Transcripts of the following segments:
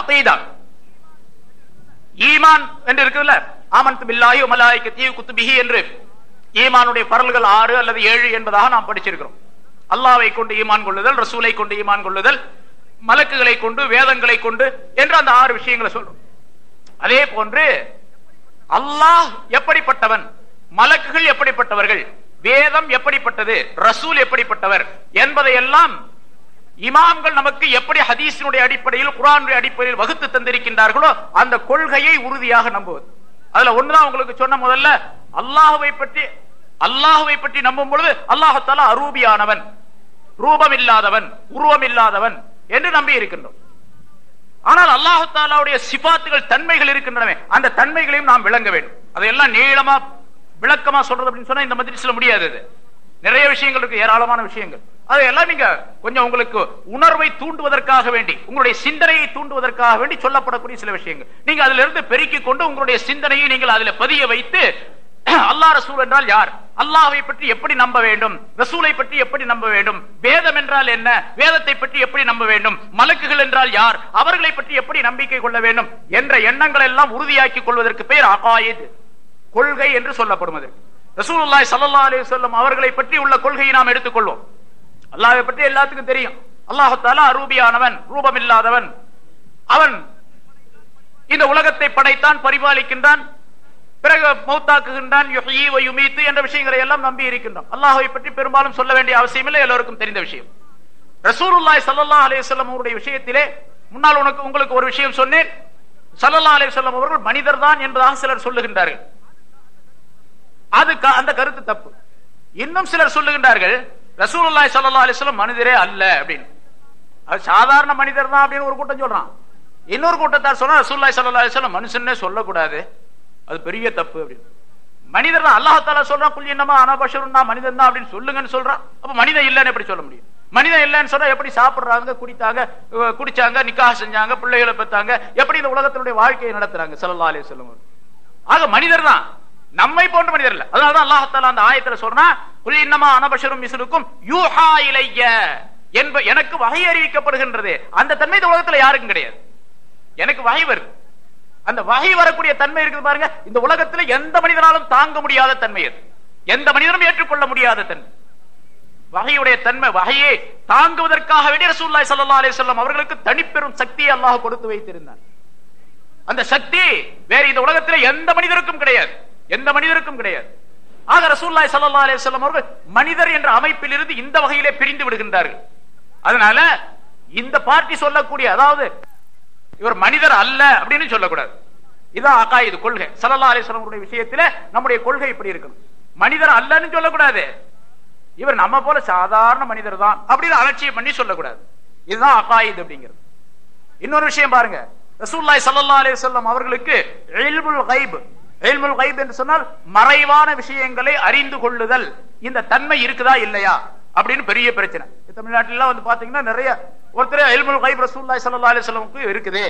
அகீதா. ஈமான் என்று இருக்குதுல்ல? ஆமன் பில்லாஹி மலாய்க்கு மலாயிகத்திஹி குத்துபிஹி என்று. ஈமானுடைய பரல்கள் ஆறு அல்லது ஏழு என்பதாக நாம் படிச்சிருக்கிறோம். அல்லாவை கொண்டு ஈமான் கொள்ளுதல் ரசூலை கொண்டு ஈமான் கொள்ளுதல் மலக்குகளை கொண்டு வேதங்களை கொண்டு என்று அந்த ஆறு விஷயங்களை சொல்றோம். அதே போன்று அல்லாஹ் எப்படிப்பட்டவன் மலக்குகள் எப்படிப்பட்டவர்கள் வேதம் எப்படிப்பட்டது ரசூல் எப்படிப்பட்டவர் என்பதையெல்லாம் இமாம்கள் நமக்கு எப்படி ஹதீஸினுடைய அடிப்படையில் குரானுடைய அடிப்படையில் வகுத்து தந்திருக்கின்றார்களோ அந்த கொள்கையை உறுதியாக நம்புவது. அதுல ஒண்ணுதான் உங்களுக்கு சொன்ன முதல்ல அல்லாஹுவை பற்றி அல்லாஹுவை பற்றி நம்பும் பொழுது அல்லாஹத்தால அரூபியானவன் ரூபம் இல்லாதவன் உருவம் இல்லாதவன் என்று நம்பி இருக்கின்றோம். ஆனால் அல்லாஹாலாவுடைய சிபாத்துகள் தன்மைகள் இருக்கின்றன அந்த தன்மைகளையும் நாம் விளங்க வேண்டும். அதையெல்லாம் நீளமா விளக்கமா சொல்றது அப்படின்னு சொன்னா இந்த மஜ்லிஸ்ல முடியாது நிறைய விஷயங்கள் இருக்கு ஏராளமான விஷயங்கள். அதையெல்லாம் நீங்க கொஞ்சம் உங்களுக்கு உணர்வை தூண்டுவதற்காக வேண்டி உங்களுடைய சிந்தனையை தூண்டுவதற்காக வேண்டி சொல்லப்படக்கூடிய சில விஷயங்கள். நீங்க அதுல இருந்து பெருக்கிக் கொண்டு உங்களுடைய சிந்தனையை நீங்கள் அதுல பதிய வைத்து அல்லாஹ் ரசூல் என்றால் யார்? அல்லாஹை பற்றி எப்படி நம்ப வேண்டும்? ரசூலை பற்றி எப்படி நம்ப வேண்டும்? வேதம் என்றால் என்ன? வேதத்தை பற்றி எப்படி நம்ப வேண்டும்? மலக்குகள் என்றால் யார்? அவர்களை பற்றி எப்படி நம்பிக்கை கொள்ள வேண்டும்? என்ற எண்ணங்கள் எல்லாம் உறுதியாக்கிக் கொள்வதற்கு பெயர் அகாயித் கொள்கை என்று சொல்லப்படும் அது ரசூலுல்லாஹி சல்லா அலி சொல்லம் அவர்களை பற்றி உள்ள கொள்கையை நாம் எடுத்துக்கொள்வோம் அல்லாவை பற்றி எல்லாத்துக்கும் தெரியும். அல்லாஹத்தால அரூபியானவன் ரூபம் இல்லாதவன் அவன் இந்த உலகத்தை படைத்தான் பரிபாலிக்கின்றான் பிறகு மௌத்தாக்குகின்றான் வ யுமீத்து என்ற விஷயங்களை எல்லாம் நம்பி இருக்கின்றோம் அல்லாஹ்வை பற்றி பெரும்பாலும் சொல்ல வேண்டிய அவசியம் இல்லை எல்லோருக்கும் தெரிந்த விஷயம். ரசூலுல்லாய் சல்லா அலிசல்லம் அவருடைய விஷயத்திலே முன்னால் உனக்கு உங்களுக்கு ஒரு விஷயம் சொன்னேன். சல்லல்லா அலிசல்லம் அவர்கள் மனிதர் தான் என்பதாக சிலர் சொல்லுகின்றார்கள். அது அந்த கருத்து தப்பு. இன்னும் சிலர் சொல்லுகின்றார்கள் ரசூலுல்லாஹி சல்லா அலிஸ்லாம் மனிதரே அல்ல அப்படின்னு. அது சாதாரண மனிதர் தான் அப்படின்னு ஒரு கூட்டம் சொல்றான். இன்னொரு கூட்டத்தார் சொன்னா ரசூல்லாய் சல்லா அலிஸ்லாம் மனுஷன்னே சொல்லக்கூடாது. அது பெரிய தப்பு அப்படின்னு. மனிதர் தான் அல்லாஹால சொல்றான் குல் என்னமா அனபஷரும் மனிதன் தான் அப்படின்னு சொல்லுங்கன்னு சொல்றான். அப்ப மனிதன் இல்லைன்னு எப்படி சொல்ல முடியும்? மனிதன் இல்லைன்னு சொன்னா எப்படி சாப்பிடுறாங்க குடித்தாங்க குடிச்சாங்க நிக்காக செஞ்சாங்க பிள்ளைகளை பெத்தாங்க எப்படி இந்த உலகத்தினுடைய வாழ்க்கையை நடத்துறாங்க சல்லா அலைஹி ஆக மனிதர் தான். நம்மை போன்ற மனிதர் இல்ல அதனாலதான் அல்லாஹ் அந்த ஆயத்துல சொல்றா குல் இன்னமா அனபஷரும் மிஸ்லுக்கும் யூஹா இலைய என்ப எனக்கு வகை அறிவிக்கப்படுகின்றது. அந்த தன்மை இந்த உலகத்துல யாருக்கும் கிடையாது. எனக்கு வகை வருது. அந்த வகை வரக்கூடிய தன்மை இருக்குது பாருங்க. இந்த உலகத்துல எந்த மனிதனாலும் தாங்க முடியாத தன்மை அது. எந்த மனிதனும் ஏற்றுக்கொள்ள முடியாத தன்மை. வகையுடைய தன்மை வகையை தாங்குவதற்காக வேண்டிய ரசூலுல்லாஹி சல்லா அலி சொல்லம் அவர்களுக்கு தனிப்பெரும் சக்தியை அல்லாஹ் கொடுத்து வைத்திருந்தார். அந்த சக்தி வேற இந்த உலகத்துல எந்த மனிதருக்கும் கிடையாது. எந்த மனிதருக்கும் கிடையாது. ஆக ரசூல்லாய் சல்லா அலைஹி வஸல்லம் அவர்கள் மனிதர் என்ற அமைப்பில் இருந்து இந்த வகையிலே பிரிந்து விடுகின்றார்கள். அதனால இந்த பார்ட்டி சொல்லக்கூடிய அதாவது இவர் மனிதர் அல்ல அப்படின்னு சொல்லக்கூடாது. இதான் அகாயுது கொள்கை. சல்லா அலைஹி விஷயத்துல நம்முடைய கொள்கை இப்படி இருக்கணும். மனிதர் அல்லன்னு சொல்லக்கூடாது. இவர் நம்ம போல சாதாரண மனிதர் தான் அப்படின்னு அலட்சியம் பண்ணி சொல்லக்கூடாது. இதுதான் அகாயுது அப்படிங்கிறது. இன்னொரு விஷயம் பாருங்க. ரசூல்லாய் சல்லா அலைஹி வஸல்லம் அவர்களுக்கு இல்முல் கைப் என்று சொன்னால் மறைவான விஷயங்களை அறிந்து கொள்ளுதல். இந்த தன்மை இருக்குதா இல்லையா? அப்படின்னு பெரிய பிரச்சனை. தமிழ்நாட்டிலாம் வந்து பாத்தீங்கன்னா நிறைய ஒருத்தர் அயல்முல் கைப் ரசூல்லாய் சல்லா அலிஸ்லமுக்கு இருக்குது.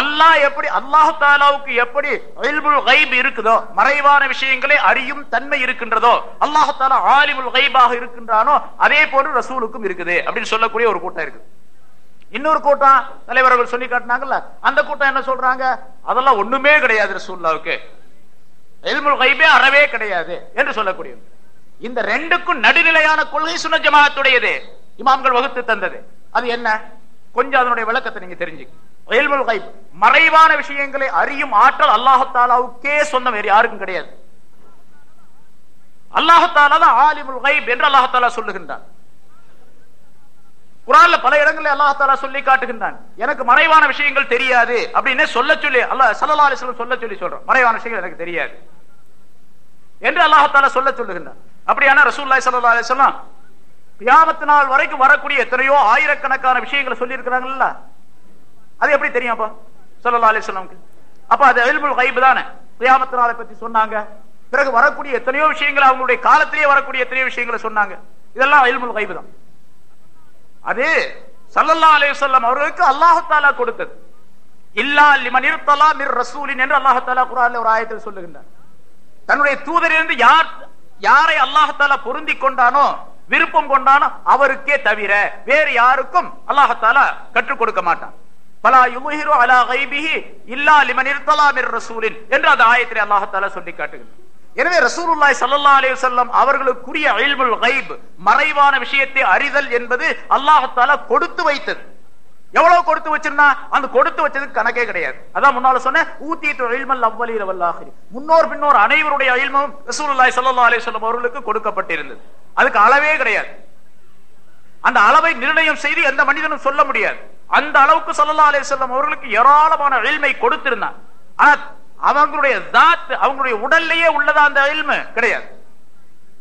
அல்லாஹ் எப்படி அல்லாஹ் தாலாவுக்கு எப்படி இல்முல் கைப் இருக்குதோ மறைவான விஷயங்களை அறியும் தன்மை இருக்கின்றதோ அல்லாஹ் தாலா ஆலிமுல் கைபாக இருக்கின்றானோ அதே போன்று ரசூலுக்கும் இருக்குது அப்படின்னு சொல்லக்கூடிய ஒரு கூட்டம் இருக்குது. இன்னொரு கூட்டம் தலைவர்கள் சொல்லி காட்டினாங்கல்ல அந்த கூட்டம் என்ன சொல்றாங்க? அதெல்லாம் ஒண்ணுமே கிடையாது ரசூல்லாவுக்கு இல்முல் கைபே அறவே கிடையாது என்று சொல்லக்கூடிய இந்த ரெண்டுக்கும் நடுநிலையான கொள்கை சுன்ன இமாம்கள் வகுத்து தந்தது. அது என்ன? கொஞ்சம் அதனுடைய விளக்கத்தை நீங்க தெரிஞ்சுக்க மறைவான விஷயங்களை அறியும் ஆற்றல் அல்லாஹத்தாலாவுக்கே சொந்தம் வேறு யாருக்கும் கிடையாது. அல்லாஹத்தாலா தான் ஆலிமுல் கைப் என்று அல்லாஹத்தாலா சொல்லுகின்றான். குரான்ல பல இடங்களில் அல்லாஹ் தாலா சொல்லி காட்டுகின்றான். எனக்கு மறைவான விஷயங்கள் தெரியாது அப்படின்னு சொல்ல சொல்லி அல்லாஹ் சல்லா அலிஸ்லம் சொல்ல சொல்லி சொல்றோம் மறைவான விஷயங்கள் எனக்கு தெரியாது. என்று அல்லாஹால சொல்ல சொல்லுகின்றான். அப்படியான ரசூல்லாய் சல்லா அலிஸ்லாம் வஸல்லம் நாள் வரைக்கும் வரக்கூடிய எத்தனையோ ஆயிரக்கணக்கான விஷயங்களை சொல்லி இருக்கிறாங்கல்ல அது எப்படி தெரியும் அப்ப? ஸல்லல்லாஹு அலைஹி அப்ப அது இல்முல் கைப் தானே? கியாமத் நாளை பத்தி சொன்னாங்க. பிறகு வரக்கூடிய எத்தனையோ விஷயங்கள் அவங்களுடைய காலத்திலேயே வரக்கூடிய எத்தனையோ விஷயங்களை சொன்னாங்க. இதெல்லாம் இல்முல் கைப் தான். அது சல்லல்லா அலைஹி வஸல்லம் அவர்களுக்கு அல்லாஹாலா கொடுத்தது. இல்லா லிமன் மிர் ரசூலின் என்று அல்லாஹ் குரான் ஒரு ஆயத்தில் சொல்லுகின்றார். தன்னுடைய தூதரிலிருந்து யார் யாரை அல்லாஹ் பொருந்தி கொண்டானோ விருப்பம் கொண்டானோ அவருக்கே தவிர வேறு யாருக்கும் அல்லாஹ் கற்றுக் கொடுக்க மாட்டான். பலா யுமுஹிரு அலா கைபிஹி இல்லா லிமன் மிர் ரசூலின் என்று அந்த ஆயத்திலே அல்லாஹ் சொல்லி காட்டுகின்றார். எனவே ரசூலுல்லாய் சல்லா அலைஹி வஸல்லம் அவர்களுக்குரிய அயல்முல் கைப் மறைவான விஷயத்தை அறிதல் என்பது அல்லாஹத்தால கொடுத்து வைத்தது. எவ்வளவு கொடுத்து வச்சிருந்தா அந்த கொடுத்து வச்சதுக்கு கணக்கே கிடையாது. அதான் முன்னால சொன்ன ஊத்திட்டு அயில்மல் அவ்வலியில் வல்லாஹிரி முன்னோர் பின்னோர் அனைவருடைய அயில்மும் ரசூலுல்லாய் சல்லா அலைஹி வஸல்லம் அவர்களுக்கு கொடுக்கப்பட்டிருந்தது. அதுக்கு அளவே கிடையாது. அந்த அளவை நிர்ணயம் செய்து எந்த மனிதனும் சொல்ல முடியாது. அந்த அளவுக்கு சல்லா அலைஹி வஸல்லம் அவர்களுக்கு ஏராளமான அழிமை கொடுத்திருந்தான். ஆனா அவங்களுடைய ஜாத் அவங்களுடைய உடல்லையே உள்ளதா அந்த இல்மு கிடையாது.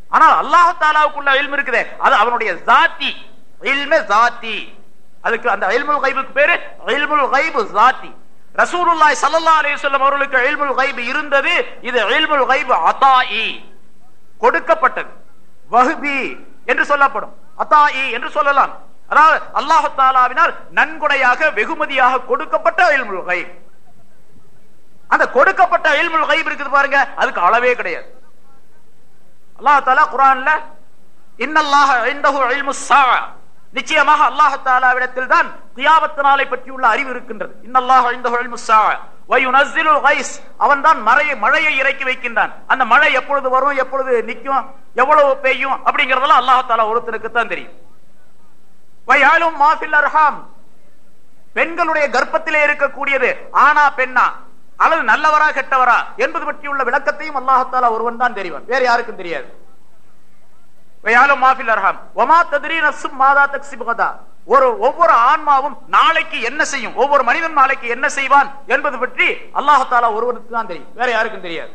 ஆனால் அல்லாஹ் தாலாவுக்குள்ள இல்மு இருக்குதே. அது அவனுடைய ஜாத்தி. இல்மு ஜாத்தி. அதுக்கு அந்த இல்முல் கைபுக்கு பேரு இல்முல் கைபு ஜாத்தி. ரசூலுல்லாய் சல்லா அலி சொல்லம் அவர்களுக்கு இல்முல் கைபு இருந்தது. இது இல்முல் கைபு அதாயி கொடுக்கப்பட்டது. வஹ்பி என்று சொல்லப்படும். அதாயி என்று சொல்லலாம். அதாவது அல்லாஹ் தாலாவினால் நன்கொடையாக வெகுமதியாக கொடுக்கப்பட்ட இல்முல் கைபு அந்த கொடுக்கப்பட்ட இல்முல் கைப் இருக்குது பாருங்க அதுக்கு அளவே கிடையாது. அல்லாஹ் தாலா குரான்ல இன்னல்லாஹ் இந்தஹு இல்முஸ் ஸாஅ நிச்சயமாக அல்லாஹ் தாலாவிடத்தில் தான் கியாமத் நாளை பற்றியுள்ள அறிவு இருக்கின்றது. இன்னல்லாஹ் இந்தஹு இல்முஸ் ஸாஅ அவன் தான் மழையை மழையை இறக்கி வைக்கின்றான். அந்த மழை எப்பொழுது வரும் எப்பொழுது நிக்கும் எவ்வளவு பெய்யும் அப்படிங்கறதெல்லாம் அல்லாஹ் தாலா ஒருத்தனுக்கு தான் தெரியும். வயாலும் மாஃபில் அர்ஹாம் பெண்களுடைய கர்ப்பத்திலே இருக்கக்கூடியது ஆனா பெண்ணா அல்லது நல்லவரா கெட்டவரா என்பது பற்றியுள்ள விளக்கத்தையும் அல்லாஹத்தாலா ஒருவன் தான் தெரிவான். வேற யாருக்கும் தெரியாது. ஒமா மாதா ஒரு ஒவ்வொரு ஆன்மாவும் நாளைக்கு என்ன செய்யும்? ஒவ்வொரு மனிதன் நாளைக்கு என்ன செய்வான் என்பது பற்றி அல்லாஹத்தாலா ஒருவனுக்கு தான் தெரியும். வேற யாருக்கும் தெரியாது.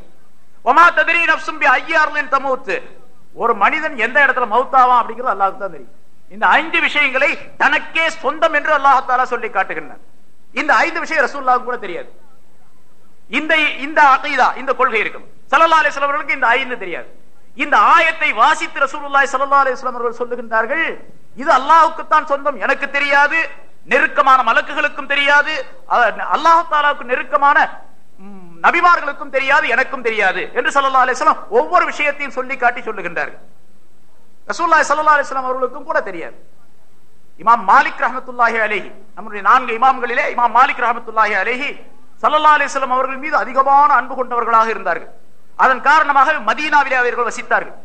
ஒமா ததிரி நஃப்ஸும் பி ஐயார்லின் தமூத்து. ஒரு மனிதன் எந்த இடத்துல மவுத்தாவான் அப்படிங்கிறது அல்லாஹுக்கு தான் தெரியும். இந்த ஐந்து விஷயங்களை தனக்கே சொந்தம் என்று அல்லாஹத்தாலா சொல்லி காட்டுகின்றனர். இந்த ஐந்து விஷயம் ரசூல்லாவுக்கு கூட தெரியாது. இந்த இந்த அகைதா இந்த கொள்கை இருக்கும். சல்லா அலைஹி அவர்களுக்கு இந்த ஐந்து தெரியாது. இந்த ஆயத்தை வாசித்து ரசூலுல்லாய் சல்லா அலைஹி அவர்கள் சொல்லுகின்றார்கள் இது அல்லாஹுக்குத்தான் சொந்தம் எனக்கு தெரியாது நெருக்கமான மலக்குகளுக்கும் தெரியாது அல்லாஹ் தாலாவுக்கு நெருக்கமான நபிமார்களுக்கும் தெரியாது எனக்கும் தெரியாது என்று சல்லா அலிஸ்லாம் ஒவ்வொரு விஷயத்தையும் சொல்லி காட்டி சொல்லுகின்றார்கள். ரசூல்லாய் சல்லா அலிஸ்லாம் அவர்களுக்கும் கூட தெரியாது. இமாம் மாலிக் ரஹமத்துல்லாஹி அலேஹி நம்முடைய நான்கு இமாம்களிலே இமாம் மாலிக் ரஹமத்துல்லாஹி அலேஹி ஸல்லல்லாஹு அவர்கள் மீது அதிகமான அன்பு கொண்டவர்களாக இருந்தார்கள். அதன் காரணமாக மதீனாவிலே அவர்கள் வசித்தார்கள்.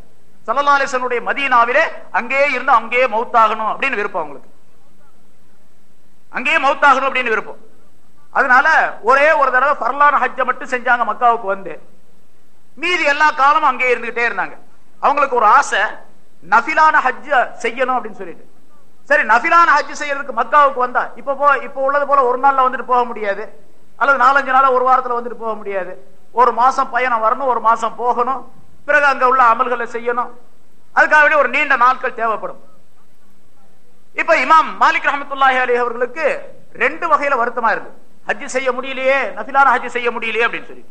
ஸல்லல்லாஹு மதீனாவிலே அங்கேயே இருந்து அங்கேயே மௌத்தாகணும் அப்படின்னு விருப்பம் அவங்களுக்கு. அங்கேயே மௌத்தாகணும் அப்படின்னு விருப்பம். அதனால ஒரே ஒரு தடவை ஃபர்லான ஹஜ்ஜை மட்டும் செஞ்சாங்க மக்காவுக்கு வந்து. மீதி எல்லா காலமும் அங்கேயே இருந்துகிட்டே இருந்தாங்க. அவங்களுக்கு ஒரு ஆசை நஃபிலான ஹஜ்ஜ செய்யணும் அப்படின்னு சொல்லிட்டு. சரி நஃபிலான ஹஜ் செய்யறதுக்கு மக்காவுக்கு வந்தா இப்ப போ இப்ப உள்ளது போல ஒரு நாள்ல வந்துட்டு போக முடியாது. அல்லது நாலஞ்சு நாளா ஒரு வாரத்துல வந்துட்டு போக முடியாது. ஒரு மாசம் பயணம் வரணும் ஒரு மாசம் போகணும். பிறகு அங்க உள்ள அமல்களை செய்யணும். அதுக்காக ஒரு நீண்ட நாட்கள் தேவைப்படும். இப்ப இமாம் மாலிக் ரஹமத்துல்லாஹி அலி அவர்களுக்கு ரெண்டு வகையில வருத்தமா இருக்கு. ஹஜ் செய்ய முடியலையே நபிலான ஹஜ் செய்ய முடியலையே அப்படின்னு சொல்லி.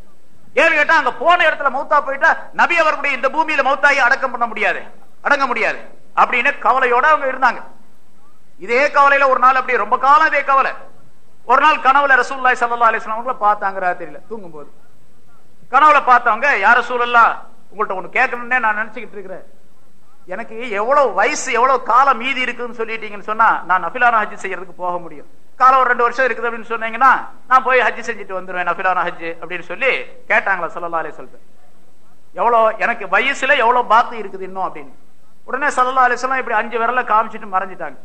ஏன்னு கேட்டா அங்க போன இடத்துல மௌத்தா போயிட்டா நபி அவர்களுடைய இந்த பூமியில மௌத்தாயி அடக்கம் பண்ண முடியாது. அடங்க முடியாது. அப்படின்னு கவலையோட அவங்க இருந்தாங்க. இதே கவலையில ஒரு நாள் அப்படி ரொம்ப காலம் இதே கவலை. ஒரு நாள் கனவுல ரசூல்லாய் சல்லா அலிஸ்லாம் அவங்கள பார்த்தாங்க ராத்திரியில. தூங்கும் போது கனவுல பார்த்தவங்க யார சூழல்லா உங்கள்ட்ட ஒண்ணு கேட்கணும்னே நான் நினைச்சுக்கிட்டு இருக்கிறேன். எனக்கு எவ்வளவு வயசு எவ்வளவு காலம் மீதி இருக்குன்னு சொல்லிட்டீங்கன்னு சொன்னா நான் நஃபிலான ஹஜ் செய்யறதுக்கு போக முடியும். காலம் ஒரு ரெண்டு வருஷம் இருக்குது அப்படின்னு சொன்னீங்கன்னா நான் போய் ஹஜ் செஞ்சுட்டு வந்துருவேன் நஃபிலான ஹஜ் அப்படின்னு சொல்லி கேட்டாங்களா சல்லா அலி சொல்றேன் எவ்வளவு எனக்கு வயசுல எவ்வளவு பாத்து இருக்குது இன்னும்? அப்படின்னு. உடனே சல்லா அலிஸ்லாம் இப்படி அஞ்சு விரல காமிச்சிட்டு மறைஞ்சிட்டாங்க.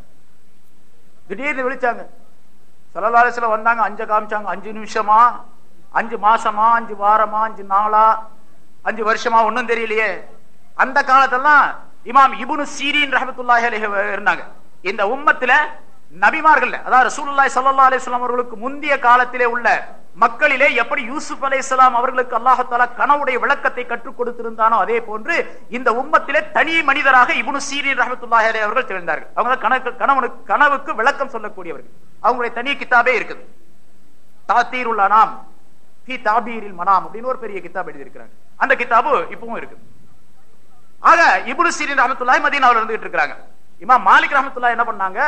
திடீர்னு விழிச்சாங்க. சல்லா வந்தாங்க அஞ்சு காமிச்சாங்க அஞ்சு நிமிஷமா அஞ்சு மாசமா அஞ்சு வாரமா அஞ்சு நாளா அஞ்சு வருஷமா ஒன்னும் தெரியலையே. அந்த காலத்தெல்லாம் இமாம் இபுனு சீரின் ரஹமத்துல்லாஹி இருந்தாங்க. இந்த உம்மத்துல நபிமார்கள் அதாவது ரசூலுல்லாஹி சல்லா அலிஸ்லாம் அவர்களுக்கு முந்திய காலத்திலே உள்ள மக்களிலே எப்படி யூசுப் அலைஹிஸ்ஸலாம் அவர்களுக்கு அல்லாஹ் கனவுடைய விளக்கத்தை கற்றுக் கொடுத்திருந்தானோ அதே போன்று இந்த உம்மத்திலே தனி மனிதராக இபுனு சீரின் ரஹ்மத்துல்லாஹி அவர்கள் திகழ்ந்தார்கள். அவங்க கணக்கு கணவனுக்கு கனவுக்கு விளக்கம் சொல்லக்கூடியவர்கள். அவங்களுடைய தனி கித்தாபே இருக்குது. தாத்தீர் உள்ள ஃபி தாபீரில் மனாம் அப்படின்னு ஒரு பெரிய கித்தாப் எழுதியிருக்கிறாங்க. அந்த கித்தாபு இப்பவும் இருக்குது. ஆக இபுல் சீரின் அமுத்துல்லாய் மதியன் அவர் இருந்துகிட்டு இருக்கிறாங்க. இமா மாலிக் ரஹமத்துல்லா என்ன பண்ணாங்க?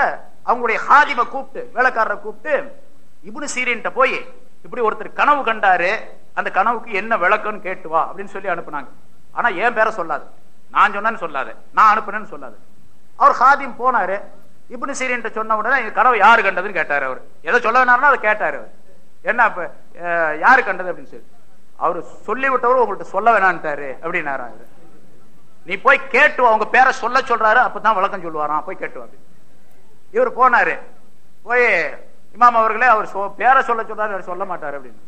அவங்களுடைய ஹாதிம கூப்பிட்டு வேலைக்காரரை கூப்பிட்டு இபுனு சீரின்ட்ட போய் இப்படி ஒருத்தர் கனவு கண்டாரு அந்த கனவுக்கு என்ன விளக்கம்னு கேட்டு வா அப்படின்னு சொல்லி அனுப்புனாங்க. ஆனா என் பேரை சொல்லாது. நான் சொன்னேன்னு சொல்லாது. நான் அனுப்புனேன்னு சொல்லாது. அவர் ஹாதிம் போனாரு. இப்னு சீரின் சொன்ன உடனே இந்த கனவு யாரு கண்டதுன்னு கேட்டார் அவர். ஏதோ சொல்ல வேணாருன்னா அதை கேட்டார் அவர். என்ன அப்ப யாரு கண்டது அப்படின்னு சொல்லி. அவர் சொல்லிவிட்டவரும் உங்கள்கிட்ட உங்கள்ட்ட சொல்ல வேணான்ட்டாரு அப்படின்னாரு அவர். நீ போய் கேட்டு வா, பேரை சொல்ல சொல்றாரு அப்பதான் விளக்கம் சொல்லுவாராம். போய் கேட்டு வா இவர் போனாரு. போய் இமாம் அவர்களே அவர் சொ- பேரை சொல்ல சொல்றாரு அவர் சொல்ல மாட்டாரு அப்படின்னு.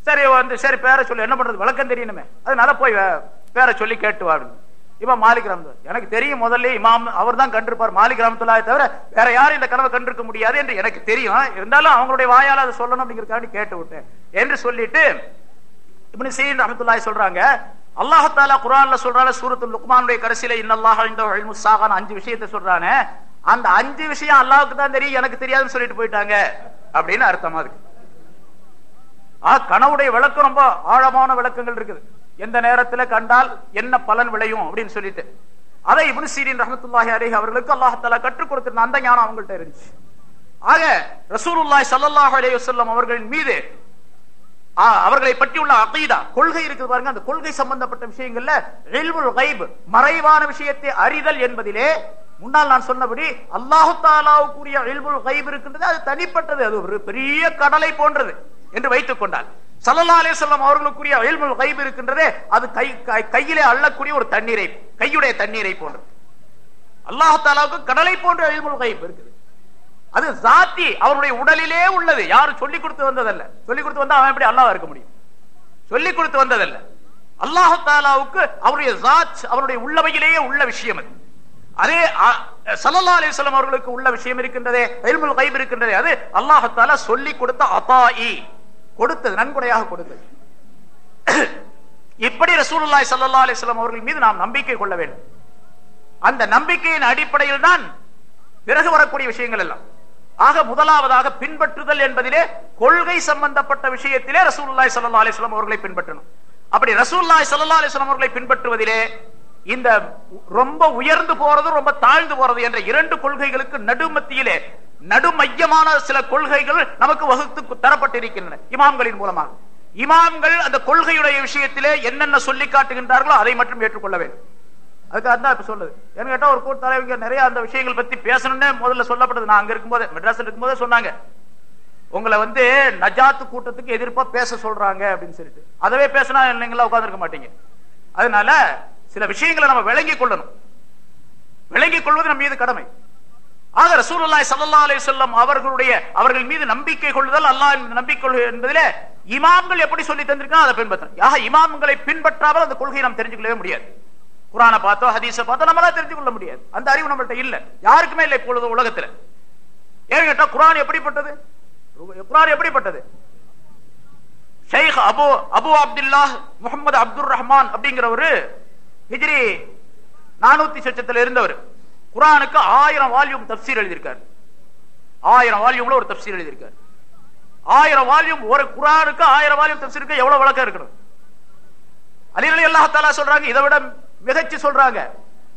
சரி வந்து சரி பேரை சொல்லி என்ன பண்றது? விளக்கம் தெரியணுமே. அதனால போய் பேரை சொல்லி கேட்டுவா அப்படின்னு. இவன் மாலிக் ரஹமத்துல்லாஹி எனக்கு தெரியும் முதல்ல இமாம் அவர் தான் கண்டிருப்பார் மாலிக் ரஹமத்துல்லாஹி தவிர வேற யாரும் இந்த கனவை கண்டிருக்க முடியாது என்று எனக்கு தெரியும். இருந்தாலும் அவங்களுடைய வாயால் அதை சொல்லணும் அப்படிங்கறதுக்காண்டி கேட்டு விட்டேன். என்று சொல்லிட்டு இப்படி சீன் ரஹமத்துல்லாஹி சொல்றாங்க அல்லாஹ் தாலா குர்ஆன்ல சொல்றால சூரத்துல் லுக்மானுடைய கடைசியில இன்னல்லாக இன்தஹு அஞ்சு விஷயத்தை சொல்றானே. அந்த அஞ்சு விஷயம் அல்லாவுக்கு தான் தெரியும் எனக்கு தெரியாதுன்னு சொல்லிட்டு போயிட்டாங்க. அப்படின்னு அர்த்தமா இருக்கு. ஆஹ் கனவுடைய விளக்கம் ரொம்ப ஆழமான விளக்கங்கள் இருக்குது. எந்த நேரத்துல கண்டால் என்ன பலன் விளையும் அப்படின்னு சொல்லிட்டு. அதை இப்னு சீரின் ரஹமத்துல்லாஹி அலைஹி அவர்களுக்கு அல்லாஹ் கற்றுக் கொடுத்திருந்த அந்த ஞானம் அவங்கள்ட்ட இருந்துச்சு. ஆக ரசூலுல்லாய் சல்லாஹ் அலே வஸல்லம் அவர்களின் மீது ஆ, அவர்களை பற்றியுள்ள அகைதா கொள்கை இருக்குது பாருங்க அந்த கொள்கை சம்பந்தப்பட்ட விஷயங்கள்ல கைப் மறைவான விஷயத்தை அறிதல் என்பதிலே முன்னால் நான் சொன்னபடி அல்லாஹு தாலாவுக்குரிய இல்முல் கைப் இருக்கின்றது அது தனிப்பட்டது அது ஒரு பெரிய கடலை போன்றது என்று வைத்துக் கொண்டால் சல்லல்லாலே செல்லம் அவர்களுக்குரிய இல்முல் கைப் இருக்கின்றதே அது கை கை- கையிலே அள்ளக்கூடிய ஒரு தண்ணீரை கையுடைய தண்ணீரை போன்றது. அல்லாஹாலாவுக்கு கடலை போன்ற இல்முல் கைப் இருக்குது. அது சாத்தி அவருடைய உடலிலே உள்ளது. யாரும் சொல்லிக் கொடுத்து வந்ததல்ல. சொல்லிக் கொடுத்து வந்தா அவன் எப்படி அல்லாஹ் இருக்க முடியும்? சொல்லிக் கொடுத்து வந்ததல்ல. அல்லாஹாலாவுக்கு அவருடைய ஜாத் அவருடைய உள்ளவையிலேயே உள்ள விஷயம் அது. அதே சல்லா அலிஸ்லாம் அவர்களுக்கு உள்ள விஷயம் இருக்கின்றதே அயல்முல் கைப் இருக்கின்றதே அது அல்லாஹு தாலா சொல்லி கொடுத்த அதாயி கொடுத்தது நன்கொடையாக கொடுத்தது. இப்படி ரசூலுல்லாய் சல்லா அலிஸ்லாம் அவர்கள் மீது நாம் நம்பிக்கை கொள்ள வேண்டும். அந்த நம்பிக்கையின் அடிப்படையில் தான் பிறகு வரக்கூடிய விஷயங்கள் எல்லாம். ஆக முதலாவதாக பின்பற்றுதல் என்பதிலே கொள்கை சம்பந்தப்பட்ட விஷயத்திலே ரசூலுல்லாஹி சல்லா அலிஸ்லாம் அவர்களை பின்பற்றணும். அப்படி ரசூல்லாய் சல்லா அலிஸ்லாம் அவர்களை பின்பற்றுவதிலே இந்த ரொம்ப உயர்ந்து போறது ரொம்ப தாழ்ந்து போறது என்ற இரண்டு கொள்கைகளுக்கு நடுமத்தியிலே நடுமையமான சில கொள்கைகள் நமக்கு வகுத்து தரப்பட்டிருக்கின்றன இமாம்களின் மூலமாக. இமாம்கள் அந்த கொள்கையுடைய விஷயத்திலே என்னென்ன சொல்லி காட்டுகின்றார்களோ அதை மட்டும் ஏற்றுக்கொள்ள வேண்டும். அதுக்காக தான் இப்ப சொல்லுது ஏன்னு கேட்டா ஒரு கூட்ட தலைவங்க நிறைய அந்த விஷயங்கள் பத்தி பேசணும்னே முதல்ல சொல்லப்பட்டது. நான் அங்க இருக்கும்போது மெட்ராஸ் இருக்கும்போதே சொன்னாங்க. உங்களை வந்து நஜாத்து கூட்டத்துக்கு எதிர்ப்பா பேச சொல்றாங்க அப்படின்னு சொல்லிட்டு. அதவே பேசினா நீங்களா உட்காந்துருக்க மாட்டீங்க. அதனால சில விஷயங்களை நம்ம விளங்கி கொள்ளணும். விளங்கிக் கொள்வது நம்ம மீது கடமை. ஆக ரசூலுல்லாஹி சல்லா அலைஹி சொல்லம் அவர்களுடைய அவர்கள் மீது நம்பிக்கை கொள்ளுதல் அல்லாஹ் நம்பிக்கை கொள்ளுதல் என்பதிலே இமாம்கள் எப்படி சொல்லி தந்திருக்காங்க அதை பின்பற்றணும் ஆக இமாம்களை பின்பற்றாமல் அந்த கொள்கையை நாம் தெரிஞ்சுக்கொள்ளவே முடியாது. குரானை பார்த்தோ ஹதீஸை பார்த்தோ நம்மளால தெரிஞ்சு கொள்ள முடியாது. அந்த அறிவு நம்மள்ட்ட இல்ல. யாருக்குமே இல்லை இப்பொழுது உலகத்துல. ஏன்னு கேட்டா குரான் எப்படிப்பட்டது? குரான் எப்படிப்பட்டது? ஷேக் அபு அபு அப்துல்லா முகமது அப்துல் ரஹ்மான் அப்படிங்கிறவரு ஹிஜ்ரி நானூத்தி சொச்சத்துல இருந்தவர். குரானுக்கு ஆயிரம் வால்யூம் தப்சீர் எழுதியிருக்கார். ஆயிரம் வால்யூம்ல ஒரு தப்சீர் எழுதியிருக்கார். ஆயிரம் வால்யூம் ஒரு குரானுக்கு ஆயிரம் வால்யூம் தப்சீருக்கு எவ்வளவு வழக்கம் இருக்கணும்? அலிரலி அல்லாஹ் தாலா சொல்றாங்க இதை விட மிகச்சி சொல்றாங்க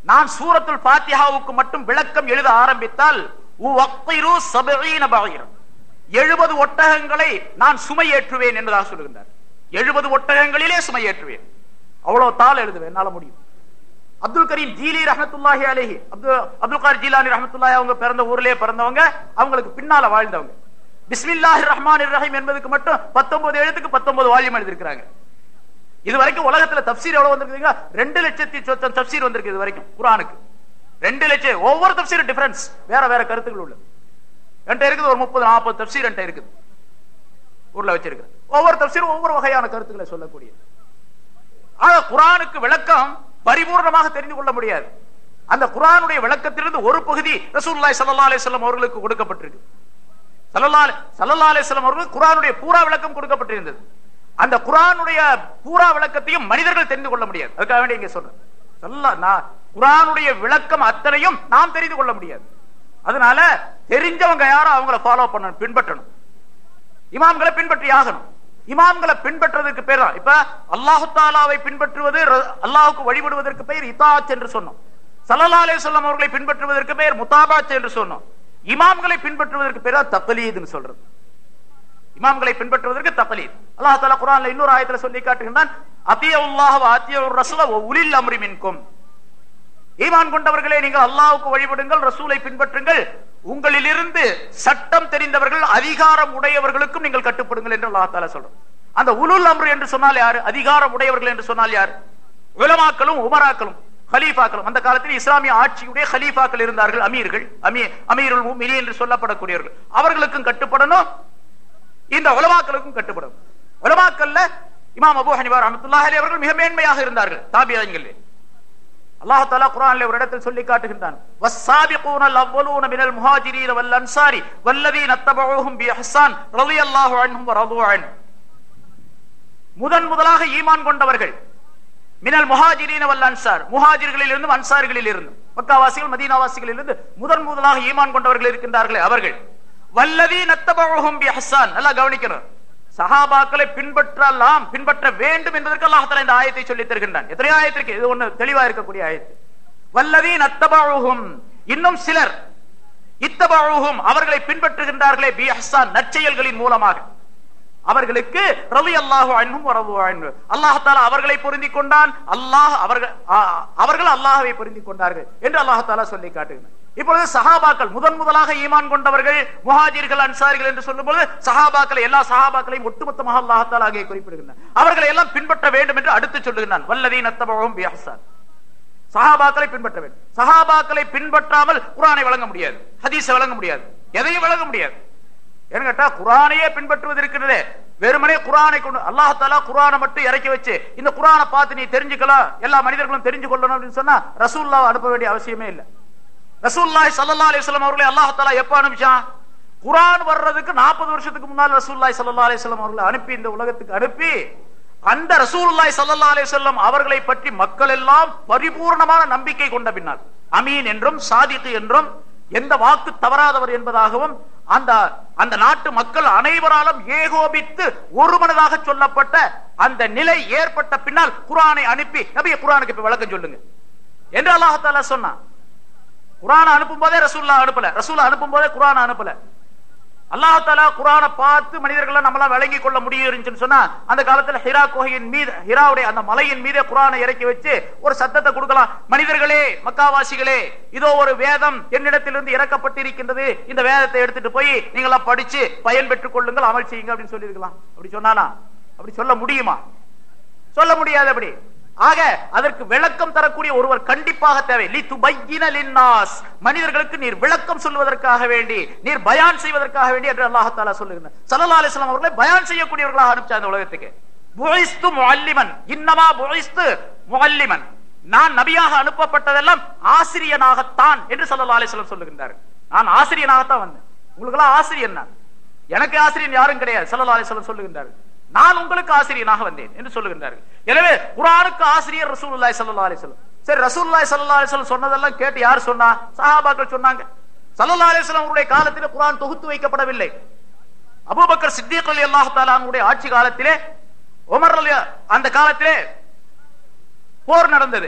நான் சூரத்துல் பாத்தியாவுக்கு மட்டும் விளக்கம் எழுத ஆரம்பித்தால் எழுபது ஒட்டகங்களை நான் சுமையேற்றுவேன் என்பதாக சொல்லுகின்றார். எழுபது ஒட்டகங்களிலே சுமையேற்றுவேன் அவ்வளவு தாள் எழுதுவேன் என்னால முடியும். அப்துல் கரீம் ஜீலி ரஹமத்துல்லாஹி அலேஹி அப்துல் அப்துல் கார் ஜீலானி ரஹமத்துல்லாஹி அவங்க பிறந்த ஊர்லயே பிறந்தவங்க அவங்களுக்கு பின்னால வாழ்ந்தவங்க. பிஸ்மில்லாஹி ரஹ்மான் ரஹீம் என்பதுக்கு மட்டும் பத்தொன்பது எழுத்துக்கு பத்தொன்பது வால்யூம் எழுதிருக்கிறாங்க இது வரைக்கும் உலகத்துல தப்சீர் எவ்வளவு வந்திருக்குங்க ரெண்டு லட்சத்தி சொத்தம் தப்சீர் வந்திருக்கு இது வரைக்கும் குரானுக்கு ரெண்டு லட்சம் ஒவ்வொரு தப்சீரும் டிஃபரன்ஸ் வேற வேற கருத்துக்கள் உள்ளது. என்கிட்ட இருக்குது ஒரு முப்பது நாற்பது தப்சீர் என்கிட்ட இருக்குது. ஊர்ல வச்சிருக்கு ஒவ்வொரு தப்சீரும் ஒவ்வொரு வகையான கருத்துக்களை சொல்லக்கூடியது. ஆக குரானுக்கு விளக்கம் பரிபூர்ணமாக தெரிந்து கொள்ள முடியாது. அந்த குரானுடைய விளக்கத்திலிருந்து ஒரு பகுதி ரசூல்லாய் சல்லா அலிஸ்லாம் அவர்களுக்கு கொடுக்கப்பட்டிருக்கு. சல்லா சல்லா அலிஸ்லாம் அவர்களுக்கு குரானுடைய பூரா விளக்கம் கொடுக்கப்பட்டிருந்தது. அந்த குரானுடைய பூரா விளக்கத்தையும் மனிதர்கள் தெரிந்து கொள்ள முடியாது. அதுக்காக வேண்டிய இங்க சொல்றேன். குரானுடைய விளக்கம் அத்தனையும் நாம் தெரிந்து கொள்ள முடியாது. அதனால தெரிஞ்சவங்க யாரும் அவங்கள ஃபாலோ பண்ணணும் பின்பற்றணும். இமாம்களை பின்பற்றி ஆகணும். இமாம்களை பின்பற்றுவதற்கு பேர் தான். இப்ப அல்லாஹு தாலாவை பின்பற்றுவது அல்லாஹுக்கு வழிபடுவதற்கு பெயர் இதாச் என்று சொன்னோம். சல்லல்லா அலே சொல்லம் அவர்களை பின்பற்றுவதற்கு பெயர் முத்தாபாச் என்று சொன்னோம். இமாம்களை பின்பற்றுவதற்கு பேர் தான் தக்கலீதுன்னு சொல்றது. இமாம்களை பின்பற்றுவதற்கு தக்கலீத் அல்லாஹ் தாலா குரான்ல இன்னொரு ஆயத்துல சொல்லி காட்டுகின்றான் அத்தியல்லாஹ் அத்திய ரசூல உலில் அம்ரி மின்கும். ஈமான் கொண்டவர்களே நீங்கள் அல்லாஹுக்கு வழிபடுங்கள் ரசூலை பின்பற்றுங்கள். உங்களிலிருந்து சட்டம் தெரிந்தவர்கள் அதிகாரம் உடையவர்களுக்கும் நீங்கள் கட்டுப்படுங்கள் என்று அல்லாஹால சொல்றோம் அந்த உலுல் அம்ரு என்று சொன்னால் யாரு? அதிகாரம் உடையவர்கள் என்று சொன்னால் யார்? உலமாக்களும் உமராக்களும் ஹலீஃபாக்களும். அந்த காலத்தில் இஸ்லாமிய ஆட்சியுடைய ஹலீஃபாக்கள் இருந்தார்கள் அமீர்கள் அமீ அமீருல் முஃமினீன் என்று சொல்லப்படக்கூடியவர்கள். அவர்களுக்கும் கட்டுப்படணும் இந்த உலமாக்களுக்கும் கட்டுப்படும் உலமாக்கல்ல இமாம் அபு ஹனிவார் ரஹ்மத்துல்லாஹி அவர்கள் மிக மேன்மையாக இருந்தார்கள் தாபியீன்கள் அல்லாஹ் தஆலா ஒரு இடத்தில் சொல்லி காட்டுகின்றான். வஸ்ஸாபிகூனல் அவ்வலூன அன்சாரி வல்லதீன தபஊஹும் முதன் முதலாக ஈமான் கொண்டவர்கள் மினல் முஹாஜிரீன வல்ல அன்சார் முஹாஜிர்களில் இருந்தும் அன்சாரிகளில் இருந்தும் மக்காவாசிகள் மதீனாவாசிகளில் இருந்து முதன் முதலாக ஈமான் கொண்டவர்கள் இருக்கின்றார்களே அவர்கள். வல்லதி நத்தபழுகும் பிஹசான் நல்லா கவனிக்கிறார் சஹாபாக்களை பின்பற்றலாம் பின்பற்ற வேண்டும் என்பதற்கு அல்லாஹ் இந்த ஆயத்தை சொல்லி தருகின்றான். எத்தனை ஆயத்திற்கு? இது ஒண்ணு தெளிவா இருக்கக்கூடிய ஆயத்து. வல்லவீன் நத்தபழுகும் இன்னும் சிலர் இத்தபழுகும் அவர்களை பின்பற்றுகின்றார்களே பி ஹசான் நற்செயல்களின் மூலமாக. அவர்களுக்கு ரவி அல்லாஹு அன்பும் வரவு அல்லாஹ் தாலா அவர்களை பொருந்தி கொண்டான். அல்லாஹ் அவர்கள் அவர்கள் அல்லாஹ்வை பொருந்தி கொண்டார்கள் என்று அல்லாஹ் தாலா சொல்லி காட்டுகிறார் இப்பொழுது சஹாபாக்கள் முதன் முதலாக ஈமான் கொண்டவர்கள் முஹாஜிர்கள் அன்சாரிகள் என்று சொல்லும் பொழுது சஹாபாக்களை எல்லா சஹாபாக்களையும் ஒட்டுமொத்தமாக அல்லாஹ் ஆகிய குறிப்பிடுகின்றனர். அவர்களை எல்லாம் பின்பற்ற வேண்டும் என்று அடுத்து சொல்லுகின்றான். வல்லதி நத்தபவும் பிஹசான் சஹாபாக்களை பின்பற்ற வேண்டும். சஹாபாக்களை பின்பற்றாமல் குரானை வழங்க முடியாது. ஹதீஸை வழங்க முடியாது. எதையும் வழங்க முடியாது. ஏன்னு கேட்டா குரானையே பின்பற்றுவது இருக்கிறதே. வெறுமனே குரானை கொண்டு அல்லாஹாலா குரானை மட்டும் இறக்கி வச்சு இந்த குரானை பார்த்து நீ தெரிஞ்சுக்கலாம் எல்லா மனிதர்களும் தெரிஞ்சு கொள்ளணும் அப்படின்னு சொன்னா ரசூல்லா அனுப்ப வேண்டிய அவசியமே இல்லை. ரசூல்லாய் சல்லா அலிஸ்லாம் அவர்களை அல்லாஹாலா எப்ப அனுப்பிச்சான்? குரான் வர்றதுக்கு நாற்பது வருஷத்துக்கு முன்னால் ரசூல்லாய் சல்லா அலிஸ்லாம் அவர்களை அனுப்பி இந்த உலகத்துக்கு அனுப்பி அந்த ரசூல்லாய் சல்லா அலிஸ்லாம் அவர்களை பற்றி மக்கள் எல்லாம் பரிபூர்ணமான நம்பிக்கை கொண்ட பின்னால். அமீன் என்றும் சாதித்து என்றும் எந்த வாக்கு தவறாதவர் என்பதாகவும் அந்த அந்த நாட்டு மக்கள் அனைவராலும் ஏகோபித்து ஒருமனதாக சொல்லப்பட்ட அந்த நிலை ஏற்பட்ட பின்னால் குரானை அனுப்பி நபிய குரானுக்கு இப்ப விளக்கம் சொல்லுங்க. என்று அல்லாஹால சொன்னான். குரான அனுப்பும் போதே ரசூல்லா அனுப்பல. ரசூல்லா அனுப்பும் போதே குரானை அனுப்பல. அல்லாஹாலா குரான பார்த்து மனிதர்களை நம்மளால விளங்கி கொள்ள முடியும் சொன்னா அந்த காலத்துல ஹிரா கோகையின் மீது ஹிராவுடைய அந்த மலையின் மீதே குரானை இறக்கி வச்சு ஒரு சத்தத்தை கொடுக்கலாம். மனிதர்களே மக்காவாசிகளே இதோ ஒரு வேதம் என்னிடத்திலிருந்து இறக்கப்பட்டிருக்கின்றது. இந்த வேதத்தை எடுத்துட்டு போய் நீங்களா படிச்சு பயன் பெற்றுக் கொள்ளுங்கள் அமல் செய்யுங்க அப்படின்னு சொல்லியிருக்கலாம். அப்படி சொன்னானா? அப்படி சொல்ல முடியுமா? சொல்ல முடியாது அப்படி. ஆக அதற்கு விளக்கம் தரக்கூடிய ஒருவர் கண்டிப்பாக தேவை. லி மனிதர்களுக்கு நீர் விளக்கம் சொல்வதற்காக வேண்டி நீர் பயான் செய்வதற்காக வேண்டி என்று அல்லாஹால சொல்லுகிறார் சல்லல்லாஹு அலிஸ்லாம் அவர்களை பயான் செய்யக்கூடியவர்களாக அனுப்பிச்சா அந்த உலகத்துக்கு. இன்னமா நான் நபியாக அனுப்பப்பட்டதெல்லாம் ஆசிரியனாகத்தான் என்று சல்லல்லாஹு அலைஹி சொல்லுகின்றார். நான் ஆசிரியனாகத்தான் வந்தேன். உங்களுக்கு எல்லாம் ஆசிரியன் நான். எனக்கு ஆசிரியன் யாரும் கிடையாது. சல்லல்லாஹு அலைஹி சொல்லுகின்றார்கள். நான் உங்களுக்கு ஆசிரியனாக வந்தேன் என்று சொல்லுகின்றார்கள். எனவே குரானுக்கு ஆசிரியர் ரசூல்லாய் சல்லா அலிஸ்லம் சரி ரசூல்லாய் சல்லா அலிஸ்லம் சொன்னதெல்லாம் கேட்டு யார் சொன்னா? சஹாபாக்கள் சொன்னாங்க. சல்லா அலிஸ்லாம் அவருடைய காலத்தில் குரான் தொகுத்து வைக்கப்படவில்லை. அபூபக்கர் சித்திக் ரலியல்லாஹு தஆலா ஆட்சி காலத்திலே உமர் அலி அந்த காலத்திலே போர் நடந்தது.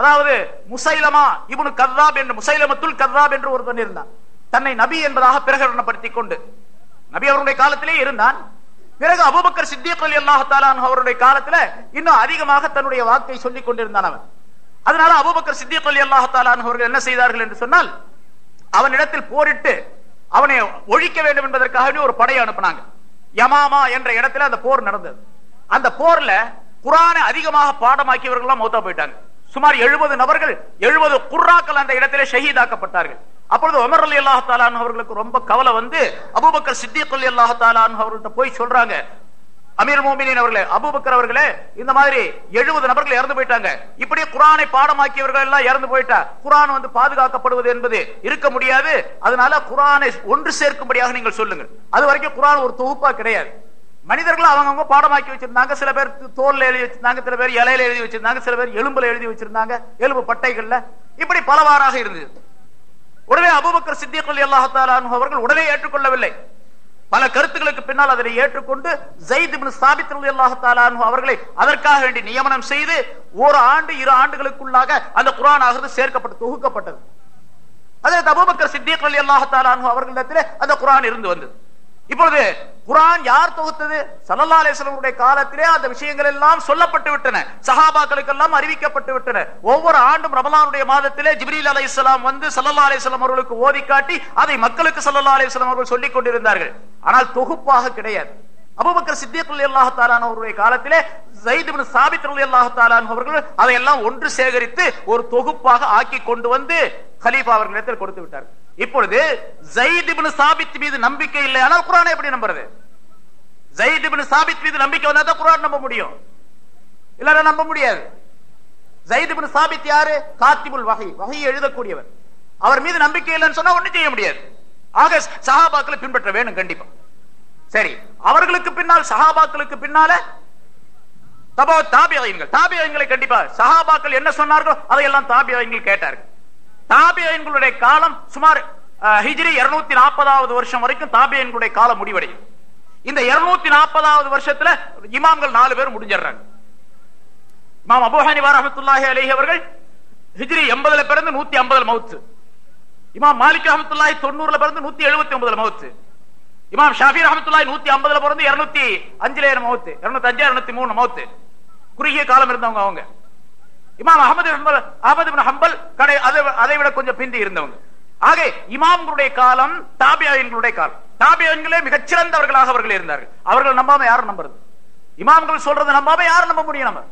அதாவது முசைலமா இவனு கர்ராப் என்று முசைலமத்துல் கர்ராப் என்று ஒருவன் இருந்தான். தன்னை நபி என்பதாக பிரகடனப்படுத்திக் கொண்டு நபி அவருடைய காலத்திலே இருந்தான். பிறகு அபூபக்கர் சித்திக் அலி அல்லாஹாலான் அவருடைய காலத்துல இன்னும் அதிகமாக தன்னுடைய வாக்கை சொல்லிக் கொண்டிருந்தான் அவன். அதனால அபூபக்கர் சித்திக் அலி அல்லாஹாலான் அவர்கள் என்ன செய்தார்கள் என்று சொன்னால் அவனிடத்தில் போரிட்டு அவனை ஒழிக்க வேண்டும் என்பதற்காக ஒரு படையை அனுப்புனாங்க. யமாமா என்ற இடத்துல அந்த போர் நடந்தது. அந்த போர்ல குரானை அதிகமாக பாடமாக்கியவர்கள் எல்லாம் மௌத்தா போயிட்டாங்க. சுமார் எழுபது நபர்கள் எழுபது குர்ராக்கள் அந்த இடத்திலே ஷஹீதாக்கப்பட்டார்கள். அப்பொழுது உமர் அலி அல்லாஹாலான் அவர்களுக்கு ரொம்ப கவலை வந்து அபூபக்கர் சித்திக் அலி அல்லாஹாலான் அவர்கள்ட்ட போய் சொல்றாங்க. அமீர் மோமினின் அவர்களே அபூபக்கர் அவர்களே இந்த மாதிரி எழுபது நபர்கள் இறந்து போயிட்டாங்க. இப்படியே குரானை பாடமாக்கியவர்கள் எல்லாம் இறந்து போயிட்டா குரான் வந்து பாதுகாக்கப்படுவது என்பது இருக்க முடியாது. அதனால குரானை ஒன்று சேர்க்கும்படியாக நீங்கள் சொல்லுங்க அது வரைக்கும் குரான் ஒரு தொகுப்பா கிடையாது. மனிதர்கள் அவங்கவுங்க பாடமாக்கி வச்சிருந்தாங்க. சில பேர் தோல்ல எழுதி வச்சிருந்தாங்க சில பேர் இலையில எழுதி வச்சிருந்தாங்க சில பேர் எலும்புல எழுதி வச்சிருந்தாங்க எலும்பு பட்டைகள்ல. இப்படி பலவாறாக இருந்தது. உடனே அபுபக்கர் சித்திக் அலி அல்லாஹாலு அவர்கள் உடனே ஏற்றுக்கொள்ளவில்லை. பல கருத்துக்களுக்கு பின்னால் அதனை ஏற்றுக்கொண்டு ஜெயித் இப்னு அல்லாஹாலு அவர்களை அதற்காக வேண்டி நியமனம் செய்து ஒரு ஆண்டு இரு ஆண்டுகளுக்குள்ளாக அந்த குரான் ஆகிறது சேர்க்கப்பட்டு தொகுக்கப்பட்டது. அதே அபுபக்கர் சித்திக் அலி அல்லாஹாலு அன்ஹு அவர்களிடத்திலே அந்த குரான் இருந்து வந்தது. இப்பொழுது குரான் யார் தொகுத்தது? சல்லல்லா அலிஸ்லமுடைய காலத்திலே அந்த விஷயங்கள் எல்லாம் சொல்லப்பட்டு விட்டன. சஹாபாக்களுக்கு எல்லாம் அறிவிக்கப்பட்டு விட்டன. ஒவ்வொரு ஆண்டும் ரமலானுடைய மாதத்திலே ஜிப்ரீல் அலை இஸ்லாம் வந்து சல்லல்லா அலிஸ்லாம் அவர்களுக்கு ஓதி காட்டி அதை மக்களுக்கு சல்லல்லா அலிஸ்லாம் அவர்கள் சொல்லிக் கொண்டிருந்தார்கள். ஆனால் தொகுப்பாக கிடையாது. அபுபக்கர் சித்தியத்துல் அல்லாஹ் தாலான் அவருடைய காலத்திலே ஜயித் இப்னு சாபித் தாலான் அவர்கள் அதையெல்லாம் ஒன்று சேகரித்து ஒரு தொகுப்பாக ஆக்கி கொண்டு வந்து ஹலீஃபா அவர்களிடத்தில் கொடுத்து விட்டார் இப்பொழுது ஜயித் சாபித் மீது நம்பிக்கை இல்லை. ஆனால் குரானை எப்படி நம்புறது? ஜயித் சாபித் மீது நம்பிக்கை வந்தா தான் குரான் நம்ப முடியும். இல்லைன்னா நம்ப முடியாது. ஜயித் சாபித் யாரு? காத்திபுல் வகை வகையை எழுதக்கூடியவர். அவர் மீது நம்பிக்கை இல்லைன்னு சொன்னா ஒண்ணும் செய்ய முடியாது. ஆக சஹாபாக்களை பின்பற்ற வேணும் கண்டிப்பா. சரி அவர்களுக்கு பின்னால் சஹாபாக்களுக்கு பின்னால தபோ தாபியங்கள் தாபியங்களை கண்டிப்பா சஹாபாக்கள் என்ன சொன்னார்களோ அதையெல்லாம் தாபியங்கள் கேட்டார்கள். தாபியன்களுடைய காலம் சுமார் அஹ், ஹிஜ்ரி இருநூத்தி நாற்பதாவது வருஷம் வரைக்கும் தாபியன்களுடைய காலம் முடிவடையும். இந்த இருநூத்தி நாற்பதாவது வருஷத்துல இமாம்கள் நாலு பேர் முடிஞ்சிடுறாங்க. இமாம் அபுஹானி வாரஹத்துல்லாஹி ரஹ்மத்துல்லாஹி அவர்கள் ஹிஜ்ரி எண்பதுல பிறந்து நூத்தி ஐம்பதுல மவுத்து. இமாம் மாலிக் ரஹமத்துல்லாஹி தொண்ணூறுல பிறந்து நூத்தி எழுபத்தி ஒன்பதுல மவுத்து. இமாம் ஷாஃபி ரஹமத்துல்லாஹி நூத்தி ஐம்பதுல பிறந்து இருநூத்தி அஞ்சுல மவுத்து. இருநூத்தி அஞ்சு இருநூத்தி மூணு மவுத்து. குறுகிய காலம் இருந்தவங்க அவங்க. இமாம் அகமது அகமது ஹம்பல் கடை அதை அதை விட கொஞ்சம் பிந்தி இருந்தவங்க. ஆக இமாம்களுடைய காலம் தாபியாயன்களுடைய காலம். தாபியாயன்களே மிகச்சிறந்தவர்களாக அவர்கள் இருந்தார்கள். அவர்கள் நம்பாம யாரும் நம்புறது இமாம்கள் சொல்றதை நம்பாம யாரும் நம்ப முடியும் நம்ம.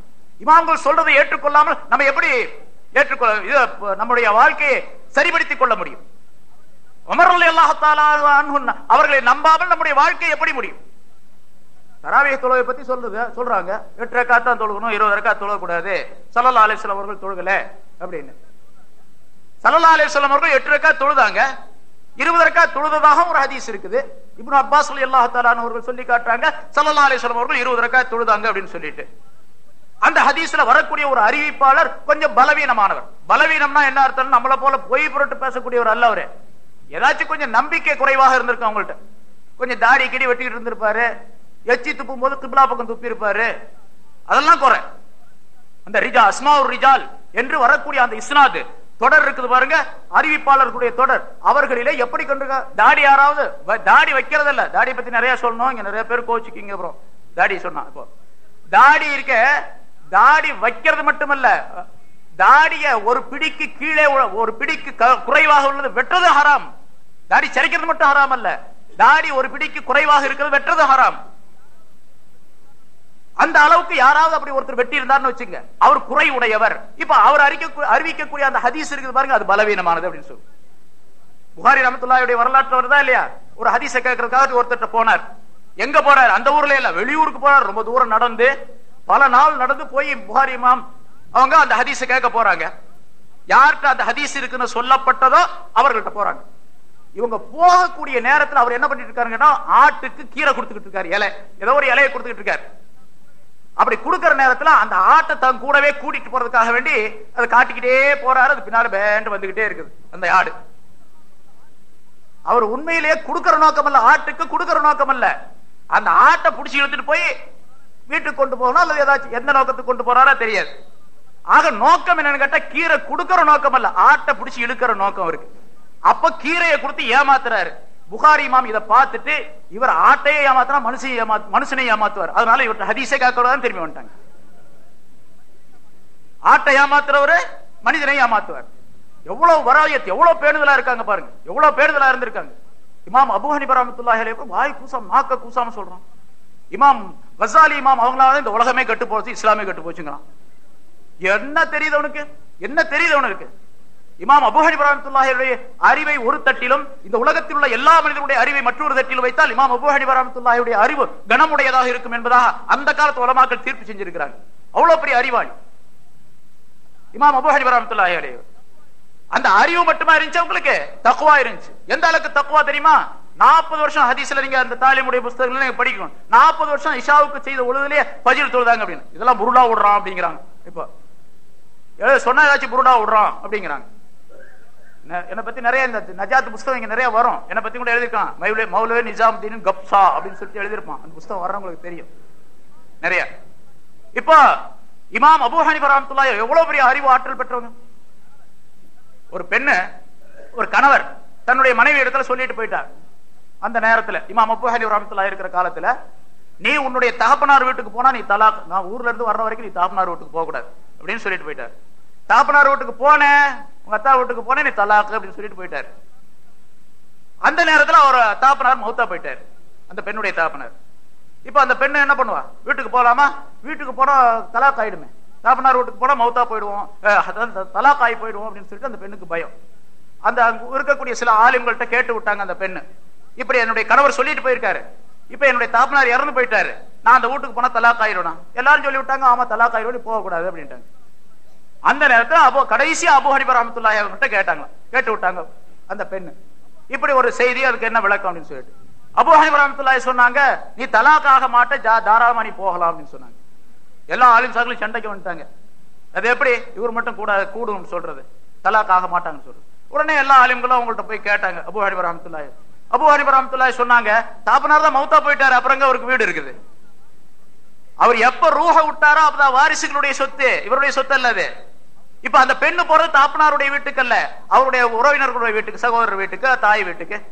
இமாம்கள் சொல்றதை ஏற்றுக்கொள்ளாமல் நம்ம எப்படி ஏற்றுக்கொள்ள இது நம்முடைய வாழ்க்கையை சரிபடுத்திக் கொள்ள முடியும்? உமர் ரலியல்லாஹு அவர்களை நம்பாமல் நம்முடைய வாழ்க்கை எப்படி முடியும்? தராவிய தொழுவை பத்தி சொல்றது சொல்றாங்க. எட்டு ரக்கா தான் தொழுகணும் இருபது ரக்கா தொழுக கூடாது சல்லல்லா அலிஸ்லாம் அவர்கள் தொழுகல அப்படின்னு. சல்லல்லா அலிஸ்லாம் அவர்கள் எட்டு ரக்கா தொழுதாங்க. இருபது ரக்கா தொழுததாக ஒரு ஹதீஸ் இருக்குது. இப்போ அப்பாஸ் ரலியல்லாஹு தஆலா அவர்கள் சொல்லி காட்டுறாங்க சல்லல்லா அலிஸ்லாம் அவர்கள் இருபது ரக்கா தொழுதாங்க அப்படின்னு சொல்லிட்டு. அந்த ஹதீஸ்ல வரக்கூடிய ஒரு அறிவிப்பாளர் கொஞ்சம் பலவீனமானவர். பலவீனம்னா என்ன அர்த்தம் நம்மள போல பொய் புரட்டு பேசக்கூடியவர் அல்ல அவரு. ஏதாச்சும் கொஞ்சம் நம்பிக்கை குறைவாக இருந்திருக்கு அவங்கள்ட்ட. கொஞ்சம் தாடி கிடி வெட்டிக்கிட்டு இருந்திருப்பாரு. எச்சி துப்பும் போது கிபிலா பக்கம் துப்பி இருப்பாரு அதெல்லாம் குறை. அந்த ரிஜா அஸ்மாவுர் ரிஜால் என்று வரக்கூடிய அந்த இஸ்னாது தொடர் இருக்குது பாருங்க அறிவிப்பாளர்களுடைய தொடர். அவர்களிலே எப்படி கண்டு தாடி யாராவது வ- தாடி வைக்கிறது இல்ல தாடி பத்தி நிறைய சொல்லணும். இங்க நிறைய பேர் கோச்சுக்கிங்க அப்புறம். தாடி சொன்னா இப்போ. தாடி இருக்க தாடி வைக்கிறது மட்டுமல்ல தாடிய ஒரு பிடிக்கு கீழே உள்ள- ஒரு பிடிக்கு க- குறைவாக உள்ளது வெட்டுறது ஹராம். தாடி சரிக்கிறது மட்டும் ஹராம் அல்ல. தாடி ஒரு பிடிக்கு குறைவாக இருக்கிறது வெட்டுறது ஹராம். அந்த அளவுக்கு யாராவது அப்படி ஒருத்தர் வெட்டி இருந்தார்னு வச்சுங்க. அவர் குறை உடையவர் இப்ப அவர் அறிக்க அறிவிக்கக்கூடிய அந்த ஹதீஸ் இருக்குது பாருங்க அது பலவீனமானது அப்படின்னு சொல்லு. புகாரி ரமத்துல்லாவுடைய வரலாற்று வருதா இல்லையா? ஒரு ஹதீச கேட்கறதுக்காக ஒருத்தர் போனார். எங்க போறார்? அந்த ஊர்ல இல்ல வெளியூருக்கு போறார். ரொம்ப தூரம் நடந்து பல நாள் நடந்து போய் புகாரி மாம் அவங்க அந்த ஹதீஸ கேட்க போறாங்க. யார்கிட்ட அந்த ஹதீஸ் இருக்குன்னு சொல்லப்பட்டதோ அவர்கள்ட்ட போறாங்க. இவங்க போகக்கூடிய நேரத்துல அவர் என்ன பண்ணிட்டு இருக்காருங்கன்னா ஆட்டுக்கு கீரை கொடுத்துக்கிட்டு இருக்காரு இலை. ஏதோ ஒரு இலையை கொடுத்துக்கிட்டு இருக்காரு. அப்படி கொடுக்கற நேரத்துல அந்த ஆட்டை தன் கூடவே கூட்டிட்டு போறதுக்காக வேண்டி அதை காட்டிக்கிட்டே போறாரு. அது பின்னால பேண்டு வந்துகிட்டே இருக்குது அந்த ஆடு. அவர் உண்மையிலேயே கொடுக்கிற நோக்கம் அல்ல ஆட்டுக்கு கொடுக்கற நோக்கம் அல்ல. அந்த ஆட்டை புடிச்சு இழுத்துட்டு போய் வீட்டுக்கு கொண்டு போகணும் அல்லது ஏதாச்சும் எந்த நோக்கத்துக்கு கொண்டு போறாரோ தெரியாது. ஆக நோக்கம் என்னன்னு கேட்டா கீரை கொடுக்கிற நோக்கம் அல்ல ஆட்டை புடிச்சு இழுக்கிற நோக்கம் இருக்கு அப்ப கீரையை கொடுத்து ஏமாத்துறாரு. புகாரி இமாம் இதை பார்த்துட்டு இவர் ஆட்டையை ஏமாத்தினா மனுஷனை ஏமா மனுஷனை ஏமாத்துவார். அதனால இவர்கிட்ட ஹதீஸே கேட்கக்கூடாதுன்னு திரும்பி வந்துட்டாங்க. ஆட்டை ஏமாத்துறவரு மனிதனை ஏமாத்துவார். எவ்வளவு வராயத் எவ்வளவு பேணுதலா இருக்காங்க பாருங்க. எவ்வளவு பேணுதலா இருந்திருக்காங்க. இமாம் அபு ஹனிபா வாய் கூசாம் நாக்க கூசாம சொல்றான். இமாம் வசாலி இமாம் அவங்களால இந்த உலகமே கட்டு போச்சு இஸ்லாமே கட்டு போச்சுங்களாம் என்ன தெரியுது அவனுக்கு? என்ன தெரியுது அவனுக்கு? இமாம் அபு ஹனிபா அறிவை ஒரு தட்டிலும் இந்த உலகத்தில் உள்ள எல்லா மனிதனுடைய அறிவை மற்றொரு தட்டிலும் வைத்தால் இமாம் அபு ஹனிபா அறிவு கனமுடையதாக இருக்கும் என்பதாக அந்த காலத்து உலமாக்கள் தீர்ப்பு செஞ்சிருக்கிறாங்க. அவ்வளவு பெரிய அறிவாளி. இமாம் அபு ஹனிபா அந்த அறிவு மட்டுமா இருந்துச்சு உங்களுக்கு தக்குவா இருந்துச்சு. எந்த அளவுக்கு தக்குவா தெரியுமா? நாற்பது வருஷம் ஹதீஸ்ல நீங்க அந்த தாலிமுடைய புஸ்தகங்களை நீங்க படிக்கணும். நாற்பது வருஷம் இஷாவுக்கு செய்த உழுதுலயே பஜில் தொழுதாங்க அப்படின்னு. இதெல்லாம் புருடா விடுறான் அப்படிங்கிறாங்க. இப்போ சொன்னா ஏதாச்சும் புருடா விடுறான் அப்படிங்கிறாங்க. என்னை பத்தி நிறைய இந்த நஜாத் புஸ்தகம் இங்க நிறைய வரும். என்னை பத்தி கூட எழுதிருக்கான் மௌலே மௌலவே நிஜாமுதீன் கப்சா அப்படின்னு சொல்லிட்டு எழுதியிருப்பான். அந்த புஸ்தகம் வர்றவங்களுக்கு தெரியும். நிறைய. இப்போ இமாம் அபூ ஹனிஃபா ரஹ்மத்துல்லாஹி எவ்வளவு பெரிய அறிவு ஆற்றல் பெற்றவங்க? ஒரு பெண்ணு ஒரு கணவர் தன்னுடைய மனைவி இடத்துல சொல்லிட்டு போயிட்டார். அந்த நேரத்தில் இமாம் அபு ஹனீஃபா ரஹ்மத்துல்லாஹி இருக்கிற காலத்துல நீ உன்னுடைய தகப்பனார் வீட்டுக்கு போனா நீ தலா நான் ஊர்ல இருந்து வர்ற வரைக்கும் நீ தகப்பனார் வீட்டுக்கு போக கூடாது அப்படின்னு சொல்லிட்டு போயிட்டார். தகப்பனார் வீட்டுக்கு போனேன். உங்க அத்தா வீட்டுக்கு போனேன் நீ தலாக்கு அப்படின்னு சொல்லிட்டு போயிட்டாரு. அந்த நேரத்தில் அவர் தாப்பனார் மௌத்தா போயிட்டாரு. அந்த பெண்ணுடைய தாப்பனார். இப்ப அந்த பெண்ணை என்ன பண்ணுவா? வீட்டுக்கு போலாமா? வீட்டுக்கு போனா தலாக் ஆயிடுமே. தாப்பனார் வீட்டுக்கு போனா மௌத்தா போயிடுவோம். அஹ், தலாக் ஆகி போயிடுவோம் அப்படின்னு சொல்லிட்டு அந்த பெண்ணுக்கு பயம். அந்த அங்கே இருக்கக்கூடிய சில ஆளுங்கள்ட்ட கேட்டு விட்டாங்க அந்த பெண்ணு. இப்படி என்னுடைய கணவர் சொல்லிட்டு போயிருக்காரு. இப்ப என்னுடைய தாப்பனார் இறந்து போயிட்டாரு. நான் அந்த வீட்டுக்கு போனா தலாக் ஆயிடும் எல்லாரும் சொல்லி விட்டாங்க ஆமா தலாக் ஆயிடும் போகக்கூடாது அப்படின்ட்டாங்க. அந்த நேரத்தில் அபோ கடைசி அபு ஹனிபர் ரஹமத்துல்லாஹி அவர்கிட்ட கேட்டாங்க. கேட்டு விட்டாங்க அந்த பெண்ணு. இப்படி ஒரு செய்தி அதுக்கு என்ன விளக்கம் அப்படின்னு சொல்லிட்டு. அபு ஹனிபர் ரஹமத்துல்லாஹி சொன்னாங்க நீ தலாக் ஆக மாட்ட ஜா- தாராளமா நீ போகலாம் அப்படின்னு சொன்னாங்க. எல்லா ஆளும் சாக்களும் சண்டைக்கு வந்துட்டாங்க. அது எப்படி? இவர் மட்டும் கூட கூடும் சொல்றது. தலாக் ஆக மாட்டாங்கன்னு சொல்றது. உடனே எல்லா ஆலிம்களும் அவங்கள்ட்ட போய் கேட்டாங்க அபு ஹனிபர் ரஹமத்துல்லாஹி. அபு ஹனிபர் ரஹமத்துல்லாஹி சொன்னாங்க தாப்பனார் தான் மௌத்தா போயிட்டாரு அப்புறங்க அவருக்கு வீடு இருக்குது? அவர் எப்ப ரூஹ விட்டாரோ அப்பதான் வாரிசுகளுடைய சொத்து இவருடைய சொத்து அல்லது இப்ப அந்த பெண்ணு போறது தாப்பனாருடைய வீட்டுக்கு அல்ல அவருடைய உறவினர்களுடைய வீட்டுக்கு சகோதரர் வீட்டுக்கு தாய் வீட்டுக்கு.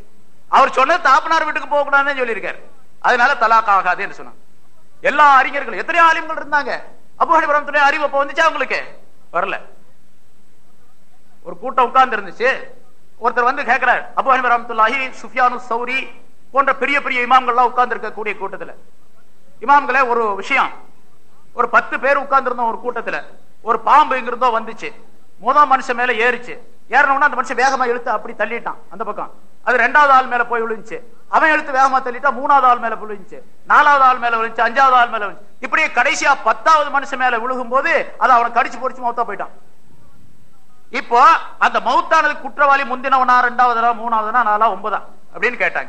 அவர் சொன்னது தாப்பனார் வீட்டுக்கு போக கூடாதுன்னு சொல்லியிருக்காரு. அதனால தலாக் ஆகாதுன்னு சொன்னாங்க. எல்லா அறிஞர்களும் எத்தனை ஆலிம்கள் இருந்தாங்க. அபுஹனிபுரத்துடைய அறிவு அப்ப வந்துச்சா அவங்களுக்கு? வரல. ஒரு கூட்டம் உட்கார்ந்து இருந்துச்சு. ஒருத்தர் வந்து கேட்கிறார் அபு ஹனிபர் சுஃபியானு சௌரி போன்ற பெரிய பெரிய இமாம்கள்லாம் உட்கார்ந்து இருக்கக்கூடிய கூட்டத்துல. இமாம்களே ஒரு விஷயம். ஒரு பத்து பேர் உட்கார்ந்துருந்தோம் ஒரு கூட்டத்துல. ஒரு பாம்பு எங்கிருந்தோ வந்துச்சு. முதல் மனுஷன் மேல ஏறிச்சு. ஏறினவுடனே அந்த மனுஷன் வேகமா இழுத்து அப்படி தள்ளிட்டான் அந்த பக்கம். அது ரெண்டாவது ஆள் மேல போய் விழுந்துச்சு. அவன் இழுத்து வேகமா தள்ளிட்டா மூணாவது ஆள் மேல விழுந்துச்சு. நாலாவது ஆள் மேல விழுந்துச்சு. அஞ்சாவது ஆள் மேல விழுந்துச்சு. இப்படியே கடைசியா பத்தாவது மனுஷன் மேல விழுகும் போது அது அவனை கடிச்சு பொடிச்சு மௌத்தா போயிட்டான். இப்போ அந்த மௌத்தானது குற்றவாளி முந்தினவனா ரெண்டாவதுனா மூணாவதுனா நாலா ஒன்பதா? அப்படின்னு கேட்டாங்க.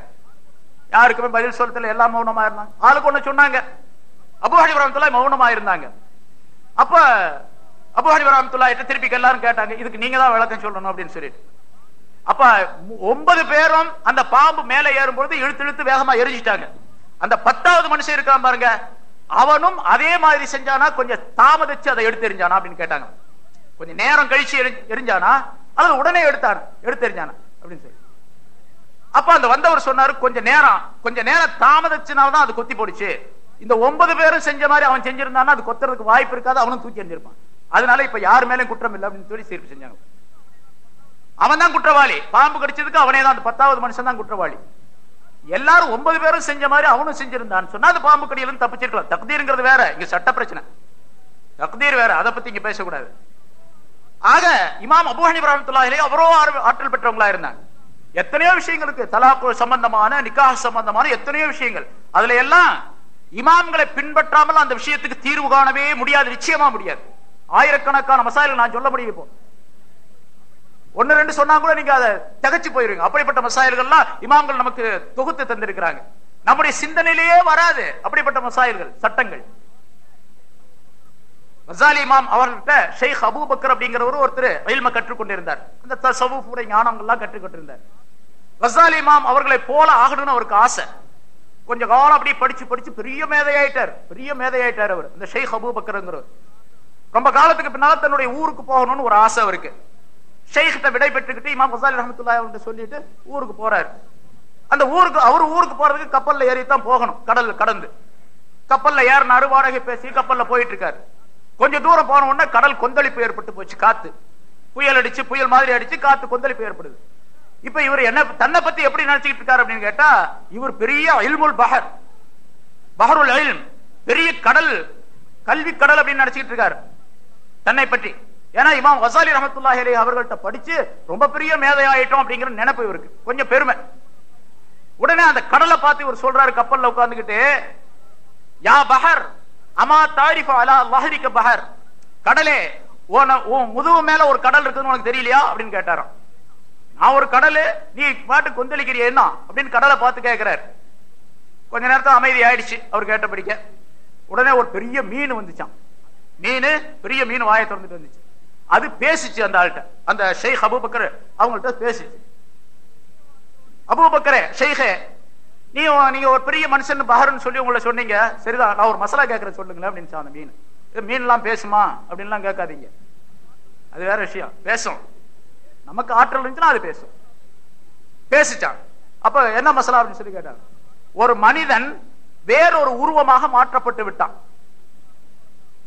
யாருக்குமே பதில் சொல்லத்துல எல்லாம் மௌனமா இருந்தாங்க ஆளுக்கு ஒண்ணு சொன்னாங்க. அபுஹானி மௌனமா இருந்தாங்க அப்ப அபுஹானி வரமத்துல்லா திருப்பி எல்லாரும் கேட்டாங்க இதுக்கு நீங்க தான் விளக்கம் சொல்லணும் அப்படின்னு சொல்லிட்டு. அப்ப ஒன்பது பேரும் அந்த பாம்பு மேல ஏறும்பொழுது இழுத்து இழுத்து வேகமா எரிஞ்சிட்டாங்க. அந்த பத்தாவது மனுஷன் இருக்கான் பாருங்க. அவனும் அதே மாதிரி செஞ்சானா கொஞ்சம் தாமதிச்சு அதை எடுத்து எரிஞ்சானா அப்படின்னு கேட்டாங்க. கொஞ்சம் நேரம் கழிச்சு எரிஞ்சானா அல்லது உடனே எடுத்தானா எடுத்து எரிஞ்சானா அப்படின்னு சொல்லி. அப்ப அந்த வந்தவர் சொன்னாரு கொஞ்ச நேரம் கொஞ்ச நேரம் தாமதிச்சினால்தான் அது கொத்தி போடுச்சு. இந்த ஒன்பது பேரும் செஞ்ச மாதிரி அவன் செஞ்சிருந்தான்னா அது கொத்துறதுக்கு வாய்ப்பு இருக்காது அவனும் தூக்கி எறிஞ்சிருப்பான். அதனால இப்ப யார் மேலும் குற்றம் இல்லை அப்படின்னு சொல்லி தீர்ப்பு செஞ்சாங்க. அவன் தான் குற்றவாளி. பாம்பு கடிச்சதுக்கு அவனே தான் அந்த பத்தாவது மனுஷன் தான் குற்றவாளி. எல்லாரும் ஒன்பது பேரும் செஞ்ச மாதிரி அவனும் செஞ்சிருந்தான்னு சொன்னா அது பாம்பு கடியில தப்பிச்சிருக்கலாம். தக்தீருங்கிறது வேற இங்க சட்ட பிரச்சனை. தக்தீர் வேற அதை பத்தி இங்க பேசக்கூடாது. ஆக இமாம் அபு ஹனீஃபா அவரோ ஆற்றல் பெற்றவங்களா இருந்தாங்க. எத்தனையோ விஷயங்கள் இருக்கு தலாக்கு சம்பந்தமான நிக்காக சம்பந்தமான எத்தனையோ விஷயங்கள். அதுல எல்லாம் இமாம்களை பின்பற்றாமல் அந்த விஷயத்துக்கு தீர்வு காணவே முடியாது நிச்சயமா முடியாது. ஆயிரக்கணக்கான மசாயல்கள் நான் சொல்ல முடியும் இப்போ. ஒன்னு ரெண்டு சொன்னா கூட நீங்க அதை தகச்சு போயிருவீங்க. அப்படிப்பட்ட மசாயல்கள்லாம் இமாம்கள் நமக்கு தொகுத்து தந்திருக்கிறாங்க. நம்முடைய சிந்தனையிலேயே வராது அப்படிப்பட்ட மசாயல்கள் சட்டங்கள். மசாலி இமாம் அவர்கிட்ட ஷேக் அபூபக்கர் அப்படிங்கிறவர் ஒருத்தர் வயல்ம கற்றுக்கொண்டிருந்தார். அந்த தசவுடைய ஞானங்கள்லாம் கற்றுக்கொண்டிருந்தார். கசாலி இமாம் அவர்களை போல ஆகணும்னு அவருக்கு ஆசை. கொஞ்ச காலம் அப்படியே படிச்சு படிச்சு பெரிய மேதையாயிட்டார். பெரிய மேதையாயிட்டார் அவர். இந்த ஷேக் அபூபக்கர்ங்கிறவர் ரொம்ப காலத்துக்கு பின்னால தன்னுடைய ஊருக்கு போகணும்னு ஒரு ஆசை அவருக்கு. ஷேக்கிட்ட விடை பெற்றுக்கிட்டு இமாம் மசாலி ரஹமத்துல்லா அவர்கிட்ட சொல்லிட்டு ஊருக்கு போறாரு. அந்த ஊருக்கு அவர் ஊருக்கு போறதுக்கு கப்பல்ல ஏறி தான் போகணும். கடல் கடந்து. கப்பல்ல ஏறினாரு வாடகை பேசி கப்பல்ல போயிட்டு இருக்காரு. கொஞ்சம் தூரம் போன உடனே கடல் கொந்தளிப்பு ஏற்பட்டு போச்சு காத்து. புயல் அடிச்சு புயல் மாதிரி அடிச்சு காத்து கொந்தளிப்பு ஏற்படுது. இப்ப இவர் என்ன தன்னை பத்தி எப்படி நினைச்சுக்கிட்டு இருக்காரு அப்படின்னு கேட்டா இவர் பெரிய அயில்முல் பஹர். பஹருல் அயில் பெரிய கடல் கல்வி கடல் அப்படின்னு நினைச்சுக்கிட்டு இருக்காரு. தன்னை பற்றி. ஏன்னா இமாம் வசாலி ரஹமத்துல்லாஹி அலைஹி அவர்கள்ட்ட படிச்சு ரொம்ப பெரிய மேதையாயிட்டோம் அப்படிங்கிற நினைப்பு இவருக்கு. கொஞ்சம் பெருமை. உடனே அந்த கடலை பார்த்து இவர் சொல்றாரு கப்பல்ல உட்காந்துக்கிட்டு யா பஹர் அமா தாரிஃபு அலா லஹரிக்க பஹர். கடலே உன் முதுகு மேல ஒரு கடல் இருக்குன்னு உனக்கு தெரியலையா? அப்படின்னு கேட்டாராம். நான் ஒரு கடல் நீ பாட்டு கொந்தளிக்கிறிய என்ன அப்படின்னு கடலை பார்த்து கேட்கிறார். கொஞ்ச நேரத்தில் அமைதி ஆயிடுச்சு அவர் கேட்ட படிக்க உடனே ஒரு பெரிய மீன் வந்துச்சான் மீன் பெரிய மீன் வாயை திறந்துட்டு வந்துச்சு. அது பேசிச்சு அந்த ஆள்கிட்ட. அந்த ஷேக் அபுபக்கர் அவங்கள்ட்ட பேசிச்சு. அபுபக்கரே ஷேഖே நீ நீங்க ஒரு பெரிய மனுஷன் பஹர்னு சொல்லி உங்களை சொன்னீங்க. சரிதான் நான் ஒரு மசாலா கேட்கறேன் சொல்லுங்களேன் அப்படின்னு சொன்ன மீன். இது மீன்லாம் பேசுமா? அப்படின்லாம் கேட்காதீங்க. அது வேற விஷயம். பேசும். நமக்கு ஆற்றல் இருந்துச்சுன்னா அது பேசும். பேசிச்சான் அப்ப என்ன மசாலா அப்படின்னு சொல்லி கேட்டாங்க ஒரு மனிதன் வேறொரு உருவமாக மாற்றப்பட்டு விட்டான்.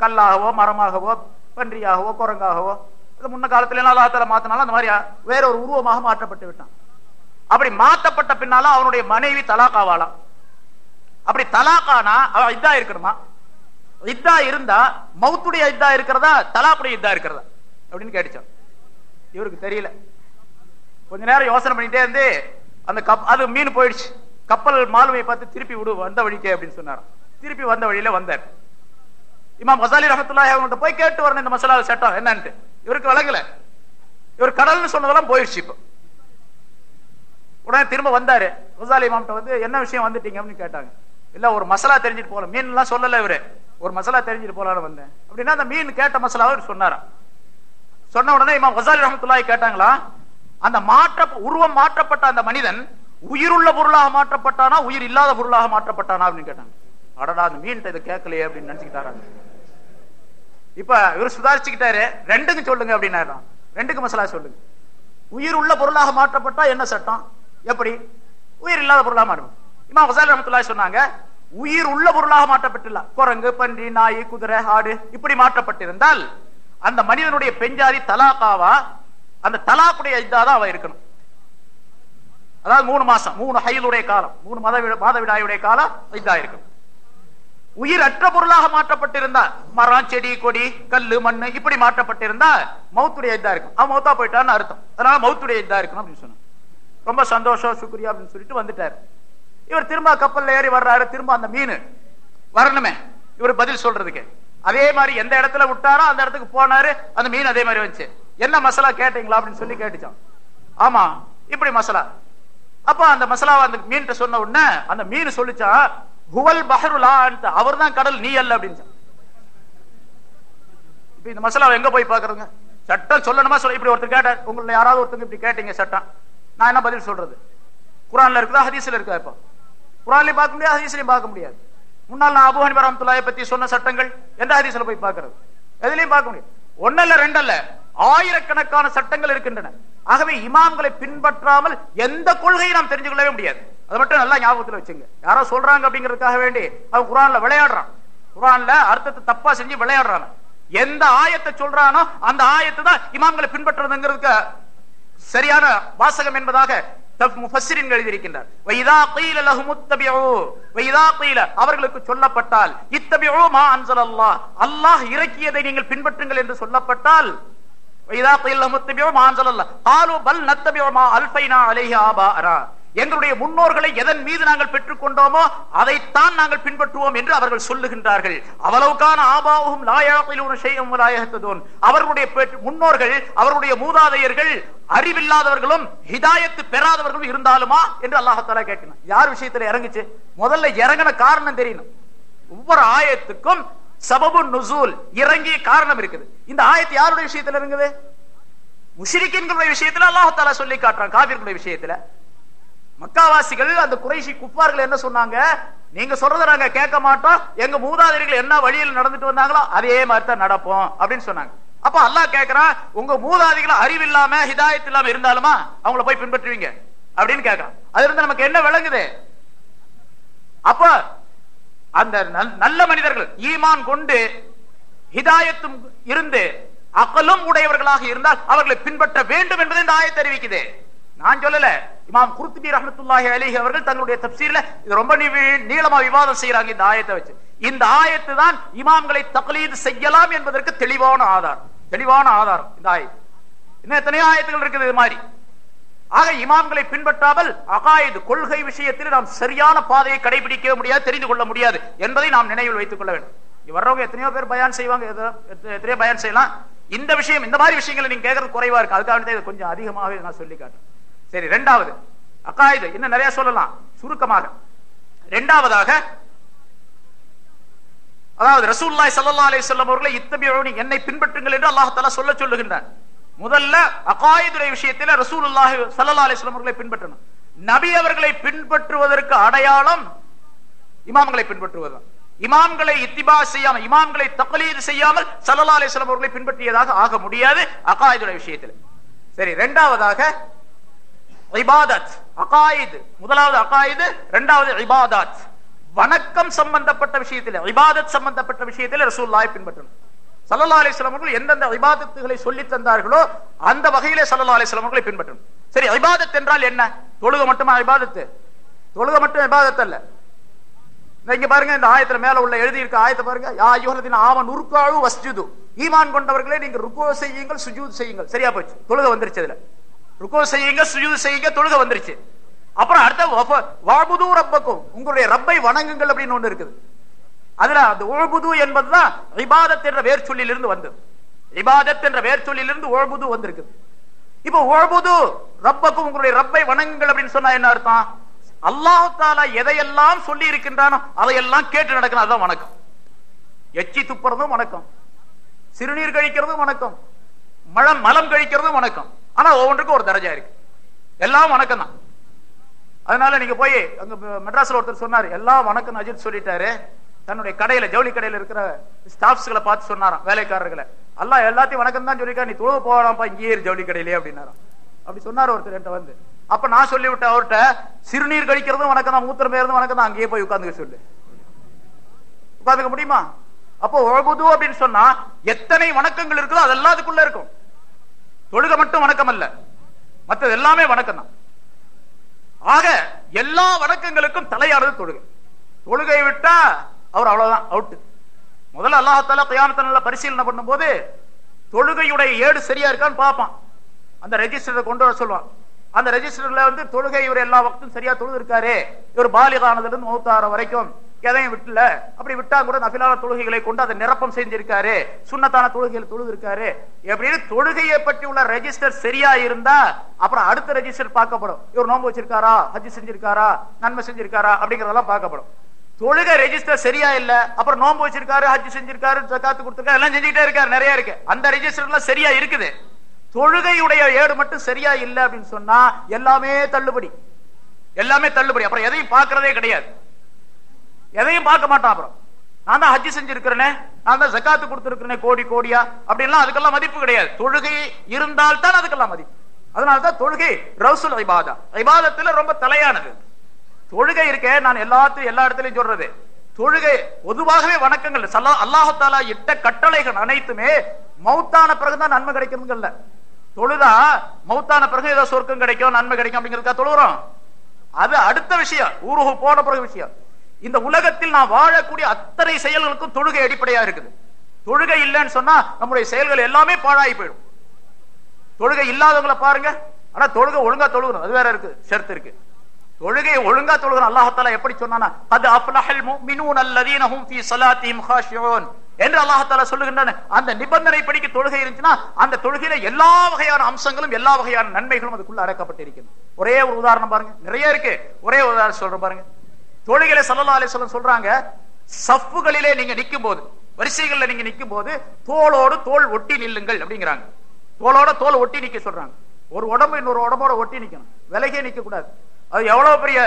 கல்லாகவோ மரமாகவோ பன்றியாகவோ குரங்காகவோ முன்ன காலத்துல எல்லாம் மாத்தினாலும் அந்த மாதிரி வேற ஒரு உருவமாக மாற்றப்பட்டு விட்டான். அப்படி மாற்றப்பட்ட பின்னால அவனுடைய மனைவி தலாக்காவாலாம் அப்படி தலாக்கானா? அவன் இதா இருக்கணுமா? இதா இருந்தா மௌத்துடைய இதா இருக்கிறதா? தலாக்குடைய இதா இருக்கிறதா? அப்படின்னு கேட்டுச்சான். இவருக்கு தெரியல. கொஞ்ச நேரம் யோசனை பண்ணிட்டே இருந்து அந்த கப் அது மீன் போயிடுச்சு. கப்பல் மாலுமையை பார்த்து திருப்பி விடு வந்த வழிக்கே அப்படின்னு சொன்னாராம். திருப்பி வந்த வழியில வந்தார். இமாம் மசாலி ரஹத்துல்லாஹி அவங்கள்ட்ட போய் கேட்டு வரணும் இந்த மசாலா சட்டம் என்னன்ட்டு. இவருக்கு விளங்கல. இவர் கடல்னு சொன்னதெல்லாம் போயிடுச்சு இப்போ. உடனே திரும்ப வந்தாரு. முசாலி மாம்ட்ட வந்து என்ன விஷயம் வந்துட்டீங்க? அப்படின்னு கேட்டாங்க. இல்ல ஒரு மசாலா தெரிஞ்சுட்டு போகல. மீன் எல்லாம் சொல்லல இவரு. ஒரு மசாலா தெரிஞ்சுட்டு போலான்னு வந்தேன். அப்படின்னா அந்த மீன் கேட்ட மசாலாவை அவர் சொன்னாராம் சொன்ன உடனே இமாம் கசாலி ரஹமத்துல்லாய் கேட்டாங்களா? அந்த மாற்ற உருவம் மாற்றப்பட்ட அந்த மனிதன் உயிருள்ள பொருளாக மாற்றப்பட்டானா உயிர் இல்லாத பொருளாக மாற்றப்பட்டானா அப்படின்னு கேட்டாங்க. அடடா அந்த மீன் இதை கேட்கலையே அப்படின்னு நினைச்சுக்கிட்டாராங்க இப்ப இவர் சுதாரிச்சுக்கிட்டாரு. ரெண்டுக்கு சொல்லுங்க அப்படின்னா ரெண்டுக்கு மசாலா சொல்லுங்க. உயிர் உள்ள பொருளாக மாற்றப்பட்டா என்ன சட்டம்? எப்படி? உயிர் இல்லாத பொருளாக மாறும். இமா சொன்னாங்க உயிர் உள்ள பொருளாக மாற்றப்பட்டுள்ள குரங்கு பன்றி நாய் குதிரை ஆடு இப்படி மாற்றப்பட்டிருந்தால் அந்த மனிதனுடைய பெஞ்சாதி தலாக்காவா? அந்த தலாக்குடைய இதாதான் அவ இருக்கணும். அதாவது மூணு மாசம் மூணு ஹைலுடைய காலம் மூணு மத மாதவிடாயுடைய காலம் இதா இருக்கும். உயிர் அற்ற பொருளாக மாற்றப்பட்டிருந்தா மரம் செடி கொடி கல்லு மண்ணு இப்படி மாற்றப்பட்டிருந்தா மௌத்துடைய இதா இருக்கும். அவன் மௌத்தா போயிட்டான்னு அர்த்தம். அதனால மௌத்துடைய இதா இருக்கணும் அப்படின்னு சொன்னான். ரொம்ப சந்தோஷம் சுக்ரியா அப்படின்னு சொல்லிட்டு வந்துட்டாரு. இவர் திரும்ப கப்பல்ல ஏறி வர்றாரு. திரும்ப அந்த மீன். வரணுமே. இவர் பதில் சொல்றதுக்கு. அதே மாதிரி எந்த இடத்துல விட்டாரோ அந்த இடத்துக்கு போனாரு. அந்த மீன் அதே மாதிரி வந்துச்சு. என்ன மசாலா கேட்டீங்களா அப்படின்னு சொல்லி கேட்டுச்சான் ஆமா இப்படி மசாலா. அப்ப அந்த மசாலாவை அந்த மீன் சொன்ன உடனே அந்த மீன் சொல்லிச்சா புவல் பஹருலா அவர் தான் கடல் நீ அல்ல அப்படின்னு இப்ப இந்த மசாலாவை எங்க போய் பாக்குறதுங்க சட்டம் சொல்லணுமா? சொல்ல இப்படி ஒருத்தர் கேட்டார். உங்களை யாராவது ஒருத்தங்க இப்படி கேட்டீங்க சட்டம். நான் என்ன பதில் சொல்றது? குரான்ல இருக்குதா ஹதீஸ்ல இருக்கா இப்போ? குரான்லயும் பார்க்க முடியாது ஹதீஸ்லயும் பார்க்க முடியாது. முன்னால் நான் அபு ஹனிபர் பத்தி சொன்ன சட்டங்கள் எந்த ஹதீஸ்ல போய் பார்க்கறது? எதுலயும் பார்க்க முடியாது. ஒன்னல்ல ரெண்டல்ல ஆயிரக்கணக்கான சட்டங்கள் இருக்கின்றன. ஆகவே இமாம்களை பின்பற்றாமல் எந்த கொள்கையை நாம் தெரிஞ்சு கொள்ளவே முடியாது. அதை மட்டும் நல்லா ஞாபகத்துல வச்சுங்க. யாரோ சொல்றாங்க அப்படிங்கிறதுக்காக வேண்டி அவன் குரான்ல விளையாடுறான். குரான்ல அர்த்தத்தை தப்பா செஞ்சு விளையாடுறான். எந்த ஆயத்தை சொல்றானோ அந்த ஆயத்தை தான் இமாம்களை பின்பற்றுறதுங்கிறதுக்கு சரியான வாசகம் என்பதாக அவர்களுக்கு சொல்லப்பட்டால் அல்லாஹ் இறக்கியதை நீங்கள் பின்பற்றுங்கள் என்று சொல்லப்பட்டால் வைதா கையில் அமுத்தபியோ மாஞ்சல் அல்லா ஆலோ பல் நத்தபியோ மா அல்பைனா அலேஹா எங்களுடைய முன்னோர்களை எதன் மீது நாங்கள் பெற்றுக்கொண்டோமோ அதைத்தான் நாங்கள் பின்பற்றுவோம் என்று அவர்கள் சொல்லுகின்றார்கள். அவ்வளவுக்கான ஆபாவும் லாயாக்கிலூன அவர்களுடைய முன்னோர்கள் அவருடைய மூதாதையர்கள் அறிவில்லாதவர்களும் ஹிதாயத்து பெறாதவர்களும் இருந்தாலுமா என்று அல்லாஹால கேட்கணும் யார் விஷயத்துல இறங்குச்சு? முதல்ல இறங்கின காரணம் தெரியணும். ஒவ்வொரு ஆயத்துக்கும் சபபு நுசூல் இறங்கிய காரணம் இருக்குது. இந்த ஆயத்து யாருடைய விஷயத்துல இருக்குது முஷிரிக்கின்களுடைய விஷயத்துல அல்லாஹால சொல்லி காட்டுறான் காவிர்களுடைய விஷயத்துல. மக்காவாசிகள் அந்த குறைசி குப்பார்கள் என்ன சொன்னாங்க? நீங்க சொல்றத நாங்க கேட்க மாட்டோம். எங்க மூதாதையர்கள் என்ன வழியில் நடந்துட்டு வந்தாங்களோ அதே மாதிரி தான் நடப்போம் அப்படின்னு சொன்னாங்க. அப்ப அல்லாஹ் கேக்குறான் உங்க மூதாதிகள் அறிவு இல்லாம ஹிதாயத் இல்லாம இருந்தாலுமா அவங்கள போய் பின்பற்றுவீங்க? அப்படின்னு கேட்கிறான் அது இருந்து நமக்கு என்ன விளங்குது? அப்ப அந்த நல்ல மனிதர்கள் ஈமான் கொண்டு ஹிதாயத்தும் இருந்து அகலும் உடையவர்களாக இருந்தால் அவர்களை பின்பற்ற வேண்டும் என்பதை இந்த ஆயத்தை அறிவிக்குது. நான் சொல்லல. இமாம் குருத்துபி ரஹமத்துல்லாஹி அலிஹி அவர்கள் தங்களுடைய தப்சீர்ல இது ரொம்ப நீளமா விவாதம் செய்யறாங்க இந்த ஆயத்தை வச்சு. இந்த ஆயத்து தான் இமாம்களை தக்லீது செய்யலாம் என்பதற்கு தெளிவான ஆதாரம். தெளிவான ஆதாரம் இந்த ஆயத்து. இன்னும் எத்தனையோ ஆயத்துகள் இருக்குது இது மாதிரி. ஆக இமாம்களை பின்பற்றாமல் அகாயது கொள்கை விஷயத்தில் நாம் சரியான பாதையை கடைபிடிக்க முடியாது தெரிந்து கொள்ள முடியாது என்பதை நாம் நினைவில் வைத்துக் கொள்ள வேண்டும். இங்க வர்றவங்க எத்தனையோ பேர் பயன் செய்வாங்க எத்தனையோ பயன் செய்யலாம். இந்த விஷயம் இந்த மாதிரி விஷயங்களை நீங்க கேட்கறது குறைவா இருக்கு. அதுக்காக கொஞ்சம் அதிகமாகவே நான் சொல்லி காட்டுறேன். சரி ரெண்டாவது. அக்காயுது இன்னும் நிறைய சொல்லலாம். சுருக்கமாக. ரெண்டாவதாக அதாவது ரசூல்லாய் சல்லா அலி சொல்லம் அவர்களை இத்தபியோனி என்னை பின்பற்றுங்கள் என்று அல்லாஹால சொல்ல சொல்லுகின்றான் முதல்ல அகாயுதுரை விஷயத்தில் ரசூலுல்லாஹி சல்லா அலி சொல்லம் அவர்களை பின்பற்றணும். நபி அவர்களை பின்பற்றுவதற்கு அடையாளம் இமாம்களை பின்பற்றுவதுதான் இமாம்களை இத்திபா செய்யாமல் இமாம்களை தக்கலீது செய்யாமல் சல்லா அலிஸ்லாம் அவர்களை பின்பற்றியதாக ஆக முடியாது அகாயுதுடைய விஷயத்தில். சரி ரெண்டாவதாக இபாதத் அகாயிது. முதலாவது அகாயுது இரண்டாவது இபாதத். வணக்கம் சம்பந்தப்பட்ட விஷயத்தில் இபாதத் சம்பந்தப்பட்ட விஷயத்தில் ரசூல்லாய் பின்பற்றணும். சல்லா அலிஸ்லாம் அவர்கள் எந்தெந்த இபாதத்துகளை சொல்லி தந்தார்களோ அந்த வகையிலே சல்லா அலிஸ்லாம் அவர்களை பின்பற்றணும். சரி ஐபாதத் என்றால் என்ன? தொழுக மட்டுமா ஐபாதத்து தொழுக மட்டும் ஐபாதத் அல்ல. இங்க பாருங்க இந்த ஆயத்துல மேல உள்ள எழுதி இருக்க ஆயத்தை பாருங்க. யா யுகலத்தின் ஆவன் உருக்காழு வஸ்ஜுது. ஈமான் கொண்டவர்களே நீங்க ருக்கோ செய்யுங்கள் சுஜூத் செய்யுங்கள். சரியா போச்சு? தொழுக வந்துருச்சு ருக்கோ செய்யுங்க சுஜூத் செய்யுங்க தொழுக வந்துருச்சு. அப்புறம் அடுத்த வாபுது ரப்பக்கும். உங்களுடைய ரப்பை வணங்குங்கள் அப்படின்னு ஒண்ணு இருக்குது. அதுல அந்த ஓழ்புது என்பதுதான் ரிபாதத் என்ற வேர் சொல்லிலிருந்து வந்தது. ரிபாதத் என்ற வேர் சொல்லிலிருந்து ஓழ்புது வந்திருக்கு இப்ப ஓழ்புது ரப்பக்கும் உங்களுடைய ரப்பை வணங்குங்கள் அப்படின்னு சொன்னா என்ன அர்த்தம்? அல்லாஹு தாலா எதையெல்லாம் சொல்லி இருக்கின்றானோ அதையெல்லாம் கேட்டு நடக்கணும் அதுதான் வணக்கம். எச்சி துப்புறதும் வணக்கம். சிறுநீர் கழிக்கிறதும் வணக்கம். மழம் மலம் கழிக்கிறதும் வணக்கம். ஆனா ஒவ்வொன்றுக்கும் ஒரு தரஜா இருக்கு. எல்லாம் வணக்கம் தான். அதனால நீங்க போய் அங்க மெட்ராஸ்ல ஒருத்தர் சொன்னாரு எல்லாம் வணக்கம் அஜித் சொல்லிட்டாரு. தன்னுடைய கடையில ஜவுளி கடையில இருக்கிற ஸ்டாஃப்ஸ்களை பார்த்து சொன்னாராம் வேலைக்காரர்களை. எல்லாம் எல்லாத்தையும் வணக்கம் தான் சொல்லிருக்கா நீ தொழுவு போகலாம்ப்பா இங்கேயே ஜவுளி கடையிலே அப்படின்னாராம். அப்படி சொன்னார் ஒருத்தர் என்கிட்ட வந்து. அப்ப நான் சொல்லிவிட்டேன் அவர்கிட்ட சிறுநீர் கழிக்கிறதும் வணக்கம் தான் மூத்திரம் பேருந்தும் வணக்கம் தான் அங்கேயே போய் உட்காந்துக்க சொல்லு. உட்காந்துக்க முடியுமா? அப்போ உழபுது அப்படின்னு சொன்னா எத்தனை வணக்கங்கள் இருக்குதோ அதெல்லாம் அதுக்குள்ள இருக்கும். தொழுக மட்டும் வணக்கம் அல்ல மற்றது எல்லாமே வணக்கம் தான் ஆக எல்லா வணக்கங்களுக்கும் தலையானது தொழுகை. தொழுகை விட்டா அவர் அவ்வளவுதான் அவுட் முதல்ல அல்லாஹால கயாமத்தை பரிசீலனை பண்ணும்போது தொழுகையுடைய ஏடு சரியா இருக்கான்னு பார்ப்பான். அந்த ரெஜிஸ்டரை கொண்டு வர சொல்லுவான். அந்த ரெஜிஸ்டர்ல வந்து தொழுகை இவர் எல்லா வக்தும் சரியா தொழுது இருக்காரு இவர் பாலிகானதுல இருந்து மூத்தாற வரைக்கும் எதையும் விட்டுல? அப்படி விட்டா கூட நபிலான தொழுகைகளை கொண்டு அதை நிரப்பம் செஞ்சிருக்காரு. சுண்ணத்தான தொழுகைகள் தொழுது இருக்காரு எப்படின்னு தொழுகையை பற்றி உள்ள ரெஜிஸ்டர் சரியா இருந்தா அப்புறம் அடுத்த ரெஜிஸ்டர் பார்க்கப்படும். இவர் நோன்பு வச்சிருக்காரா? ஹஜ் செஞ்சிருக்காரா? நன்மை செஞ்சிருக்காரா? அப்படிங்கறதெல்லாம் பார்க்கப்படும். தொழுகை ரெஜிஸ்டர் சரியா இல்ல அப்புறம் நோன்பு வச்சிருக்காரு ஹஜ் செஞ்சிருக்காரு காத்து கொடுத்திருக்காரு எல்லாம் செஞ்சுட்டே இருக்காரு நிறைய இருக்கு. அந்த ரெஜிஸ்டர் எல்லாம் சரியா இருக்குது. தொழுகையுடைய ஏடு மட்டும் சரியா இல்ல அப்படின்னு சொன்னா எல்லாமே தள்ளுபடி. எல்லாமே தள்ளுபடி. அப்புறம் எதையும் பார்க்கறதே கிடையாது. எதையும் பார்க்க மாட்டான் அப்புறம். நான் தான் ஹஜ்ஜி செஞ்சிருக்கிறேனே நான் தான் ஜக்காத்து கொடுத்திருக்கிறேனே கோடி கோடியா அப்படின்லாம் அதுக்கெல்லாம் மதிப்பு கிடையாது. தொழுகை இருந்தால் தான் அதுக்கெல்லாம் மதிப்பு. அதனாலதான் தொழுகை ரவுசுல் ஐபாதா ஐபாதத்துல ரொம்ப தலையானது. தொழுகை இருக்கே நான் எல்லாத்தையும் எல்லா இடத்துலயும் சொல்றது. தொழுகை பொதுவாகவே வணக்கங்கள். சல்லா அல்லாஹாலா இட்ட கட்டளைகள் அனைத்துமே மௌத்தான பிறகுதான் நன்மை கிடைக்கிறதுங்கல்ல தொழுதா மௌத்தான பிறகு ஏதோ சொர்க்கம் கிடைக்கும் நன்மை கிடைக்கும் அப்படிங்கிறதுக்கா தொழுகிறோம் அது அடுத்த விஷயம். ஊருகு போன பிறகு விஷயம். இந்த உலகத்தில் நான் வாழக்கூடிய அத்தனை செயல்களுக்கும் தொழுகை அடிப்படையா இருக்குது. தொழுகை இல்லைன்னு சொன்னா நம்முடைய செயல்கள் எல்லாமே பாழாகி போயிடும். தொழுகை இல்லாதவங்களை பாருங்க. ஆனா தொழுகை ஒழுங்கா தொழுகணும். அது வேற இருக்கு. சேர்த்து இருக்கு. தொழுகை ஒழுங்கா தொழுகணும். அல்லாஹால எப்படி சொன்னானா அது அஃப்லஹல் முஃமினூன் அல்லதீன ஃபீ ஸலாத்திஹிம் காஷியூன் என்று அல்லாஹால சொல்லுகின்றன. அந்த நிபந்தனை படிக்க தொழுகை இருந்துச்சுன்னா அந்த தொழுகையில எல்லா வகையான அம்சங்களும் எல்லா வகையான நன்மைகளும் அதுக்குள்ள அடக்கப்பட்டிருக்கிறது ஒரே ஒரு உதாரணம் பாருங்க. நிறைய இருக்கு. ஒரே ஒரு உதாரணம் சொல்றேன் பாருங்க. தொழுகையில சல்லல்லா அலிஸ்வலம் சொல்றாங்க சஃப்புகளிலே நீங்க நிக்கும் போது வரிசைகள்ல நீங்க நிக்கும் போது தோளோடு தோல் ஒட்டி நில்லுங்கள் அப்படிங்கிறாங்க. தோளோட தோல் ஒட்டி நிக்க சொல்றாங்க. ஒரு உடம்பு இன்னொரு உடம்போட ஒட்டி நிக்கணும். விலகே நிக்க கூடாது அது எவ்வளவு பெரிய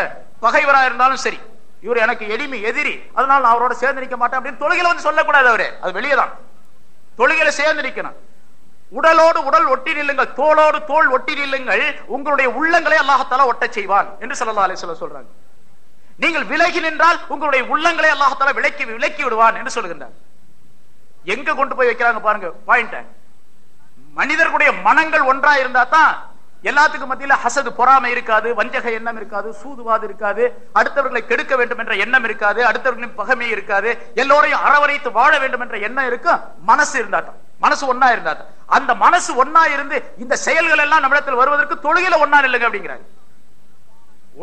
பகைவரா இருந்தாலும் சரி. இவர் எனக்கு எளிமை எதிரி அதனால நான் அவரோட சேர்ந்து நிக்க மாட்டேன் அப்படின்னு தொழுகையில வந்து சொல்லக்கூடாது அவரு. அது வெளியே தான் தொழுகையில சேர்ந்து நிக்கணும். உடலோடு உடல் ஒட்டி நில்லுங்கள். தோளோடு தோல் ஒட்டி நில்லுங்கள். உங்களுடைய உள்ளங்களை அல்லாஹத்தால ஒட்ட செய்வான் என்று சொல்லலாம் சொல்ல சொல்றாங்க. நீங்கள் விலகி நின்றால் உங்களுடைய உள்ளங்களை அல்லாஹத்தால விலக்கி விலக்கி விடுவான் என்று சொல்லுகின்றார் எங்க கொண்டு போய் வைக்கிறாங்க பாருங்க பாயிண்ட் மனிதர்களுடைய மனங்கள் ஒன்றா இருந்தா தான் எல்லாத்துக்கும் மத்தியில ஹசது பொறாமை இருக்காது வஞ்சக எண்ணம் இருக்காது சூதுவாது இருக்காது அடுத்தவர்களை கெடுக்க வேண்டும் என்ற எண்ணம் இருக்காது அடுத்தவர்களின் பகமை இருக்காது எல்லோரையும் அரவணைத்து வாழ வேண்டும் என்ற எண்ணம் இருக்கும் மனசு இருந்தாட்டம் மனசு ஒன்னா இருந்தாட்டம் அந்த மனசு ஒன்னா இருந்து இந்த செயல்கள் எல்லாம் நம்மிடத்தில் வருவதற்கு தொழுகையில ஒன்னா இல்லைங்க அப்படிங்கிறாங்க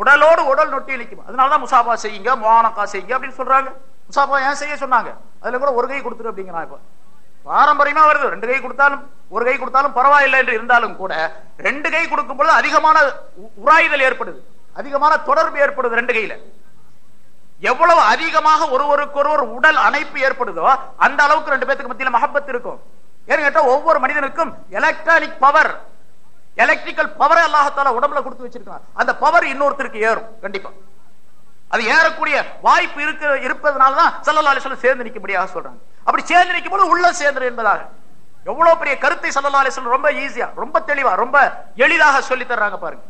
உடலோடு உடல் நொட்டி இழிக்கும். அதனாலதான் முசாபா செய்யுங்க மோனக்கா செய்யுங்க அப்படின்னு சொல்றாங்க. முசாபா ஏன் செய்ய சொன்னாங்க? அதுல கூட ஒரு கை கொடுத்துரு அப்படிங்கிறான் இப்ப. பாரம்பரியமா வருது. ரெண்டு கை கொடுத்தாலும் ஒரு கை கொடுத்தாலும் பரவாயில்லை என்று இருந்தாலும் கூட ரெண்டு கை கொடுக்கும் பொழுது அதிகமான உராய்தல் ஏற்படுது. அதிகமான தொடர்பு ஏற்படுது ரெண்டு கையில. எவ்வளவு அதிகமாக ஒருவருக்கொருவர் உடல் அணைப்பு ஏற்படுதோ அந்த அளவுக்கு ரெண்டு பேத்துக்கு மத்தியில் மகப்பத்து இருக்கும். ஏன்னு கேட்டா ஒவ்வொரு மனிதனுக்கும் எலக்ட்ரானிக் பவர் எலக்ட்ரிக்கல் பவரை அல்லாஹத்தால உடம்புல கொடுத்து வச்சிருக்கான். அந்த பவர் இன்னொருத்தருக்கு ஏறும் கண்டிப்பா. அது ஏறக்கூடிய வாய்ப்பு இருக்க இருப்பதனாலதான் சல்லல்லா அலிஸ்வலம் சேர்ந்து நிற்கும்படியாக சொல்றாங்க. அப்படி சேர்ந்து நிற்கும் போது உள்ள சேர்ந்து என்பதாக. எவ்வளவு பெரிய கருத்தை சல்லா அலிஸ்வலம் ரொம்ப ஈஸியா ரொம்ப தெளிவா ரொம்ப எளிதாக சொல்லி தர்றாங்க பாருங்க.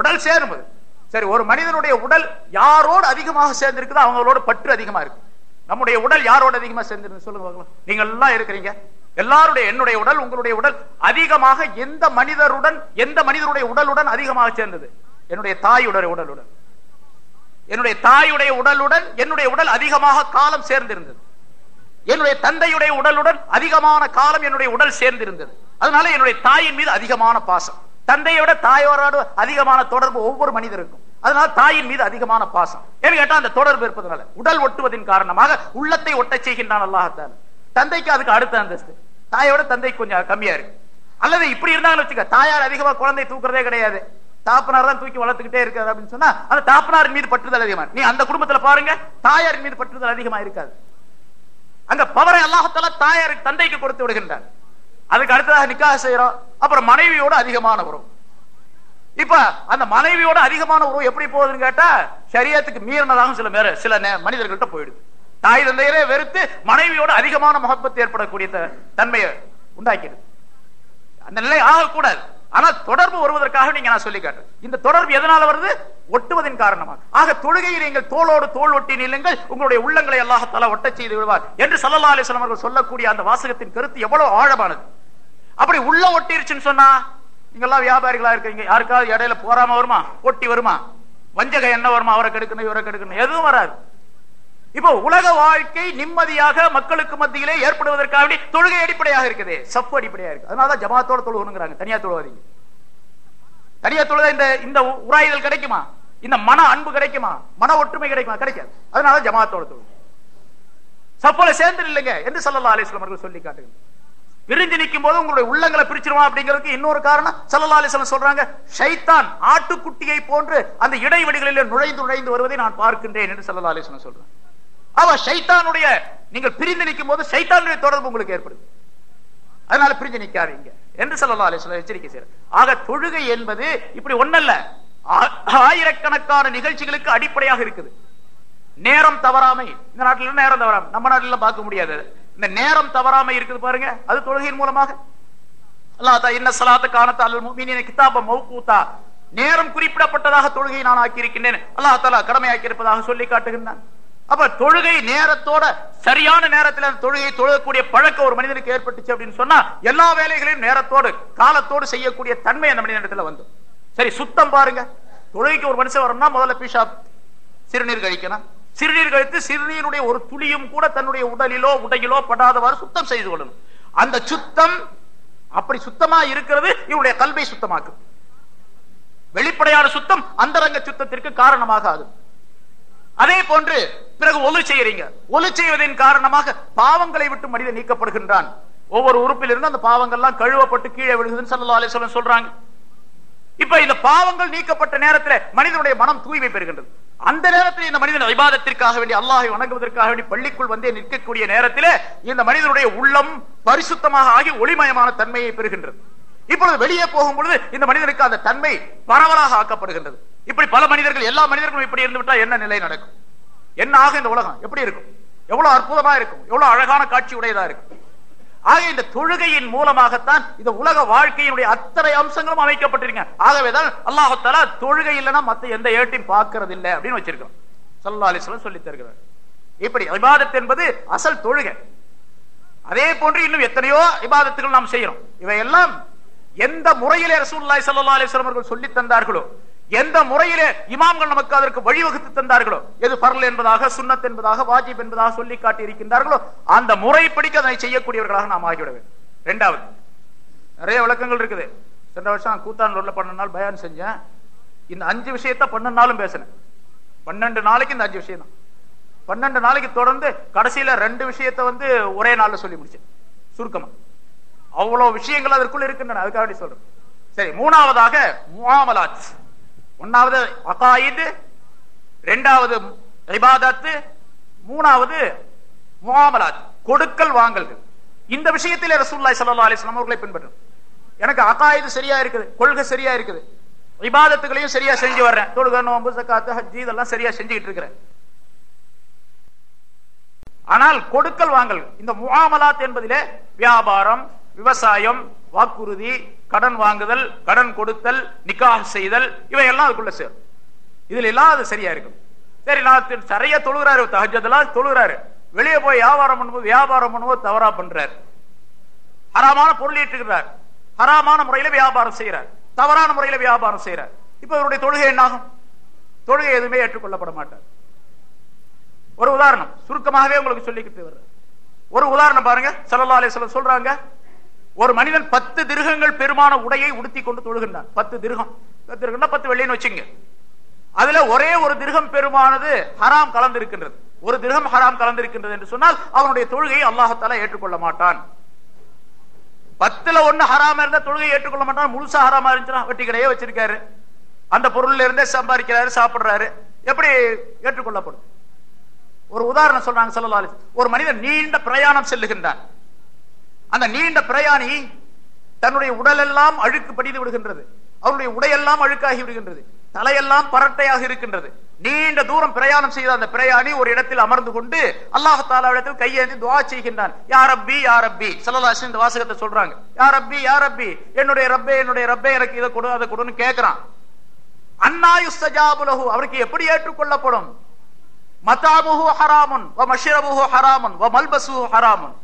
உடல் சேரும்போது சரி ஒரு மனிதனுடைய உடல் யாரோடு அதிகமாக சேர்ந்திருக்குதோ அவங்களோட பற்று அதிகமா இருக்கு. நம்முடைய உடல் யாரோட அதிகமா சேர்ந்திருக்கு சொல்லுங்க நீங்க எல்லாம் இருக்கிறீங்க. எல்லாருடைய என்னுடைய உடல் உங்களுடைய உடல் அதிகமாக எந்த மனிதருடன் எந்த மனிதருடைய உடலுடன் அதிகமாக சேர்ந்தது? என்னுடைய தாயுடைய உடலுடன். என்னுடைய தாயுடைய உடலுடன் என்னுடைய உடல் அதிகமாக காலம் சேர்ந்திருந்தது. என்னுடைய தந்தையுடைய உடலுடன் அதிகமான காலம் என்னுடைய உடல் சேர்ந்திருந்தது. அதனால என்னுடைய தாயின் மீது அதிகமான பாசம். தந்தையை விட தாயோரோடு அதிகமான தொடர்பு ஒவ்வொரு மனிதருக்கும். அதனால தாயின் மீது அதிகமான பாசம். ஏன்னு கேட்டா அந்த தொடர்பு இருப்பதனால உடல் ஒட்டுவதன் காரணமாக உள்ளத்தை ஒட்டச் செய்கின்றான் அல்லாஹத்தான் தந்தைக்கு அதுக்கு அடுத்த அந்தஸ்து. தாயோட தந்தை கொஞ்சம் கம்மியா இருக்கு. அல்லது இப்படி இருந்தாங்கன்னு வச்சுக்க தாயார் அதிகமா குழந்தை தூக்குறதே கிடையாது. தாப்பனார் தான் தூக்கி வளர்த்துக்கிட்டே இருக்காது அப்படின்னு சொன்னா அந்த தாப்பனார் மீது பற்றுதல் அதிகமா நீ அந்த குடும்பத்துல பாருங்க தாயார் மீது பற்றுதல் அதிகமா இருக்காது. அங்க பவரை அல்லாஹத்தால தாயாருக்கு தந்தைக்கு கொடுத்து விடுகின்றார். அதுக்கு அடுத்ததாக நிக்காக செய்யறோம். அப்புறம் மனைவியோட அதிகமான உறவு. இப்ப அந்த மனைவியோட அதிகமான உறவு எப்படி போகுதுன்னு கேட்டா சரியத்துக்கு மீறினதாகவும் சில பேர் சில நே- மனிதர்கள்ட்ட போயிடுது. தாய் தந்தையரே வெறுத்து மனைவியோட அதிகமான முகப்பத்து ஏற்படக்கூடிய தன்மையை உண்டாக்கிடுது அந்த நிலை ஆகக்கூடாது. ஆனால் தொடர்பு வருவதற்காக நீங்க நான் சொல்லி காட்டுறேன். இந்த தொடர்பு எதனால வருது? ஒட்டுவதன் காரணமாக. ஆக தொழுகையில் நீங்கள் தோளோடு தோல் ஒட்டி நில்லுங்கள். உங்களுடைய உள்ளங்களை அல்லாஹத்தால ஒட்டச் செய்து விடுவார். என்று சல்லா அலிஸ்லாம் அவர்கள் சொல்லக்கூடிய அந்த வாசகத்தின் கருத்து எவ்வளவு ஆழமானது. அப்படி உள்ள ஒட்டிருச்சுன்னு சொன்னா நீங்க எல்லாம் வியாபாரிகளா இருக்கீங்க. யாருக்காவது இடையில போறாம வருமா? ஒட்டி வருமா? வஞ்சகம் என்ன வருமா? அவரை கெடுக்கணும் இவரை கெடுக்கணும். எதுவும் வராது. இப்போ உலக வாழ்க்கை நிம்மதியாக மக்களுக்கு மத்தியிலே ஏற்படுவதற்காக தொழுகை அடிப்படையாக இருக்குது. சப்பு அடிப்படையாக இருக்கு அதனாலதான் ஜமாத்தோட தொழுகணுங்கிறாங்க. தனியா தொழுவாதீங்க. தனியா தொழுத இந்த இந்த உராயுதல் கிடைக்குமா? இந்த மன அன்பு கிடைக்குமா? மன ஒற்றுமை கிடைக்குமா? கிடைக்காது. அதனால ஜமாத்தோட தொழுகு. சப்போல சேர்ந்து இல்லைங்க. என்று சல்லல்லா அலிஸ்லாம் அவர்கள் சொல்லி காட்டுங்க பிரிஞ்சு நிற்கும் போது உங்களுடைய உள்ளங்களை பிரிச்சிருவான் அப்படிங்கிறதுக்கு இன்னொரு காரணம் சல்லா அலிஸ்லாம் சொல்றாங்க ஷைத்தான் ஆட்டுக்குட்டியை போன்று அந்த இடைவெளிகளில் நுழைந்து நுழைந்து வருவதை நான் பார்க்கின்றேன் என்று சல்லா அலிஸ்லாம் சொல்றேன் அவ ஷைத்தானுடைய நீங்கள் பிரிந்து நிற்கும் போது சைத்தானுடைய தொடர்பு உங்களுக்கு ஏற்படுது. அதனால பிரிஞ்சு நிக்காதீங்க என்று சொல்லலாம் அலிஸ்லாம் எச்சரிக்கை செய்யற ஆக தொழுகை என்பது இப்படி ஒன்னல்ல ஆ- ஆயிரக்கணக்கான நிகழ்ச்சிகளுக்கு அடிப்படையாக இருக்குது. நேரம் தவறாமை இந்த நாட்டில நேரம் தவறாம? நம்ம நாட்டில பார்க்க முடியாது. இந்த நேரம் தவறாமை இருக்குது பாருங்க. அது தொழுகையின் மூலமாக. அல்லாதா என்ன இன்ன ஸலாத்த கானத் அலல் முஃமினீன நேரம் குறிப்பிடப்பட்டதாக தொழுகையை நான் ஆக்கியிருக்கின்றேன். அல்லா தலா கடமையாக்கியிருப்பதாக சொல்லி காட்டுகின்றான். அப்ப தொழுகை நேரத்தோட சரியான நேரத்தில் அந்த தொழுகையை தொழுகக்கூடிய பழக்கம் ஒரு மனிதனுக்கு ஏற்பட்டுச்சு அப்படின்னு சொன்னா எல்லா வேலைகளையும் நேரத்தோடு காலத்தோடு செய்யக்கூடிய தன்மை அந்த மனிதனிடத்துல வந்து. சரி சுத்தம் பாருங்க. தொழுகைக்கு ஒரு மனுஷன் வரணும்னா முதல்ல பீஷா சிறுநீர் கழிக்கணும். சிறுநீர் கழித்து சிறுநீருடைய ஒரு துளியும் கூட தன்னுடைய உடலிலோ உடையிலோ படாதவாறு சுத்தம் செய்து கொள்ளணும். அந்த சுத்தம் அப்படி சுத்தமா இருக்கிறது இவருடைய கல்வை சுத்தமாக்கும். வெளிப்படையான சுத்தம் அந்தரங்க சுத்தத்திற்கு காரணமாக ஆகும் அதே போன்று பிறகு ஒலு செய்யறீங்க. ஒலு செய்வதன் காரணமாக பாவங்களை விட்டு மனிதன் நீக்கப்படுகின்றான். ஒவ்வொரு உறுப்பிலிருந்து அந்த பாவங்கள்லாம் கழுவப்பட்டு கீழே விழுகுதுன்னு சல்லல்லாஹு அலைஹி சொல்றாங்க. இப்ப இந்த பாவங்கள் நீக்கப்பட்ட நேரத்தில் மனிதனுடைய மனம் தூய்மை பெறுகின்றது. அந்த நேரத்தில் இந்த மனிதன் விவாதத்திற்காக வேண்டி அல்லாஹை வணங்குவதற்காக வேண்டி பள்ளிக்குள் வந்து நிற்கக்கூடிய நேரத்தில் இந்த மனிதனுடைய உள்ளம் பரிசுத்தமாக ஆகி ஒளிமயமான தன்மையை பெறுகின்றது. இப்பொழுது வெளியே போகும் பொழுது இந்த மனிதனுக்கு அந்த தன்மை பரவலாக ஆக்கப்படுகின்றது. இப்படி பல மனிதர்கள் எல்லா மனிதர்களும் இப்படி இருந்து விட்டால் என்ன நிலை நடக்கும்? என்ன ஆக இந்த உலகம்? எப்படி இருக்கும்? எவ்வளவு அற்புதமா இருக்கும்? எவ்வளவு அழகான காட்சி உடையதா இருக்கும்? ஆக இந்த தொழுகையின் மூலமாகத்தான் இந்த உலக வாழ்க்கையினுடைய அத்தனை அம்சங்களும் அமைக்கப்பட்டிருக்க ஆகவேதான் அல்லாஹால தொழுகை இல்லைன்னா மத்த எந்த ஏட்டையும் பார்க்கறது இல்லை அப்படின்னு வச்சிருக்கிறோம். சல்லா அலிஸ்லாம் சொல்லி தருகிறார். இப்படி விவாதத்து என்பது அசல் தொழுகை. அதே போன்று இன்னும் எத்தனையோ விவாதத்துகள் நாம் செய்யறோம் இவையெல்லாம் எந்த முறையிலே ரசூல்லாய் சல்லா அலிஸ்லாம் அவர்கள் சொல்லி தந்தார்களோ எந்த முறையிலே இமாம்கள் நமக்கு அதற்கு வழிவகுத்து தந்தார்களோ எது பரல் என்பதாக சுண்ணத் என்பதாக வாஜிப் என்பதாக சொல்லி காட்டி இருக்கின்றார்களோ அந்த முறைப்படிக்கு அதனை செய்யக்கூடியவர்களாக நாம் ஆகிவிட வேண்டும். ரெண்டாவது நிறைய விளக்கங்கள் இருக்குது. சென்ற வருஷம் கூத்தானூர்ல பண்ண நாள் பயான் செஞ்சேன். இந்த அஞ்சு விஷயத்த பன்னெண்டு நாளும் பேசினேன். பன்னெண்டு நாளைக்கு இந்த அஞ்சு விஷயம் தான். பன்னெண்டு நாளைக்கு தொடர்ந்து கடைசியில ரெண்டு விஷயத்தை வந்து ஒரே நாள்ல சொல்லி முடிச்சேன். சுருக்கமா. அவ்வளவு விஷயங்கள் அதற்குள்ள இருக்கின்றன. அதுக்காக வேண்டி சொல்றேன். சரி மூணாவதாக முகாமலாத் ஒன்னாவது அகாயிது ரெண்டாவது இபாதத் மூணாவது முகாமலாத் கொடுக்கல் வாங்கல்கள். இந்த விஷயத்திலே ரசூல்லாய் சல்லா அலிஸ்லாம் அவர்களை பின்பற்றும் எனக்கு அகாயுது சரியா இருக்குது கொள்கை சரியா இருக்குது. இபாதத்துகளையும் சரியா செஞ்சு வர்றேன். தொழுகை நோம்பு சக்காத்து ஹஜ்ஜி இதெல்லாம் சரியா செஞ்சுக்கிட்டு இருக்கிறேன். ஆனால் கொடுக்கல் வாங்கல் இந்த முகாமலாத் என்பதிலே வியாபாரம் விவசாயம் வாக்குறுதி கடன் வாங்குதல் கடன் கொடுத்தல் நிக்காக செய்தல் இவையெல்லாம் அதுக்குள்ள சேரும். இதுல எல்லாம் அது சரியா இருக்கும். சரி நான் தி- சரியா தொழுகிறாரு தகஜதெல்லாம் தொழுகிறாரு. வெளியே போய் வியாபாரம் பண்ணும்போது வியாபாரம் பண்ணும்போது தவறா பண்றாரு. ஹராமான பொருள் ஈட்டுகிறார். ஹராமான முறையில வியாபாரம் செய்யறார் தவறான முறையில வியாபாரம் செய்யறார் இப்ப இவருடைய தொழுகை என்னாகும்? தொழுகை எதுவுமே ஏற்றுக்கொள்ளப்பட மாட்டார். ஒரு உதாரணம் சுருக்கமாகவே உங்களுக்கு சொல்லிக்கிட்டு வர்றேன். ஒரு உதாரணம் பாருங்க. சல்லா அலிஸ்வலம் சொல்றாங்க ஒரு மனிதன் பத்து திருகங்கள் பெருமான உடையை உடுத்தி கொண்டு தொழுகின்றான். பத்து திருகம். பத்து திருகம்னா பத்து வெள்ளின்னு வச்சுங்க அதுல ஒரே ஒரு திருகம் பெருமானது ஹராம் கலந்திருக்கின்றது. ஒரு திருகம் ஹராம் கலந்திருக்கின்றது என்று சொன்னால் அவனுடைய தொழுகையை அல்லாஹத்தால ஏற்றுக்கொள்ள மாட்டான். பத்துல ஒண்ணு ஹராம இருந்தா தொழுகையை ஏற்றுக்கொள்ள மாட்டான். முழுசா ஹராமா இருந்துச்சுன்னா வெட்டி கடையே வச்சிருக்காரு. அந்த பொருள்ல இருந்தே சம்பாதிக்கிறாரு சாப்பிடுறாரு. எப்படி ஏற்றுக்கொள்ளப்படும்? ஒரு உதாரணம் சொல்றாங்க சொல்லலாம் ஒரு மனிதன் நீண்ட பிரயாணம் செல்லுகின்றான். அந்த நீண்ட பிரயாணி தன்னுடைய உடலெல்லாம் அழுக்கு படிந்து விடுகின்றது. அவருடைய உடையெல்லாம் அழுக்காகி விடுகின்றது. தலையெல்லாம் பரட்டையாக இருக்கின்றது. நீண்ட தூரம் பிரயாணம் செய்த அந்த பிரயாணி ஒரு இடத்தில் அமர்ந்து கொண்டு அல்லாஹால இடத்தில் கையேந்தி துவா செய்கின்றான். யார் ரப்பி யா ரப்பி. சல்லல்லாஹு இந்த வாசகத்தை சொல்றாங்க. யார் அப்பி யார் அப்பி என்னுடைய ரப்பே என்னுடைய ரப்பே எனக்கு இதை கொடு அதை கொடுன்னு கேட்கிறான் அன்னாயுஸ்தஜாபுலஹு அவருக்கு எப்படி ஏற்றுக்கொள்ளப்படும்? மதாமுஹு ஹராமுன் வ மஷ்ரபுஹு ஹராமுன் வ ஹராமுன்.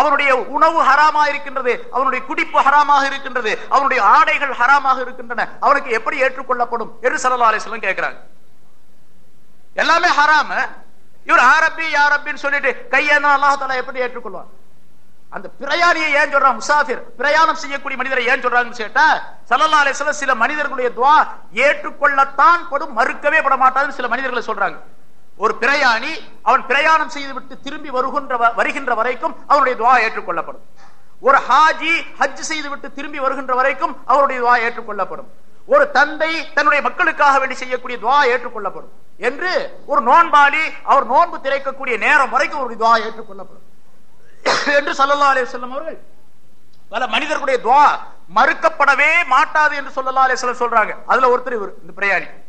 அவனுடைய உணவு ஹராமா இருக்கின்றது அவனுடைய குடிப்பு ஹராமாக இருக்கின்றது அவனுடைய ஆடைகள் ஹராமாக இருக்கின்றன. அவனுக்கு எப்படி ஏற்றுக்கொள்ளப்படும் என்று சல்லா அலிஸ்லாம் கேட்கிறாங்க. எல்லாமே ஹராம. இவர் ஆரப்பி யாரப்பின்னு சொல்லிட்டு கையேந்தா அல்லாஹால எப்படி ஏற்றுக்கொள்வார் அந்த பிரயாணியை ஏன் சொல்றான் முசாஃபிர்? பிரயாணம் செய்யக்கூடிய மனிதரை ஏன் சொல்றாங்கன்னு கேட்டா சல்லல்லா அலிஸ்லாம் சில மனிதர்களுடைய துவா ஏற்றுக்கொள்ளத்தான் படும் மறுக்கவே பட மாட்டாதுன்னு சில மனிதர்களை சொல்றாங்க. ஒரு பிரயாணி அவன் பிரயாணம் செய்துவிட்டு திரும்பி வருகின்ற வ- வருகின்ற வரைக்கும் அவனுடைய துவா ஏற்றுக்கொள்ளப்படும். ஒரு ஹாஜி ஹஜ் செய்துவிட்டு திரும்பி வருகின்ற வரைக்கும் அவருடைய துவா ஏற்றுக்கொள்ளப்படும். ஒரு தந்தை தன்னுடைய மக்களுக்காக வேண்டி செய்யக்கூடிய துவா ஏற்றுக்கொள்ளப்படும். என்று ஒரு நோன்பாளி அவர் நோன்பு திரைக்கக்கூடிய நேரம் வரைக்கும் அவருடைய துவா ஏற்றுக்கொள்ளப்படும். என்று சல்லல்லா அலே செல்லம் அவர்கள் பல மனிதர்களுடைய துவா மறுக்கப்படவே மாட்டாது என்று சொல்லலா அலே சொல்றாங்க. அதுல ஒருத்தர் இவர் இந்த பிரயாணி.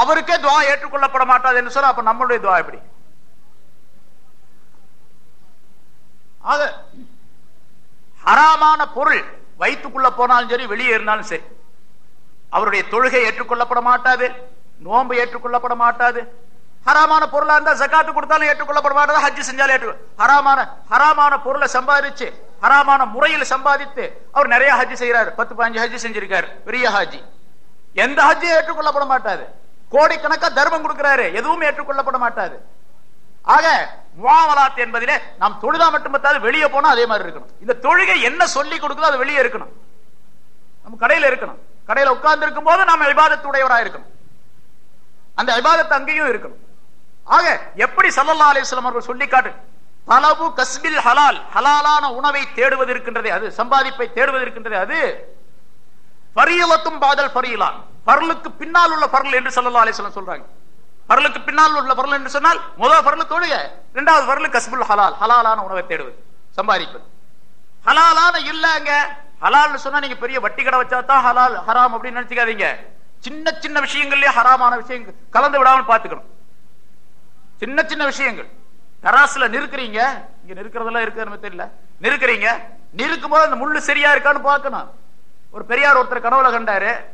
அவருக்கே துவா ஏற்றுக்கொள்ளப்பட மாட்டாது என்று சொல்ல அப்ப நம்மளுடைய துவா எப்படி? ஆக ஹராமான பொருள் வயிற்றுக்குள்ள போனாலும் சரி வெளியே இருந்தாலும் சரி அவருடைய தொழுகை ஏற்றுக்கொள்ளப்பட மாட்டாது நோன்பு ஏற்றுக்கொள்ளப்பட மாட்டாது. ஹராமான பொருளா இருந்தா ஜக்காத்து கொடுத்தாலும் ஏற்றுக்கொள்ளப்பட மாட்டாது ஹஜ் செஞ்சாலும் ஏற்று ஹராமான ஹராமான பொருளை சம்பாதிச்சு ஹராமான முறையில் சம்பாதித்து அவர் நிறைய ஹஜ்ஜு செய்யறாரு பத்து பதினஞ்சு ஹஜ் செஞ்சிருக்காரு. பெரிய ஹாஜி. எந்த ஹஜ்ஜும் ஏற்றுக்கொள்ளப்பட மாட்டாது. கோடிக்கணக்கா தர்மம் கொடுக்கிறாரு. எதுவும் ஏற்றுக்கொள்ளப்பட மாட்டாரு. ஆக முவாமலாத் என்பதிலே நாம் தொழுதா மட்டும் பத்தாது வெளியே போனா அதே மாதிரி இருக்கணும். இந்த தொழுகை என்ன சொல்லி கொடுக்குதோ அது வெளியே இருக்கணும். நம்ம கடையில இருக்கணும். கடையில உட்கார்ந்து இருக்கும் போது நாம விவாதத்துடையவரா இருக்கணும். அந்த விவாதத்து அங்கேயும் இருக்கணும். ஆக எப்படி சல்லல்லா அலிஸ்லாம் அவர்கள் சொல்லி காட்டு தலபு கஸ்பில் ஹலால். ஹலாலான உணவை தேடுவது இருக்கின்றதே அது சம்பாதிப்பை தேடுவது இருக்கின்றதே அது பரியலத்தும் பாதல் பரியலா பரலுக்கு பின்னால் உள்ள பரல் என்று சொல்லலாம் அலிசலம் சொல்றாங்க. பரலுக்கு பின்னால் உள்ள பரல் என்று சொன்னால் முதல் பரலு தொழுக இரண்டாவது பரலு கஸ்புல் ஹலால். ஹலாலான உணவை தேடுவது சம்பாதிப்பது. ஹலாலான இல்லங்க. ஹலால்னு சொன்னா நீங்க பெரிய வட்டி கடை வச்சா தான் ஹலால் ஹராம் அப்படின்னு நினைச்சுக்காதீங்க. சின்ன சின்ன விஷயங்கள்லயே ஹராமான விஷயங்கள் கலந்து விடாமல் பாத்துக்கணும் சின்ன சின்ன விஷயங்கள். தராசுல நிறுக்குறீங்க. இங்க நிற்கிறதெல்லாம் இருக்கு நமக்கு தெரியல. நிறுக்குறீங்க. நிற்கும் போது அந்த முள்ளு சரியா இருக்கான்னு பாக்கணும் ஒரு பெரியார் ஒருத்தர் கனவுல கண்டாரு.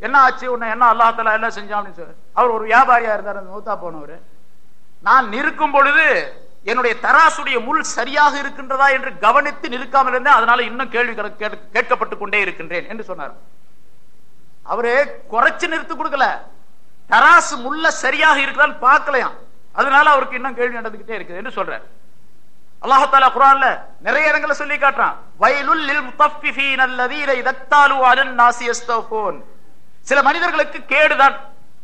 என்ன ஆச்சு? உன்னை என்ன அல்லாஹால என்ன செஞ்சான்? அப்படின்னு சொல்லி. அவர் ஒரு வியாபாரியா இருந்தார் அந்த மூத்தா போனவர். நான் நிற்கும் பொழுது என்னுடைய தராசுடைய முள் சரியாக இருக்கின்றதா? என்று கவனித்து நிற்காமல் இருந்தேன். அதனால இன்னும் கேள்வி கேட்க- கேட்கப்பட்டுக் கொண்டே இருக்கின்றேன் என்று சொன்னார். அவரு குறைச்சு நிறுத்து கொடுக்கல. தராசு முள்ள சரியாக இருக்குதான்னு பார்க்கலையாம். அதனால அவருக்கு இன்னும் கேள்வி நடந்துகிட்டே இருக்குது என்று சொல்றாரு. அல்லாஹால குரான்ல நிறைய இடங்களை சொல்லி காட்டுறான். வயலுல் லில் அல்லதீன இதத்தாலு அலன் நாசி சில மனிதர்களுக்கு கேடுதான்.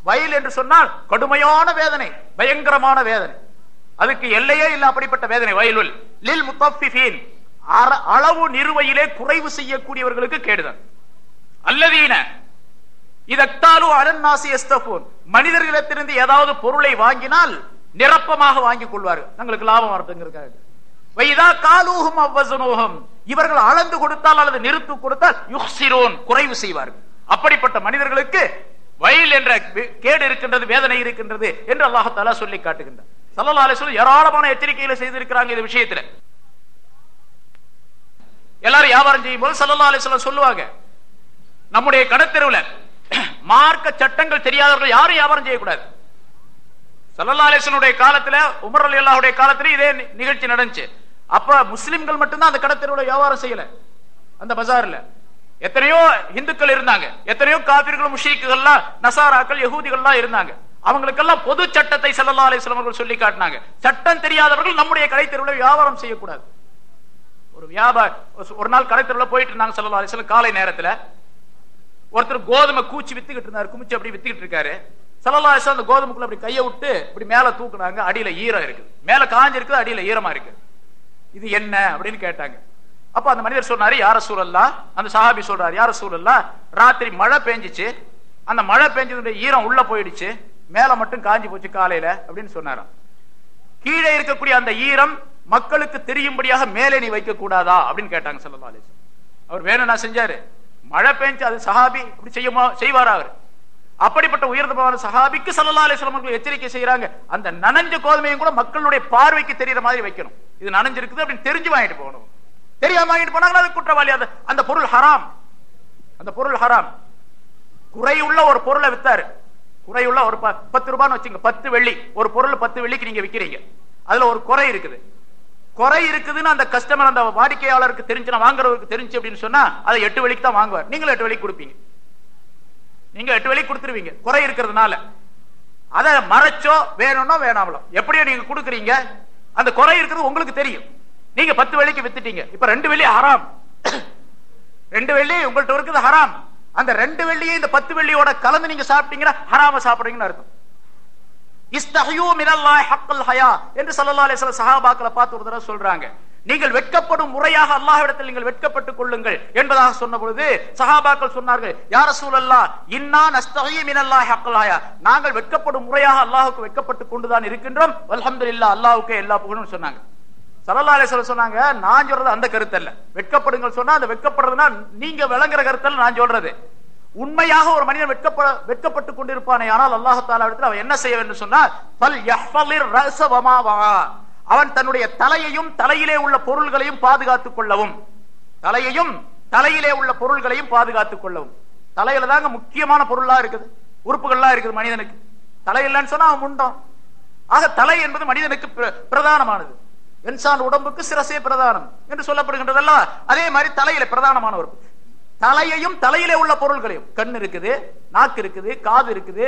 வயல் என்று சொன்னால் கடுமையான வேதனை பயங்கரமான வேதனை. அதுக்கு எல்லையே இல்ல அப்படிப்பட்ட வேதனை வயலுல் லில் முத்தஃபிஃபீன். அற- அளவு நிறுவையிலே குறைவு செய்யக்கூடியவர்களுக்கு கேடுதான். அல்லதீன இதக்தாலு அலன்னாசி எஸ்தபூன் மனிதர்களிடத்திலிருந்து ஏதாவது பொருளை வாங்கினால் நிரப்பமாக வாங்கிக் கொள்வார்கள் தங்களுக்கு லாபம் வரதுங்கிறதுக்காக வைதா காலூஹும் அவ்வசனூஹும் இவர்கள் அளந்து கொடுத்தால் அல்லது நிறுத்து கொடுத்தால் யுக்சிரோன் குறைவு செய்வார்கள். அப்படிப்பட்ட மனிதர்களுக்கு வயல் என்ற கேடு இருக்கின்றது வேதனை இருக்கின்றது என்று அல்லாஹாலா சொல்லி காட்டுகின்றார் சல்லல்லாஹு ஏராளமான எச்சரிக்கைகளை செய்திருக்கிறாங்க இந்த விஷயத்துல. எல்லாரும் வியாபாரம் செய்யும் போது சல்லா அலைஹி சொல்லுவாங்க நம்முடைய கடத்தெருவில் மார்க்க சட்டங்கள் தெரியாதவர்கள் யாரும் வியாபாரம் செய்யக்கூடாது. சல்லா அலிஸ்வனுடைய காலத்துல உமர் அலி அல்லாவுடைய காலத்துல இதே நிகழ்ச்சி நடந்துச்சு. அப்ப முஸ்லிம்கள் மட்டும்தான் அந்த கடத்தெருவில் வியாபாரம் செய்யல. அந்த பஜார்ல. எத்தனையோ இந்துக்கள் இருந்தாங்க. எத்தனையோ காபிர்கள் முஷீக்குகள்லாம் நசாராக்கள் யகூதிகள்லாம் இருந்தாங்க. அவங்களுக்கெல்லாம் பொது சட்டத்தை சல்லல்லா அலிஸ்லாம் அவர்கள் சொல்லி காட்டினாங்க. சட்டம் தெரியாதவர்கள் நம்முடைய கடைத்தெருவில் வியாபாரம் செய்யக்கூடாது. ஒரு வியாபார ஒரு நாள் கடைத்தெருவுல போயிட்டு இருந்தாங்க சல்லல்லா அலிஸ்லாம் காலை நேரத்தில். ஒருத்தர் கோதுமை கூச்சி வித்துக்கிட்டு இருந்தாரு குமிச்சு அப்படி வித்துக்கிட்டு இருக்காரு. சல்லல்லாஹு அந்த கோதுமைக்குள்ள அப்படி கையை விட்டு இப்படி மேல தூக்குனாங்க அடியில ஈரம் இருக்குது மேல காஞ்சி இருக்குது அடியில ஈரமா இருக்குது இது என்ன அப்படின்னு கேட்டாங்க. அப்ப அந்த மனிதர் சொன்னாரு யார சூழல்லா அந்த சஹாபி சொல்றாரு யார சூழல்லா ராத்திரி மழை பெஞ்சிச்சு. அந்த மழை பெஞ்சதுடைய ஈரம் உள்ள போயிடுச்சு. மேல மட்டும் காஞ்சி போச்சு காலையில அப்படின்னு சொன்னாராம். கீழே இருக்கக்கூடிய அந்த ஈரம் மக்களுக்கு தெரியும்படியாக மேலே நீ வைக்க கூடாதா? அப்படின்னு கேட்டாங்க சல்லல்லாஹு அவர் வேணும்னா செஞ்சாரு? மழை பெஞ்சு அது சஹாபி இப்படி செய்யுமா செய்வாரா அவர்? அப்படிப்பட்ட உயர்ந்தமான சஹாபிக்கு சல்லா அலைஹி எச்சரிக்கை செய்யறாங்க அந்த நனஞ்ச கோதுமையும் கூட மக்களுடைய பார்வைக்கு தெரியற மாதிரி வைக்கணும். இது நனைஞ்சிருக்குது அப்படின்னு தெரிஞ்சு வாங்கிட்டு போகணும். தெரியாம வாங்கிட்டு போனாங்கன்னா அது குற்றவாளி. அது அந்த பொருள் ஹராம். அந்த பொருள் ஹராம். குறையுள்ள ஒரு பொருளை வித்தாரு. குறையுள்ள ஒரு பத்து ரூபான்னு வச்சுங்க பத்து வெள்ளி. ஒரு பொருள் பத்து வெள்ளிக்கு நீங்க விக்கிறீங்க. அதுல ஒரு குறை இருக்குது. குறை இருக்குதுன்னு அந்த கஸ்டமர் அந்த வாடிக்கையாளருக்கு தெரிஞ்சு நான் வாங்குறவருக்கு தெரிஞ்சு அப்படின்னு சொன்னா அதை எட்டு வழிக்கு தான் வாங்குவார். நீங்களும் எட்டு வெள்ளிக்கு கொடுப்பீங்க. நீங்க எட்டு வழி கொடுத்துருவீங்க. குறை இருக்கிறதுனால. அதை மறைச்சோ வேணும்னோ வேணாமலோ. எப்படியோ நீங்க கொடுக்குறீங்க. அந்த குறை இருக்கிறது உங்களுக்கு தெரியும். நீங்க பத்து வெள்ளிக்கு வித்துட்டீங்க. இப்ப ரெண்டு வெள்ளி ஹராம். ரெண்டு வெள்ளி உங்கள்ட்ட இருக்குது ஹராம். அந்த ரெண்டு வெள்ளியை இந்த பத்து வெள்ளியோட கலந்து நீங்க சாப்பிட்டீங்கன்னா ஹராம சாப்பிடுறீங்கன்னு அர்த்தம். இஸ்தஹயூ மினல்லாஹி ஹக்கல் ஹயா என்று ஸல்லல்லாஹு அலைஹி வஸல்லம் சஹாபாக்களை பார்த்து ஒரு தடவை சொல்றாங்க. நீங்கள் வெட்கப்படும் முறையாக அல்லாஹிடத்தில் நீங்கள் வெட்கப்பட்டுக் கொள்ளுங்கள் என்பதாக சொன்ன பொழுது சஹாபாக்கள் சொன்னார்கள் யா சூழல்லா இன்னா நஸ்தஹீ மினல்லாஹி நாங்கள் வெட்கப்படும் முறையாக அல்லாஹுக்கு வெட்கப்பட்டுக் கொண்டுதான் இருக்கின்றோம். அல்ஹந்துல்ல அல்லாஹுக்கு எல்லா புகழும் சொன்னாங்க. சரலாலே சொல்ல சொன்னாங்க நான் சொல்றது அந்த கருத்து அல்ல வெட்கப்படுங்கள் சொன்னா அந்த வெட்கப்படுறதுன்னா நீங்க விளங்குற கருத்தல் நான் சொல்றது. உண்மையாக ஒரு மனிதன் வெட்கப்பட வெட்கப்பட்டுக் கொண்டிருப்பானே ஆனால் அல்லாஹால இடத்துல அவன் என்ன செய்ய வேண்டும் சொன்னால் அவன் தன்னுடைய தலையையும் தலையிலே உள்ள பொருள்களையும் பாதுகாத்துக் கொள்ளவும். தலையையும் தலையிலே உள்ள பொருள்களையும் பாதுகாத்துக் கொள்ளவும். தலையில தாங்க முக்கியமான பொருளா இருக்குது. உறுப்புகள்லாம் இருக்குது மனிதனுக்கு. தலையில்லைன்னு சொன்னா அவன் முண்டம். ஆக தலை என்பது மனிதனுக்கு பிரதானமானது. இன்சான் உடம்புக்கு சிரசே பிரதானம் என்று சொல்லப்படுகின்றதல்ல. அதே மாதிரி தலையில பிரதானமான உறுப்பு தலையையும் தலையிலே உள்ள பொருள்களையும். கண் இருக்குது நாக்கு இருக்குது காது இருக்குது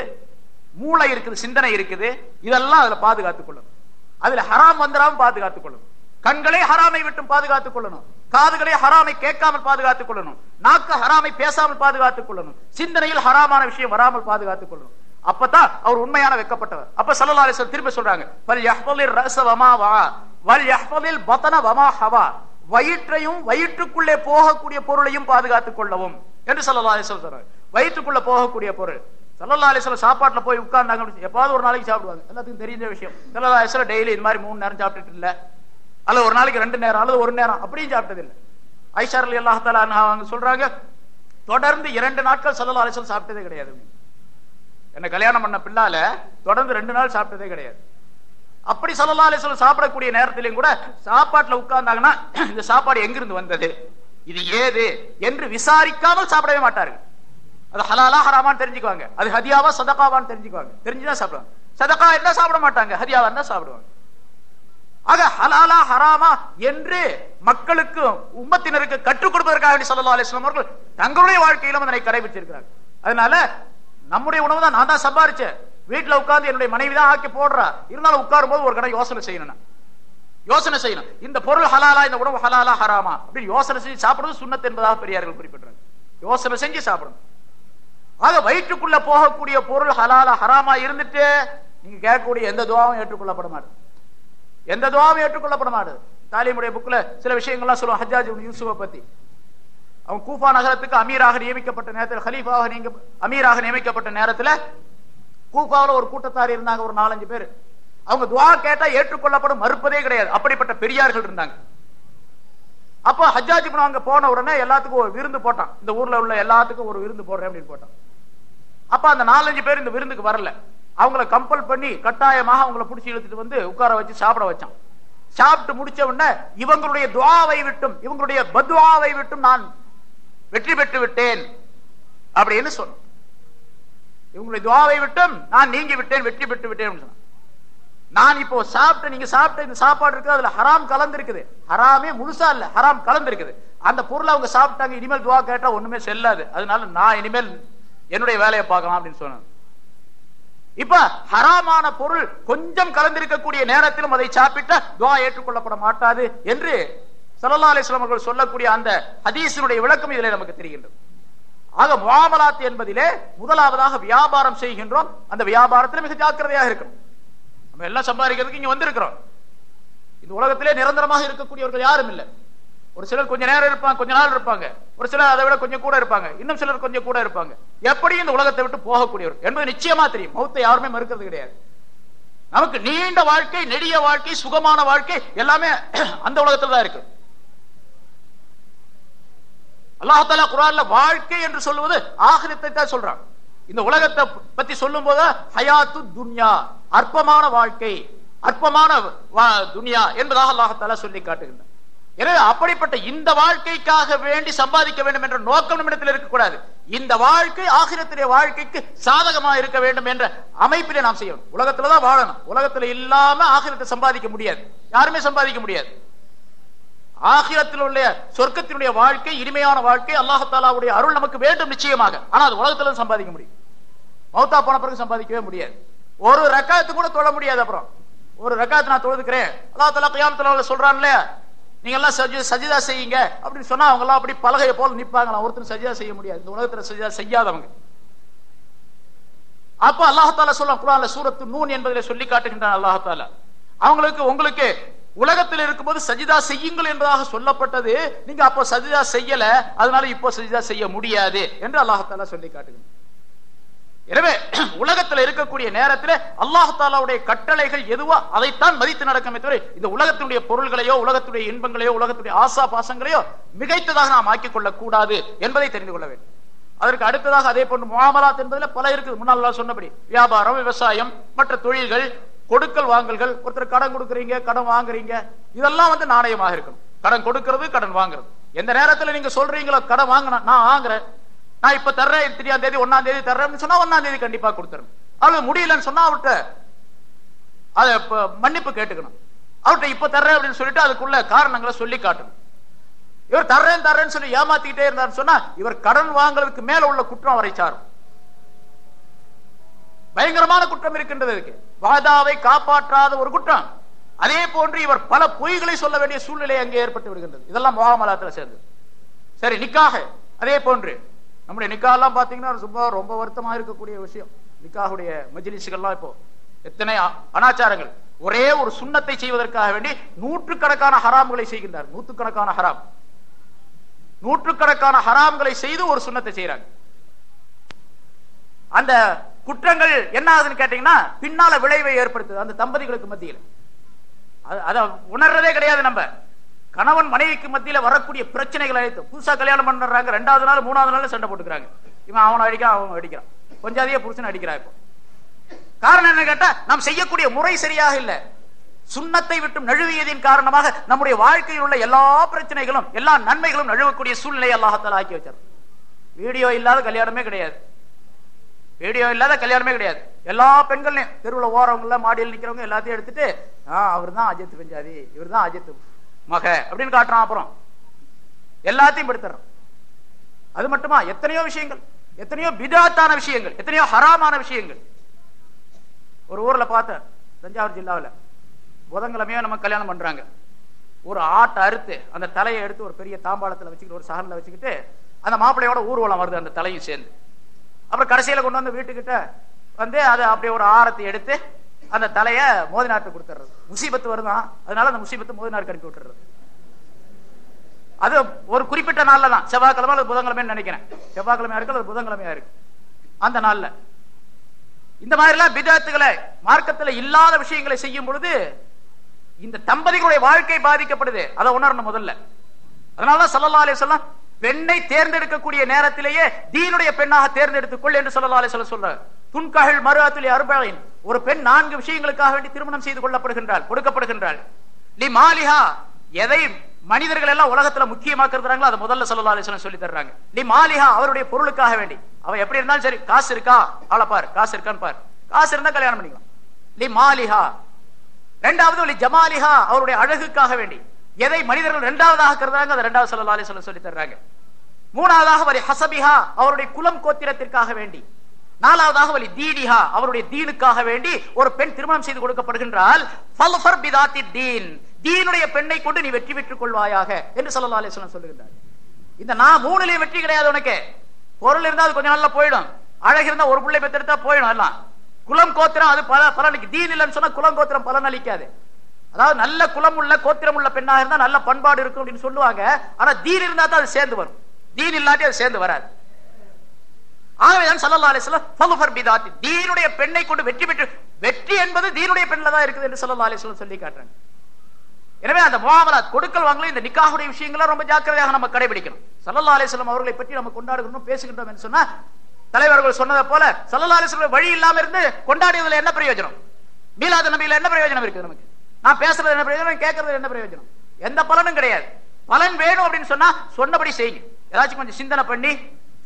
மூளை இருக்குது சிந்தனை இருக்குது. இதெல்லாம் அதுல பாதுகாத்துக் கொள்ளணும். அதுல ஹராம் வந்துடாம பாதுகாத்துக் கொள்ளணும். கண்களை ஹராமை விட்டும் பாதுகாத்துக் கொள்ளணும். காதுகளை ஹராமை கேட்காமல் பாதுகாத்துக் கொள்ளணும். நாக்கு ஹராமை பேசாமல் பாதுகாத்துக் கொள்ளணும். சிந்தனையில் ஹராமான விஷயம் வராமல் பாதுகாத்துக் கொள்ளணும். அப்பதான் அவர் உண்மையான வெக்கப்பட்டவர். அப்ப சல்லா அலைஹி திரும்ப சொல்றாங்க பதன வமா ஹவா. வயிற்றையும் வயிற்றுக்குள்ளே போகக்கூடிய பொருளையும் பாதுகாத்துக் கொள்ளவும் என்று சொல்லலாம் சொல்றாங்க வயிற்றுக்குள்ள போகக்கூடிய பொருள். சல்லல்லாஹு அலைஹி சாப்பாட்டில் போய் உட்கார்ந்தாங்க அப்படின்னு எப்பாவது ஒரு நாளைக்கு சாப்பிடுவாங்க. எல்லாத்துக்கும் தெரிஞ்ச விஷயம். சல்லல்லாஹு அலைஹி டெய்லி இது மாதிரி மூணு நேரம் சாப்பிட்டுட்டு இல்லை. அல்லது ஒரு நாளைக்கு ரெண்டு நேரம் அல்லது ஒரு நேரம் அப்படியும் சாப்பிட்டது இல்ல. ஐஷா அலி அல்லாஹ் அவங்க சொல்றாங்க தொடர்ந்து இரண்டு நாட்கள் சல்லல்லாஹு சாப்பிட்டதே கிடையாது. என்ன கல்யாணம் பண்ண பின்னால தொடர்ந்து ரெண்டு நாள் சாப்பிட்டதே கிடையாது. அப்படி சல்லல்லாஹு அலைஹி சாப்பிடக்கூடிய நேரத்திலையும் கூட சாப்பாட்டில் உட்கார்ந்தாங்கன்னா இந்த சாப்பாடு எங்கிருந்து வந்தது? இது ஏது? என்று விசாரிக்காமல் சாப்பிடவே மாட்டார்கள். அது ஹலாலா ஹராமான்னு தெரிஞ்சுக்குவாங்க. அது ஹதியாவா சதகாவான்னு தெரிஞ்சுக்குவாங்க. தெரிஞ்சுதான் சாப்பிடுவாங்க. சதகா என்ன சாப்பிட மாட்டாங்க? ஹதியாவா என்ன சாப்பிடுவாங்க. ஆக ஹலாலா ஹராமா என்று மக்களுக்கு உம்மத்தினருக்கு கற்றுக் கொடுப்பதற்காக சொல்லலா அலிஸ்லாம் அவர்கள் தங்களுடைய வாழ்க்கையிலும் அதனை கடைபிடிச்சிருக்கிறாங்க அதனால நம்முடைய உணவு தான் நான் தான் சம்பாரிச்சேன் வீட்டுல உட்கார்ந்து என்னுடைய மனைவி தான் ஆக்கி போடுறா. இருந்தாலும் உட்காரும் போது ஒரு கடை யோசனை செய்யணும் யோசனை செய்யணும். இந்த பொருள் ஹலாலா இந்த உணவு ஹலாலா ஹராமா அப்படின்னு யோசனை செஞ்சு சாப்பிடுறது சுண்ணத் என்பதாக பெரியார்கள் குறிப்பிடுறாங்க. யோசனை செஞ்சு சாப்பிடணும். ஆக வயிற்றுக்குள்ள போகக்கூடிய பொருள் ஹலால ஹராமா இருந்துட்டு நீங்க கேட்கக்கூடிய எந்த துவாவும் ஏற்றுக்கொள்ளப்பட மாட்டேன் எந்த துவாவும் ஏற்றுக்கொள்ளப்பட மாட்டது தாலிமுடைய புக்ல சில விஷயங்கள்லாம் சொல்லுவோம் ஹஜாஜ் யூசுவை பத்தி. அவன் கூஃபா நகரத்துக்கு அமீராக நியமிக்கப்பட்ட நேரத்தில் ஹலீஃபாக நீங்க அமீராக நியமிக்கப்பட்ட நேரத்துல கூஃபாவில் ஒரு கூட்டத்தார் இருந்தாங்க ஒரு நாலஞ்சு பேர். அவங்க துவா கேட்டா ஏற்றுக்கொள்ளப்படும் மறுப்பதே கிடையாது. அப்படிப்பட்ட பெரியார்கள் இருந்தாங்க. அப்போ ஹஜாஜி அங்க போன உடனே எல்லாத்துக்கும் ஒரு விருந்து போட்டான். இந்த ஊர்ல உள்ள எல்லாத்துக்கும் ஒரு விருந்து போடுறேன் அப்படின்னு போட்டான். அப்ப அந்த நாலஞ்சு பேர் இந்த விருந்துக்கு வரல. அவங்கள கம்பல் பண்ணி கட்டாயமாக அவங்கள பிடிச்சி இழுத்துட்டு வந்து உட்கார வச்சு சாப்பிட வச்சான். சாப்பிட்டு முடிச்ச உடனே இவங்களுடைய துவாவை விட்டும் இவங்களுடைய பத்வாவை விட்டும் நான் வெற்றி பெற்று விட்டேன் அப்படின்னு சொன்ன இவங்களுடைய துவாவை விட்டும் நான் நீங்கி விட்டேன் வெற்றி பெற்று விட்டேன் சொன்னேன். நான் இப்போ சாப்பிட்டு நீங்க சாப்பிட்ட இந்த சாப்பாடு இருக்குது அதுல ஹராம் கலந்து இருக்குது ஹராமே முழுசா இல்ல ஹராம் கலந்துருக்குது. அந்த பொருளை அவங்க சாப்பிட்டாங்க இனிமேல் துவா கேட்டா ஒண்ணுமே செல்லாது. அதனால நான் இனிமேல் என்னுடைய வேலையை பார்க்கலாம் அப்படின்னு சொன்னேன் இப்ப ஹராமான பொருள் கொஞ்சம் கலந்திருக்கக்கூடிய நேரத்திலும் அதை சாப்பிட்ட துவா ஏற்றுக்கொள்ளப்பட மாட்டாது என்று சல்லா அலிஸ்லாம் அவர்கள் சொல்லக்கூடிய அந்த ஹதீசனுடைய விளக்கம் இதிலே நமக்கு தெரிகின்றது. ஆக முஆமலாத் என்பதிலே முதலாவதாக வியாபாரம் செய்கின்றோம். அந்த வியாபாரத்தில் மிக ஜாக்கிரதையாக இருக்கணும். நம்ம எல்லாம் சம்பாதிக்கிறதுக்கு இங்க வந்திருக்கிறோம். இந்த உலகத்திலே நிரந்தரமாக இருக்கக்கூடியவர்கள் யாரும் இல்லை. ஒரு சிலர் கொஞ்ச நேரம் இருப்பாங்க கொஞ்ச நாள் இருப்பாங்க. ஒரு சிலர் அதை விட கொஞ்சம் கூட இருப்பாங்க. இன்னும் சிலர் கொஞ்சம் கூட இருப்பாங்க. எப்படி இந்த உலகத்தை விட்டு போகக்கூடியவர் என்பது நிச்சயமா தெரியும். மௌத்தை யாருமே மறுக்கிறது கிடையாது. நமக்கு நீண்ட வாழ்க்கை நெடிய வாழ்க்கை சுகமான வாழ்க்கை எல்லாமே அந்த உலகத்துல தான் இருக்கு. அல்லாஹால குரான்ல வாழ்க்கை என்று சொல்லுவது ஆகிரத்தை தான் சொல்றான். இந்த உலகத்தை பத்தி சொல்லும் போது ஹயாத்து துன்யா அற்பமான வாழ்க்கை அற்பமான வா- துன்யா என்பதாக அல்லாஹால சொல்லி காட்டுகின்றான். எனவே அப்படிப்பட்ட இந்த வாழ்க்கைக்காக வேண்டி சம்பாதிக்க வேண்டும் என்ற நோக்கம் நம்மிடத்தில் இருக்கக்கூடாது. இந்த வாழ்க்கை ஆகிரத்திலே வாழ்க்கைக்கு சாதகமா இருக்க வேண்டும் என்ற அமைப்பிலே நாம் செய்யணும். உலகத்துலதான் வாழணும். உலகத்துல இல்லாம ஆகிரத்தை சம்பாதிக்க முடியாது. யாருமே சம்பாதிக்க முடியாது. ஆகிரத்தில் உள்ள சொர்க்கத்தினுடைய வாழ்க்கை இனிமையான வாழ்க்கை அல்லாஹாலாவுடைய அருள் நமக்கு வேண்டும் நிச்சயமாக. ஆனா அது உலகத்துல சம்பாதிக்க முடியும். மௌத்தா போன பிறகு சம்பாதிக்கவே முடியாது. ஒரு ரக்காத்து கூட தொழ முடியாது அப்புறம். ஒரு ரக்காத்து நான் தொழுதுக்கிறேன். அல்லாஹ் தாலா கியாமத்துல சொல்றான் இல்லையா நீங்க எல்லாம் சஜி சஜிதா செய்யுங்க. அப்படின்னு சொன்னா அவங்க எல்லாம் அப்படி பலகையை போல நிப்பாங்களாம். ஒருத்தர் சஜிதா செய்ய முடியாது. இந்த உலகத்துல சஜிதா செய்யாதவங்க. அப்ப அல்லாஹால சொல்ல குரான்ல சூரத்து நூன் என்பதை சொல்லி காட்டுகின்றான் அல்லாஹால அவங்களுக்கு உங்களுக்கு உலகத்தில் இருக்கும்போது சஜிதா செய்யுங்கள் என்பதாக சொல்லப்பட்டது. நீங்க அப்போ சஜிதா செய்யல. அதனால இப்போ சஜிதா செய்ய முடியாது என்று அல்லாஹால சொல்லி காட்டுகின்றான். எனவே உலகத்தில் இருக்கக்கூடிய நேரத்தில் அல்லாஹாலாவுடைய கட்டளைகள் எதுவோ அதைத்தான் மதித்து நடக்கமே தவிர இந்த உலகத்தினுடைய பொருள்களையோ உலகத்துடைய இன்பங்களையோ உலகத்துடைய ஆசா பாசங்களையோ மிகைத்ததாக நாம் ஆக்கிக் கொள்ளக்கூடாது என்பதை தெரிந்து கொள்ள வேண்டும். அதற்கு அடுத்ததாக அதே போன்று முகாமலாத் என்பதில் பல இருக்குது. முன்னால் சொன்னபடி வியாபாரம் விவசாயம் மற்ற தொழில்கள் கொடுக்கல் வாங்கல்கள் ஒருத்தர் கடன் கொடுக்குறீங்க கடன் வாங்குறீங்க இதெல்லாம் வந்து நாணயமாக இருக்கணும். கடன் கொடுக்கிறது கடன் வாங்குறது. எந்த நேரத்துல நீங்க சொல்றீங்களோ கடன் வாங்கின நான் வாங்குறேன். நான் இப்ப தர்றேன் தெரியாத தேதி ஒன்னாம் தேதி தர்றேன்னு சொன்னா ஒன்னாம் தேதி கண்டிப்பா கொடுத்துரும் அவளுக்கு முடியலன்னு சொன்னா அவர்கிட்ட அதை மன்னிப்பு கேட்டுக்கணும். அவர்கிட்ட இப்ப தர்றேன் அப்படின்னு சொல்லிட்டு அதுக்குள்ள காரணங்களை சொல்லி காட்டணும். இவர் தர்றேன் தர்றேன்னு சொல்லி ஏமாத்திக்கிட்டே இருந்தாருன்னு சொன்னா இவர் கடன் வாங்குறதுக்கு மேல உள்ள குற்றம் அவரை சாரும். பயங்கரமான குற்றம் இருக்கின்றது வாதாவை காப்பாற்றாத ஒரு குற்றம். அதே போன்று இவர் பல பொய்களை சொல்ல வேண்டிய சூழ்நிலை அங்கே ஏற்பட்டு விடுகின்றது. இதெல்லாம் முகாமலாத்துல சேர்ந்து சரி நிக்காக அதே போன்று நம்முடைய நிக்கா எல்லாம் பாத்தீங்கன்னா ரொம்ப ரொம்ப வருத்தமா இருக்கக்கூடிய விஷயம். நிக்காவுடைய மஜிலிசுகள்லாம் இப்போ எத்தனை அனாச்சாரங்கள். ஒரே ஒரு சுண்ணத்தை செய்வதற்காக வேண்டி நூற்றுக்கணக்கான ஹராம்களை செய்கின்றார் நூற்றுக்கணக்கான ஹராம். நூற்றுக்கணக்கான ஹராம்களை செய்து ஒரு சுண்ணத்தை செய்யறாங்க அந்த குற்றங்கள் என்ன ஆகுதுன்னு கேட்டீங்கன்னா பின்னால விளைவை ஏற்படுத்துது. அந்த தம்பதிகளுக்கு மத்தியில். அதை அத உணர்றதே கிடையாது நம்ம. கணவன் மனைவிக்கு மத்தியில வரக்கூடிய பிரச்சனைகள் அழைத்து புதுசா கல்யாணம் பண்றாங்க. ரெண்டாவது நாள் மூணாவது நாள் சண்டை போட்டுக்கிறாங்க. இவன் அவனை அடிக்கிறான் அவன் அடிக்கிறான். கொஞ்சம் அதிக புருஷன் அடிக்கிறான் இப்போ. காரணம் என்ன கேட்டா நாம் செய்யக்கூடிய முறை சரியாக இல்லை. சுண்ணத்தை விட்டு நழுவியதின் காரணமாக நம்முடைய வாழ்க்கையில் உள்ள எல்லா பிரச்சனைகளும் எல்லா நன்மைகளும் நழுவக்கூடிய சூழ்நிலை அல்லாஹத்தால் ஆக்கி வச்சார். வீடியோ இல்லாத கல்யாணமே கிடையாது. வீடியோ இல்லாத கல்யாணமே கிடையாது. எல்லா பெண்களையும் தெருவில் ஓரவங்கள மாடியில் நிக்கிறவங்க எல்லாத்தையும் எடுத்துட்டு அவர் தான் அஜித் பெஞ்சாதி இவர் தான் அஜித் மக அப்படின்னு காட்டுறான் அப்புறம். எல்லாத்தையும் படுத்துறான். அது மட்டுமா? எத்தனையோ விஷயங்கள். எத்தனையோ பிதாத்தான விஷயங்கள். எத்தனையோ ஹராமான விஷயங்கள். ஒரு ஊர்ல பார்த்தேன் தஞ்சாவூர் ஜில்லாவில் புதன்கிழமையோ நம்ம கல்யாணம் பண்றாங்க. ஒரு ஆட்டை அறுத்து அந்த தலையை எடுத்து ஒரு பெரிய தாம்பாளத்துல வச்சுக்கிட்டு ஒரு சகனில் வச்சுக்கிட்டு அந்த மாப்பிள்ளையோட ஊர்வலம் வருது அந்த தலையும் சேர்ந்து. அப்புறம் கடைசியில கொண்டு வந்து வீட்டுக்கிட்ட வந்து அதை அப்படியே ஒரு ஆரத்தை எடுத்து அந்த தலைய மோதினாருக்கு கொடுத்துறது முசீபத்து வருதான் அதனால அந்த முசீபத்து மோதினாருக்கு அனுப்பி விட்டுறது அது ஒரு குறிப்பிட்ட நாள்ல தான். செவ்வாய்க்கிழமை அல்லது புதன்கிழமைன்னு நினைக்கிறேன். செவ்வாய்க்கிழமையா இருக்கு அல்லது புதன்கிழமையா இருக்கு. அந்த நாள்ல. இந்த மாதிரி எல்லாம் மார்க்கத்தில் மார்க்கத்துல இல்லாத விஷயங்களை செய்யும் பொழுது இந்த தம்பதிகளுடைய வாழ்க்கை பாதிக்கப்படுது. அதை உணரணும் முதல்ல. அதனாலதான் சொல்லலாலே சொல்லலாம் பெண்ணை தேர்ந்தெடுக்கக்கூடிய நேரத்திலேயே தீனுடைய பெண்ணாக தேர்ந்தெடுத்துக் கொள் என்று சல்லல்லா சொல்ல சொல்ல சொல்றார். துன்கஹில் மருஅத்துல் அர்பஈன் ஒரு பெண் நான்கு விஷயங்களுக்காக வேண்டி திருமணம் செய்து கொள்ளப்படுகின்றாள் கொடுக்கப்படுகின்றாள். லி மாலிஹா எதை மனிதர்கள் எல்லாம் உலகத்துல முக்கியமாக்குறாங்களோ அதை முதல்ல சல்லா அலிஸ்லாம் சொல்லி தர்றாங்க. நீ மாலிகா அவருடைய பொருளுக்காக வேண்டி. அவ எப்படி இருந்தாலும் சரி காசு இருக்கா? ஆளை பார் காசு இருக்கான்னு பார். காசு இருந்தா கல்யாணம் பண்ணிக்கலாம். நீ மாலிஹா. ரெண்டாவது லி ஜமாலிஹா அவருடைய அழகுக்காக வேண்டி. எதை மனிதர்கள் இரண்டாவதாக கருதுறாங்க அதை ரெண்டாவது சல்லா அலிஸ்லாம் சொல்லி தர்றாங்க. மூணாவதாக வரி ஹசபிஹா அவருடைய குலம் கோத்திரத்திற்காக வேண்டி. நாலாவதாக வலி தீனிஹா. அவருடைய தீனுக்காக வேண்டி ஒரு பெண் திருமணம் செய்து கொடுக்கப்படுகின்றால் ஃபல்ஃபர் தீன். தீனுடைய பெண்ணை கொண்டு நீ வெற்றி பெற்றுக் கொள்வாயாக என்று சொல்லலா அலிஸ்லாம் சொல்லுகின்றார். இந்த நான் மூணுலேயும் வெற்றி கிடையாது உனக்கு. பொருள் இருந்தா அது கொஞ்சம் நல்லா போயிடும். அழகு இருந்தா ஒரு பிள்ளை பெற்றெடுத்தா போயிடும் எல்லாம். குலம் கோத்திரம் அது பல பலனளிக்கு தீன் இல்லைன்னு சொன்னா குலம் கோத்திரம் பலன் அளிக்காது அதாவது நல்ல குலம் உள்ள கோத்திரம் உள்ள பெண்ணாக இருந்தா நல்ல பண்பாடு இருக்கும் அப்படின்னு சொல்லுவாங்க. ஆனா தீன் இருந்தா தான் அது சேர்ந்து வரும். தீன் இல்லாட்டி அது சேர்ந்து வராது. ஆகவேதான் சல்லல்லா அலிஸ்லாம் தீனுடைய பெண்ணை கொண்டு வெற்றி பெற்று வெற்றி என்பது தீனுடைய பெண்ணில் தான் இருக்குது என்று சல்லல்லா அலிஸ்லாம் சொல்லி காட்டுறாங்க. எனவே அந்த முகாமலா கொடுக்கல் வாங்கல இந்த நிக்காவுடைய விஷயங்களை ரொம்ப ஜாக்கிரதையாக நம்ம கடைபிடிக்கணும். சல்லா அலிஸ்லாம் அவர்களை பற்றி நம்ம கொண்டாடுகிறோம் பேசுகின்றோம் என்று சொன்னா தலைவர்கள் சொன்னதை போல சல்லா அலிஸ்லாம் வழி இல்லாம இருந்து கொண்டாடியதுல என்ன பிரயோஜனம்? மீலாத நபியில என்ன பிரயோஜனம் இருக்குது நமக்கு? நான் பேசுறது என்ன பிரயோஜனம்? கேட்கறது என்ன பிரயோஜனம்? எந்த பலனும் கிடையாது. பலன் வேணும் அப்படின்னு சொன்னா சொன்னபடி செய்யுங்க. ஏதாச்சும் கொஞ்சம் சிந்தனை பண்ணி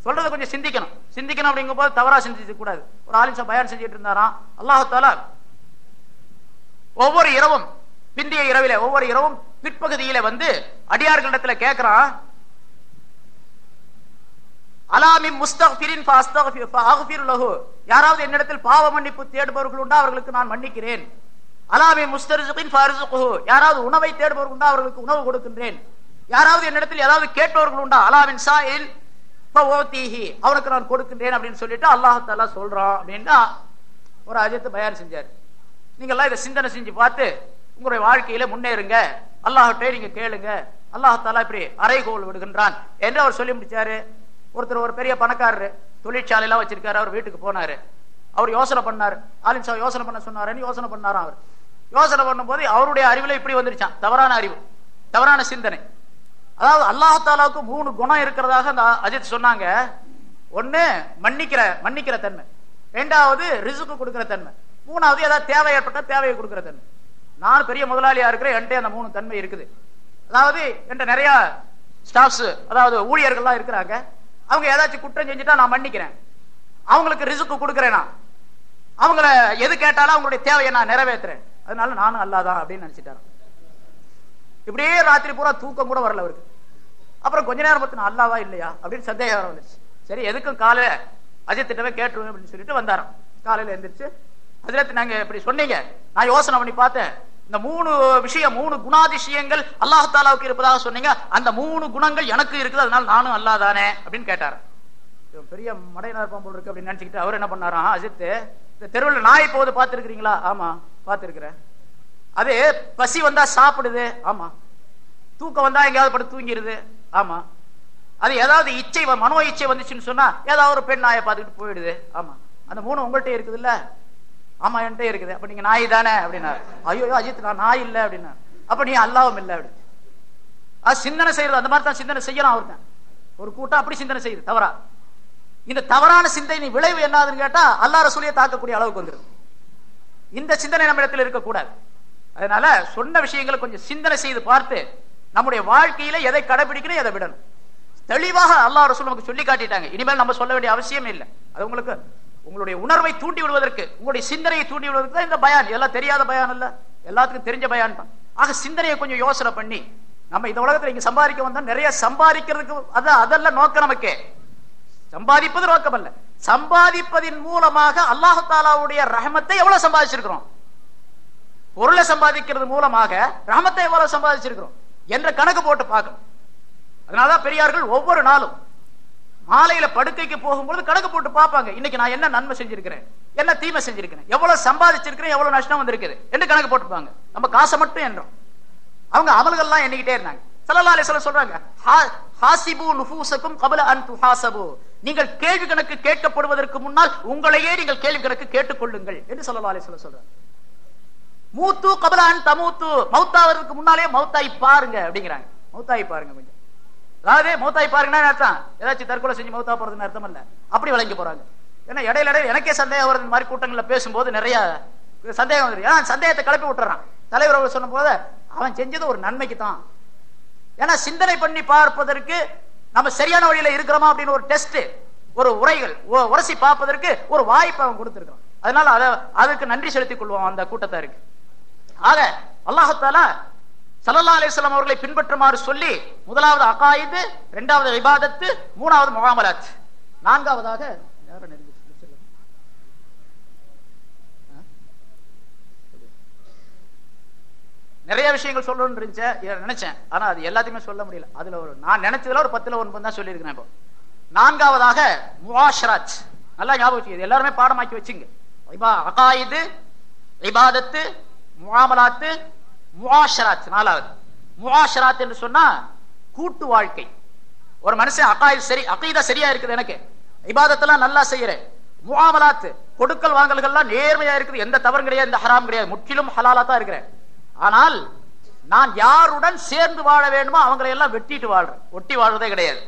சொல்றதை கொஞ்சம் சிந்திக்கணும். சிந்திக்கணும் அப்படிங்கும் போது தவறா சிந்திக்க கூடாது. ஒரு ஆலிசா பயன் செஞ்சுட்டு இருந்தாராம். அல்லாஹால ஒவ்வொரு இரவும் பிந்திய இரவில ஒவ்வொரு இரவும் பிற்பகுதியில வந்து அடியார்களிடத்துல கேட்கிறான் அலாமி முஸ்தக்பிரின் யாராவது என்னிடத்தில் பாவ மன்னிப்பு தேடுபவர்கள் உண்டா? அவர்களுக்கு நான் மன்னிக்கிறேன். அலாமி முஸ்தரிசுகின் யாராவது உணவை தேடுபவர்கள் உண்டா? அவர்களுக்கு உணவு கொடுக்கின்றேன். யாராவது என்னிடத்தில் ஏதாவது கேட்பவர்கள் உண்டா? அலாமின் சாயில் அவனுக்கு நான் கொடுக்கின்றேன் அப்படின்னு சொல்லிட்டு அல்லாஹ் சொல்றான் அப்படின்னா ஒரு அஜித் பயான் செஞ்சார். நீங்க எல்லாம் இதை சிந்தனை செஞ்சு பார்த்து உங்களுடைய வாழ்க்கையில முன்னேறுங்க அல்லாஹ்ட்டே நீங்க கேளுங்க அல்லாஹத்தாலா இப்படி அரைகோல் விடுகின்றான் என்று அவர் சொல்லி முடிச்சாரு. ஒருத்தர் ஒரு பெரிய பணக்காரரு தொழிற்சாலையெல்லாம் வச்சிருக்காரு அவர் வீட்டுக்கு போனாரு. அவர் யோசனை பண்ணாரு. ஆலிம் சாஹ் யோசனை பண்ண சொன்னாருன்னு யோசனை பண்ணாராம் அவர். யோசனை பண்ணும்போது அவருடைய அறிவுல இப்படி வந்துருச்சான் தவறான அறிவு தவறான சிந்தனை. அதாவது அல்லாஹாலாவுக்கு மூணு குணம் இருக்கிறதாக அந்த அஜித் சொன்னாங்க. ஒண்ணு மன்னிக்கிற மன்னிக்கிற தன்மை. ரெண்டாவது ரிசுக்கு கொடுக்கிற தன்மை. மூணாவது ஏதாவது தேவை ஏற்பட்ட தேவையை கொடுக்கிற தன்மை. நான் பெரிய முதலாளியா இருக்கிறேன் என்கிட்ட அந்த மூணு தன்மை இருக்குது. அதாவது என்கிட்ட நிறைய ஸ்டாஃப்ஸ் அதாவது ஊழியர்கள்லாம் இருக்கிறாங்க. அவங்க ஏதாச்சும் குற்றம் செஞ்சுட்டா நான் மன்னிக்கிறேன். அவங்களுக்கு ரிசுக்கு கொடுக்கிறேன்? நான் அவங்கள எது கேட்டாலும் அவங்களுடைய தேவையை நான் நிறைவேற்றுறேன். அதனால நானும் அல்லாதான் அப்படின்னு நினைச்சிட்டாரு இப்படியே ராத்திரி பூரா தூக்கம் கூட வரல அவருக்கு. அப்புறம் கொஞ்ச நேரம் பார்த்து நான் அல்லாவா இல்லையா? அப்படின்னு சந்தேகம் வந்துச்சு. சரி எதுக்கும் காலையில அஜித் திட்டமே கேட்டுருவேன் அப்படின்னு சொல்லிட்டு வந்தாராம். காலையில எந்திரிச்சு அதில் நாங்க இப்படி சொன்னீங்க. நான் யோசனை பண்ணி பார்த்தேன். இந்த மூணு விஷயம் மூணு குணாதிசயங்கள் அல்லாஹாலாவுக்கு இருப்பதாக சொன்னீங்க. அந்த மூணு குணங்கள் எனக்கு இருக்குது. அதனால நானும் அல்லாதானே அப்படின்னு கேட்டார் பெரிய மடையினர் பாம்பு போல் இருக்கு. அப்படின்னு நினைச்சுக்கிட்டு அவர் என்ன பண்ணாராம்? அஜித் இந்த தெருவில் நாய் போது பார்த்துருக்கிறீங்களா? ஆமா பார்த்துருக்கிறேன். அது பசி வந்தா சாப்பிடுது. ஆமா. தூக்கம் வந்தா எங்கேயாவது படுத்து தூங்கிடுது ஆமா. அது ஏதாவது இச்சை மனோ இச்சை வந்துச்சுன்னு சொன்னா ஏதாவது ஒரு பெண் நாயை பார்த்துக்கிட்டு போயிடுது. ஆமா. அந்த மூணு உங்கள்கிட்ட இருக்குது இல்ல ஆமா என்கிட்ட இருக்குது. அப்ப நீங்க நாய் தானே அப்படின்னாரு. ஐயோ அஜித் நான் நாய் இல்ல அப்படின்னா அப்ப நீ அல்லாவும் இல்ல அப்படி. அது சிந்தனை செய்யறது அந்த மாதிரி தான் சிந்தனை செய்யலாம் ஒருத்தன் ஒரு கூட்டம் அப்படி சிந்தனை செய்யுது தவறா. இந்த தவறான சிந்தனை விளைவு என்னதுன்னு கேட்டா அல்லா ரசூலியை தாக்கக்கூடிய அளவுக்கு வந்துடும் இந்த சிந்தனை நம்ம இடத்துல இருக்கக்கூடாது. அதனால சொன்ன விஷயங்களை கொஞ்சம் சிந்தனை செய்து பார்த்து நம்முடைய வாழ்க்கையில எதை கடைபிடிக்கணும் எதை விடணும். தெளிவாக அல்லா ரசூல் நமக்கு சொல்லி காட்டிட்டாங்க. இனிமேல் நம்ம சொல்ல வேண்டிய அவசியம் இல்லை. அது உங்களுக்கு உங்களுடைய உணர்வை தூண்டி விடுவதற்கு உங்களுடைய சிந்தனையை தூண்டி விடுவதற்கு தான் இந்த பயான். எல்லாம் தெரியாத பயான் இல்ல. எல்லாத்துக்கும் தெரிஞ்ச பயான் தான். ஆக சிந்தனையை கொஞ்சம் யோசனை பண்ணி நம்ம இந்த உலகத்துல இங்க சம்பாதிக்க வந்தா நிறைய சம்பாதிக்கிறதுக்கு அதான் அதெல்லாம் நோக்கம் நமக்கு. சம்பாதிப்பது நோக்கம் அல்ல. சம்பாதிப்பதின் மூலமாக அல்லாஹாலாவுடைய ரகமத்தை ரஹமத்தை எவ்வளவு சம்பாதிச்சிருக்கிறோம்? பொருளை சம்பாதிக்கிறது மூலமாக ரஹமத்தை எவ்வளவு சம்பாதிச்சிருக்கிறோம்? என்ற கணக்கு போட்டு பார்க்கணும். அதனாலதான் பெரியார்கள் ஒவ்வொரு நாளும் மாலையில படுக்கைக்கு போகும்போது கணக்கு போட்டு பார்ப்பாங்க. இன்னைக்கு நான் என்ன நன்மை செஞ்சிருக்கிறேன்? என்ன தீமை செஞ்சிருக்கிறேன்? எவ்வளவு சம்பாதிச்சிருக்கிறேன்? எவ்வளவு நஷ்டம் வந்திருக்குது? என்று கணக்கு போட்டுப்பாங்க. நம்ம காசை மட்டும் என்றோம். அவங்க அமல்கள்லாம் எண்ணிக்கிட்டே இருந்தாங்க. ஸல்லல்லாஹு அலைஹி சொல்றாங்க "ஹா- ஹாசிபு நுஃபூசக்கும் கபல அன் துஹாசபு நீங்கள் கேள்வி கணக்கு கேட்கப்படுவதற்கு முன்னால் உங்களையே நீங்கள் கேள்வி கணக்கு கேட்டுக்கொள்ளுங்கள் என்று சொல்லலாலே சொல்ல சொல்றாங்க. மூத்து கபலான் தமூத்து. மௌத்தாவதற்கு முன்னாலே மௌத்தாய் பாருங்க அப்படிங்கிறாங்க. மௌத்தாய் பாருங்க கொஞ்சம். அதாவது மௌத்தாய் பாருங்கன்னா அர்த்தம்? ஏதாச்சும் தற்கொலை செஞ்சு மௌத்தா போறதுன்னு அர்த்தம் இல்ல. அப்படி வழங்கி போறாங்க. ஏன்னா இடையில இடையில எனக்கே சந்தேகம் வருது மாதிரி கூட்டங்களில் பேசும்போது நிறைய சந்தேகம் வருது. ஏன்னா சந்தேகத்தை கிளப்பி விட்டுறான். தலைவர் அவர் சொன்ன போது அவன் செஞ்சது ஒரு நன்மைக்கு தான் ஏன்னா சிந்தனை பண்ணி பார்ப்பதற்கு நம்ம சரியான வழியில இருக்கிறோமா அப்படின்னு ஒரு டெஸ்ட் ஒரு உரைகள் உ- உரசி பார்ப்பதற்கு ஒரு வாய்ப்பை அவன் கொடுத்துருக்கான் அதனால அதை அதுக்கு நன்றி செலுத்திக் கொள்வோம் அந்த கூட்டத்தாருக்கு ஆக அல்லாஹால சல்லா அலிஸ்லாம் அவர்களை பின்பற்றுமாறு சொல்லி முதலாவது அகாயுது இரண்டாவது விவாதத்து மூணாவது முகாமலாத். நான்காவதாக நிறைய விஷயங்கள் சொல்லணும்னு இருந்துச்சு நினைச்சேன். ஆனா அது எல்லாத்தையுமே சொல்ல முடியல. அதுல ஒரு நான் நினைச்சதுல ஒரு பத்துல ஒன்பது தான் சொல்லியிருக்கிறேன் இப்போ. நான்காவதாக முவாஷராத். நல்லா ஞாபகம் எல்லாருமே பாடமாக்கி வச்சுங்க. அகாயுது அகாயிது இபாதத்து முகாமலாத்து முகாஷராத் நாலாவது முகாஷராத் என்று சொன்னா கூட்டு வாழ்க்கை. ஒரு மனுஷன் அகாய் சரி அகைதா சரியா இருக்குது எனக்கு. இபாதத்தெல்லாம் நல்லா செய்யறேன். முகாமலாத்து கொடுக்கல் வாங்கல்கள்லாம் நேர்மையா இருக்குது. எந்த தவறும் கிடையாது எந்த ஹராம் கிடையாது. முற்றிலும் ஹலாலா தான் இருக்கிறேன். ஆனால் நான் யாருடன் சேர்ந்து வாழ வேண்டுமோ அவங்களை எல்லாம் வெட்டிட்டு வாழ்றேன். ஒட்டி வாழ்றதே கிடையாது.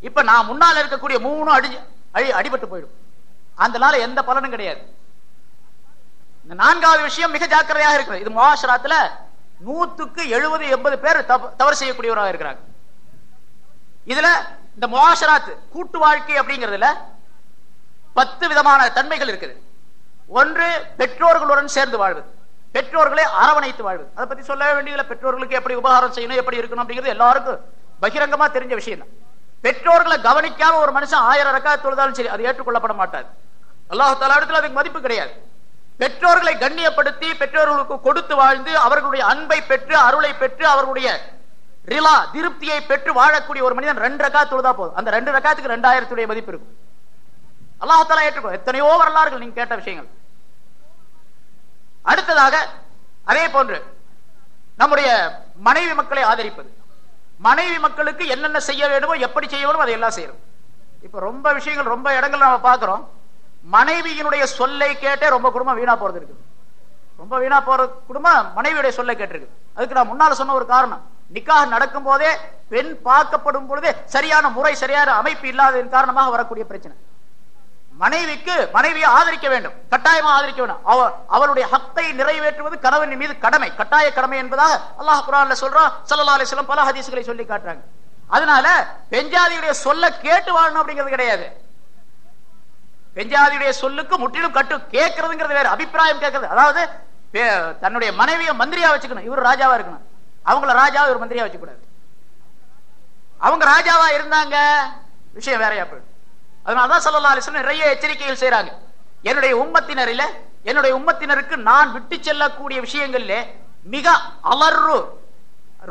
இப்ப நான் முன்னால் இருக்கக்கூடிய மூணும் அடி அடி அடிபட்டு போயிடும். அதனால எந்த பலனும் கிடையாது. இந்த நான்காவது விஷயம் மிக ஜாக்கிரதையாக இருக்கிறது. இது முகாஷராத்துல நூத்துக்கு எழுபது எண்பது பேர் தவ- தவறு செய்யக்கூடியவராக இருக்கிறாங்க. இதுல இந்த முகாஷராத் கூட்டு வாழ்க்கை அப்படிங்கிறதுல பத்து விதமான தன்மைகள் இருக்குது. ஒன்று பெற்றோர்களுடன் சேர்ந்து வாழ்வது. பெற்றோர்களை அரவணைத்து வாழ்வது. அதை பத்தி சொல்ல வேண்டியதுல பெற்றோர்களுக்கு எப்படி உபகாரம் செய்யணும் எப்படி இருக்கணும் அப்படிங்கிறது எல்லாருக்கும் பகிரங்கமா தெரிஞ்ச விஷயம் தான். பெற்றோர்களை கவனிக்காம ஒரு மனுஷன் ஆயிரம் ரக்கா தொழுதாலும் சரி அது ஏற்றுக்கொள்ளப்பட மாட்டாது. அல்லாஹ் இடத்துல அதுக்கு மதிப்பு கிடையாது. பெற்றோர்களை கண்ணியப்படுத்தி பெற்றோர்களுக்கு கொடுத்து வாழ்ந்து அவர்களுடைய அன்பை பெற்று அருளை பெற்று அவர்களுடைய ரிலா திருப்தியை பெற்று வாழக்கூடிய ஒரு மனிதன் ரெண்டு ரக்கா தொழுதா போதும். அந்த ரெண்டு ரக்காத்துக்கு ரெண்டாயிரத்துடைய மதிப்பு இருக்கும். அல்லாஹால ஏற்றுக்கோ எத்தனையோ வரலாறுகள் நீங்க கேட்ட விஷயங்கள். அடுத்ததாக அதே போன்று நம்முடைய மனைவி மக்களை ஆதரிப்பது. மனைவி மக்களுக்கு என்னென்ன செய்ய வேண்டுமோ எப்படி செய்ய வேணுமோ அதையெல்லாம் செய்யணும் இப்ப ரொம்ப விஷயங்கள் ரொம்ப இடங்கள் நம்ம பாக்குறோம் மனைவியினுடைய சொல்லை கேட்டே ரொம்ப குடும்பம் வீணா போறது இருக்குது. ரொம்ப வீணா போற குடும்பம் மனைவியுடைய சொல்லை கேட்டிருக்கு அதுக்கு நான் முன்னால சொன்ன ஒரு காரணம். நிக்காக நடக்கும் போதே பெண் பார்க்கப்படும் பொழுதே சரியான முறை சரியான அமைப்பு இல்லாததன் காரணமாக வரக்கூடிய பிரச்சனை. மனைவிக்கு மனைவியை ஆதரிக்க வேண்டும். கட்டாயமா ஆதரிக்க வேண்டும். அவ அவளுடைய ஹத்தை நிறைவேற்றுவது கணவன் மீது கடமை. கட்டாய கடமை என்பதாக அல்லாஹ் குரான்ல சொல்றோம் சல்லா அலிஸ்லாம் பல ஹதீசுகளை சொல்லி காட்டுறாங்க. அதனால பெஞ்சாதியுடைய சொல்ல கேட்டு வாழணும் அப்படிங்கிறது கிடையாது. பெஞ்சாதியுடைய சொல்லுக்கு முற்றிலும் கட்டு. கேட்கறதுங்கிறது வேற அபிப்பிராயம் கேட்கறது. அதாவது தன்னுடைய மனைவியை மந்திரியா வச்சுக்கணும். இவர் ராஜாவா இருக்கணும். அவங்கள ராஜாவை இவர் மந்திரியா வச்சுக்கூடாது. அவங்க ராஜாவா இருந்தாங்க விஷயம் வேறையா போயிடும். அதனாலதான் சல்லல்லாஹு அலைஹி நிறைய எச்சரிக்கைகள் செய்யறாங்க என்னுடைய உம்மத்தினரில என்னுடைய உம்மத்தினருக்கு நான் விட்டு செல்லக்கூடிய விஷயங்கள்ல மிக அலர்ரு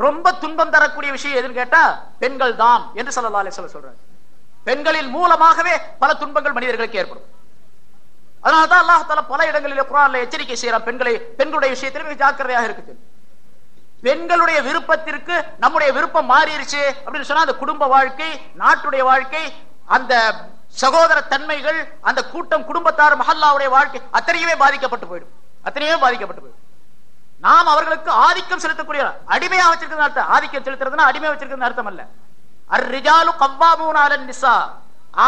ரொம்ப துன்பம் தரக்கூடிய விஷயம் எதுன்னு கேட்டா பெண்கள் தான் என்று சல்லல்லாஹு அலைஹி சொல்றாரு. சொல்றாங்க பெண்களின் மூலமாகவே பல துன்பங்கள் மனிதர்களுக்கு ஏற்படும். அதனாலதான் அல்லாஹ் பல இடங்களில் குரான்ல எச்சரிக்கை செய்யறான் பெண்களை பெண்களுடைய விஷயத்திலும் ஜாக்கிரதையாக இருக்குது. பெண்களுடைய விருப்பத்திற்கு நம்முடைய விருப்பம் மாறிடுச்சு அப்படின்னு சொன்னா அந்த குடும்ப வாழ்க்கை நாட்டுடைய வாழ்க்கை அந்த சகோதர தன்மைகள் அந்த கூட்டம் குடும்பத்தார் மஹல்லாவுடைய வாழ்க்கை அத்தனையுமே பாதிக்கப்பட்டு போயிடும். அத்தனையுமே பாதிக்கப்பட்டு போயிடும். நாம் அவர்களுக்கு ஆதிக்கம் செலுத்தக்கூடிய அடிமையா வச்சிருக்கிறது அர்த்தம். ஆதிக்கம் செலுத்துறதுன்னா அடிமை வச்சிருக்கிறது அர்த்தம் அல்ல. அர்ரிஜாலு கவ்வாமூன அலன் நிசா.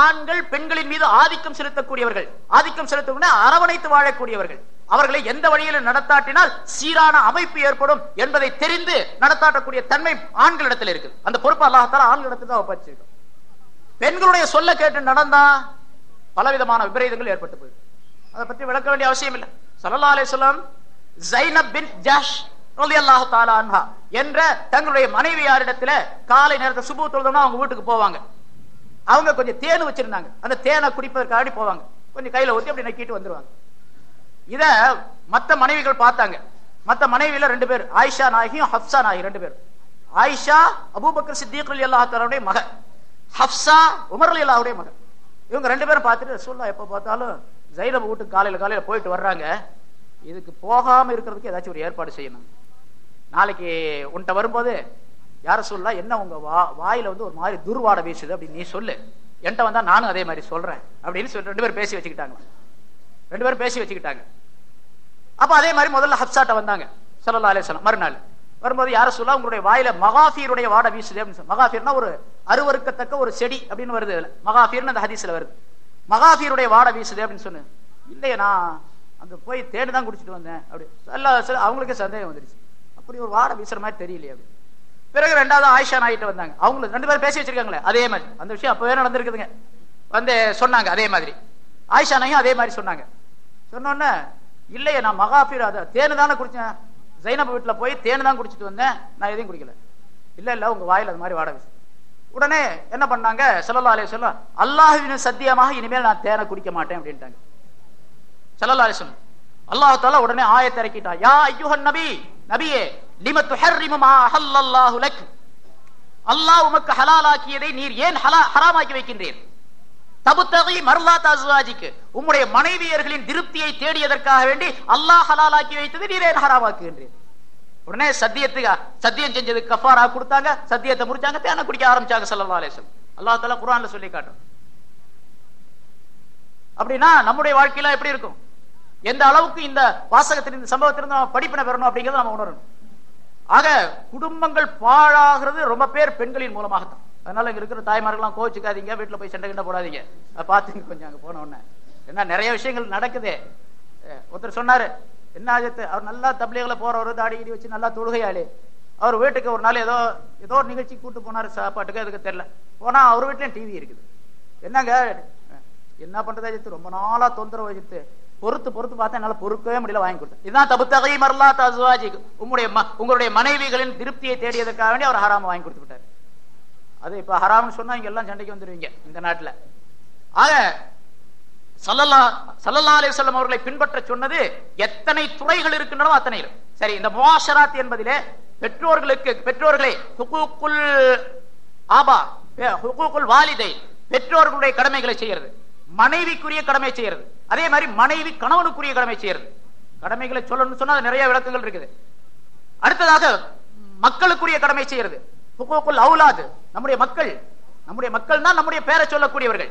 ஆண்கள் பெண்களின் மீது ஆதிக்கம் செலுத்தக்கூடியவர்கள். ஆதிக்கம் செலுத்தக்கூடிய அரவணைத்து வாழக்கூடியவர்கள். அவர்களை எந்த வழியில் நடத்தாட்டினால் சீரான அமைப்பு ஏற்படும் என்பதை தெரிந்து நடத்தாட்டக்கூடிய தன்மை ஆண்களிடத்தில் இருக்கு அந்த பொறுப்பு அல்லாஹால ஆண்களிடத்தில் தான் ஒப்படைச்சிருக்கும் பெண்களுடைய சொல்ல கேட்டு நடந்தா பலவிதமான விபரீதங்கள் ஏற்பட்டு போயிடும். அதை பற்றி விளக்க வேண்டிய அவசியம் இல்லை ஸல்லல்லாஹு அலிஸ்லாம் ஜைனப் பின் ஜாஷ் என்ற தங்களுடைய மனைவியாரிடத்துல காலை நேரத்தை சுபு தொழுதோம்னா அவங்க வீட்டுக்கு போவாங்க. அவங்க கொஞ்சம் தேன் வச்சிருந்தாங்க. அந்த தேனை குடிப்பதற்காக போவாங்க. கொஞ்சம் கையில ஊற்றி அப்படி நக்கிட்டு வந்துருவாங்க. இத மத்த மனைவிகள் பார்த்தாங்க. மத்த மனைவியில ரெண்டு பேர் ஆயிஷா நாயகியும் ஹப்சா நாயகி ரெண்டு பேர். Ayesha Abu Bakr Siddique Ali அல்லாஹாலுடைய மகன். ஹப்சா உமர் ரலியல்லாஹுடைய மகன். இவங்க ரெண்டு பேரும் பார்த்துட்டு ரசூலுல்லாஹ் எப்ப பார்த்தாலும் ஜைனப் வீட்டுக்கு காலையில காலையில போயிட்டு வர்றாங்க. இதுக்கு போகாம இருக்கிறதுக்கு ஏதாச்சும் ஒரு ஏற்பாடு செய்யணும். நாளைக்கு உன்கிட்ட வரும்போது யார சொல்லலாம் என்ன உங்க வா வாயில வந்து ஒரு மாதிரி துர்வாடை வீசுது அப்படின்னு நீ சொல்லு. என்கிட்ட வந்தா நானும் அதே மாதிரி சொல்றேன். அப்படின்னு சொல்லி ரெண்டு பேரும் பேசி வச்சுக்கிட்டாங்க. ரெண்டு பேரும் பேசி வச்சுக்கிட்டாங்க. அப்ப அதே மாதிரி முதல்ல ஹப்சாட்ட வந்தாங்க. சொல்லலா அலைஹி மறுநாள் வரும்போது யார சொல்லா உங்களுடைய வாயில மகாஃபீருடைய வாடை வீசுது. அப்படின்னு மகாஃபீர்னா ஒரு அருவருக்கத்தக்க ஒரு செடி அப்படின்னு வருது இதுல மகாஃபீர்னு அந்த ஹதீஸ்ல வருது. மகாஃபீருடைய வாடை வீசுது அப்படின்னு சொன்னு இல்லையே நான் அங்க போய் தேடி தான் குடிச்சிட்டு வந்தேன். அப்படி எல்லா சில- அவங்களுக்கே சந்தேகம் வந்துருச்சு. அப்படி ஒரு வாட வீசுற மாதிரி தெரியலையே அப்படி பிறகு ரெண்டாவது ஆயிஷா நாயிட்டு வந்தாங்க. அவங்களுக்கு ரெண்டு பேரும் பேசி வச்சிருக்காங்களே அதே மாதிரி. அந்த விஷயம் அப்பவே நடந்திருக்குதுங்க. வந்து சொன்னாங்க அதே மாதிரி. ஆயிஷா நாயும் அதே மாதிரி சொன்னாங்க. சொன்னோன்னே இல்லையே நான் மகாபீர் அதை தேனு தானே குடிச்சேன். ஜைனப் வீட்டுல போய் தேனு தான் குடிச்சிட்டு வந்தேன். நான் எதையும் குடிக்கல. இல்ல இல்ல உங்க வாயில அது மாதிரி வாடகை உடனே என்ன பண்ணாங்க? ஸல்லல்லாஹு அலைஹி வஸல்லம் அல்லாஹ்வின் சத்தியமாக இனிமேல் நான் தேனை குடிக்க மாட்டேன் அப்படின்ட்டாங்க. ஸல்லல்லாஹு அலைஹி அல்லாஹால அல்லாஹ் உடனே ஆயத்திறக்கிட்டா யா அய்யுஹன் நபி நபியே லிம துஹர்ரிமு மா லக்? அல்லாஹ் உமக்கு ஹலாலாக்கியதை நீர் ஏன் ஹலா ஹராமாக்கி வைக்கின்றீர்? தபுத்தகி மர்லாத் அஸ்வாஜிக்கு உம்முடைய மனைவியர்களின் திருப்தியை தேடியதற்காக வேண்டி அல்லாஹ் ஹலாலாக்கி வைத்தது நீர் ஏன் ஹராமாக்குகின்றீர்? உடனே சத்தியத்துக்கு சத்தியம் செஞ்சது கஃபாரா கொடுத்தாங்க சத்தியத்தை முடிச்சாங்க தேனை குடிக்க ஆரம்பிச்சாங்க ஸல்லல்லாஹு அலைஹி வஸல்லம். அல்லாஹ் தஆலா சொல்லி காட்டும். அப்படின்னா நம்முடைய வாழ்க்கையில எப்படி இருக்கும்? எந்த அளவுக்கு இந்த வாசகத்தின் இந்த சம்பவத்திலிருந்து நம்ம படிப்பினை பெறணும் அப்படிங்கிறத நம்ம உணரணும். ஆக குடும்பங்கள் பாழாகிறது ரொம்ப பேர் பெண்களின் மூலமாகத்தான். அதனால இங்க இருக்கிற தாய்மார்கள்லாம் கோவிச்சுக்காதீங்க வீட்டில் போய் சண்டை கிண்ட போடாதீங்க. அதை பார்த்துங்க கொஞ்சம் அங்கே போன உடனே. என்ன நிறைய விஷயங்கள் நடக்குதே. ஒருத்தர் சொன்னாரு என்ன ஆஜத்து? அவர் நல்லா தப்ளிகளை போறவர் தாடி கிடி வச்சு நல்லா தொழுகையாளே. அவர் வீட்டுக்கு ஒரு நாள் ஏதோ ஏதோ ஒரு நிகழ்ச்சி கூட்டு போனார் சாப்பாட்டுக்கு அதுக்கு தெரியல. போனா அவர் வீட்லயும் டிவி இருக்குது. என்னங்க? என்ன பண்றது அஜித்து ரொம்ப நாளா தொந்தரவு அஜித்து பொறுத்து பொறுத்து பார்த்தா என்னால பொறுக்கவே முடியல வாங்கி கொடுத்தேன். இதுதான் தகையை மரலா தசுவாஜி உங்களுடைய ம- உங்களுடைய மனைவிகளின் திருப்தியை தேடியதற்காக வேண்டி அவர் ஹராம வாங்கி கொடுத்து விட்டார் அது இப்ப ஹராம்னு சொன்னா இங்க எல்லாம் சண்டைக்கு வந்துருவீங்க இந்த நாட்டுல. ஆக சல்லல்லா சல்லல்லா அலைஹி அவர்களை பின்பற்ற சொன்னது எத்தனை துறைகள் இருக்கின்றனோ அத்தனை சரி இந்த முவாஷராத் என்பதிலே பெற்றோர்களுக்கு பெற்றோர்களை ஹுகூக்குல் ஆபா பெ- வாலிதை பெற்றோர்களுடைய கடமைகளை செய்யறது மனைவிக்குரிய கடமை செய்யறது. அதே மாதிரி மனைவி கணவனுக்குரிய கடமை செய்யறது. கடமைகளை சொல்லணும்னு சொன்னா அது நிறைய விளக்கங்கள் இருக்குது. அடுத்ததாக மக்களுக்குரிய கடமை செய்யறது. அவுலாது நம்முடைய மக்கள். நம்முடைய மக்கள் தான் நம்முடைய பேரை சொல்லக்கூடியவர்கள்.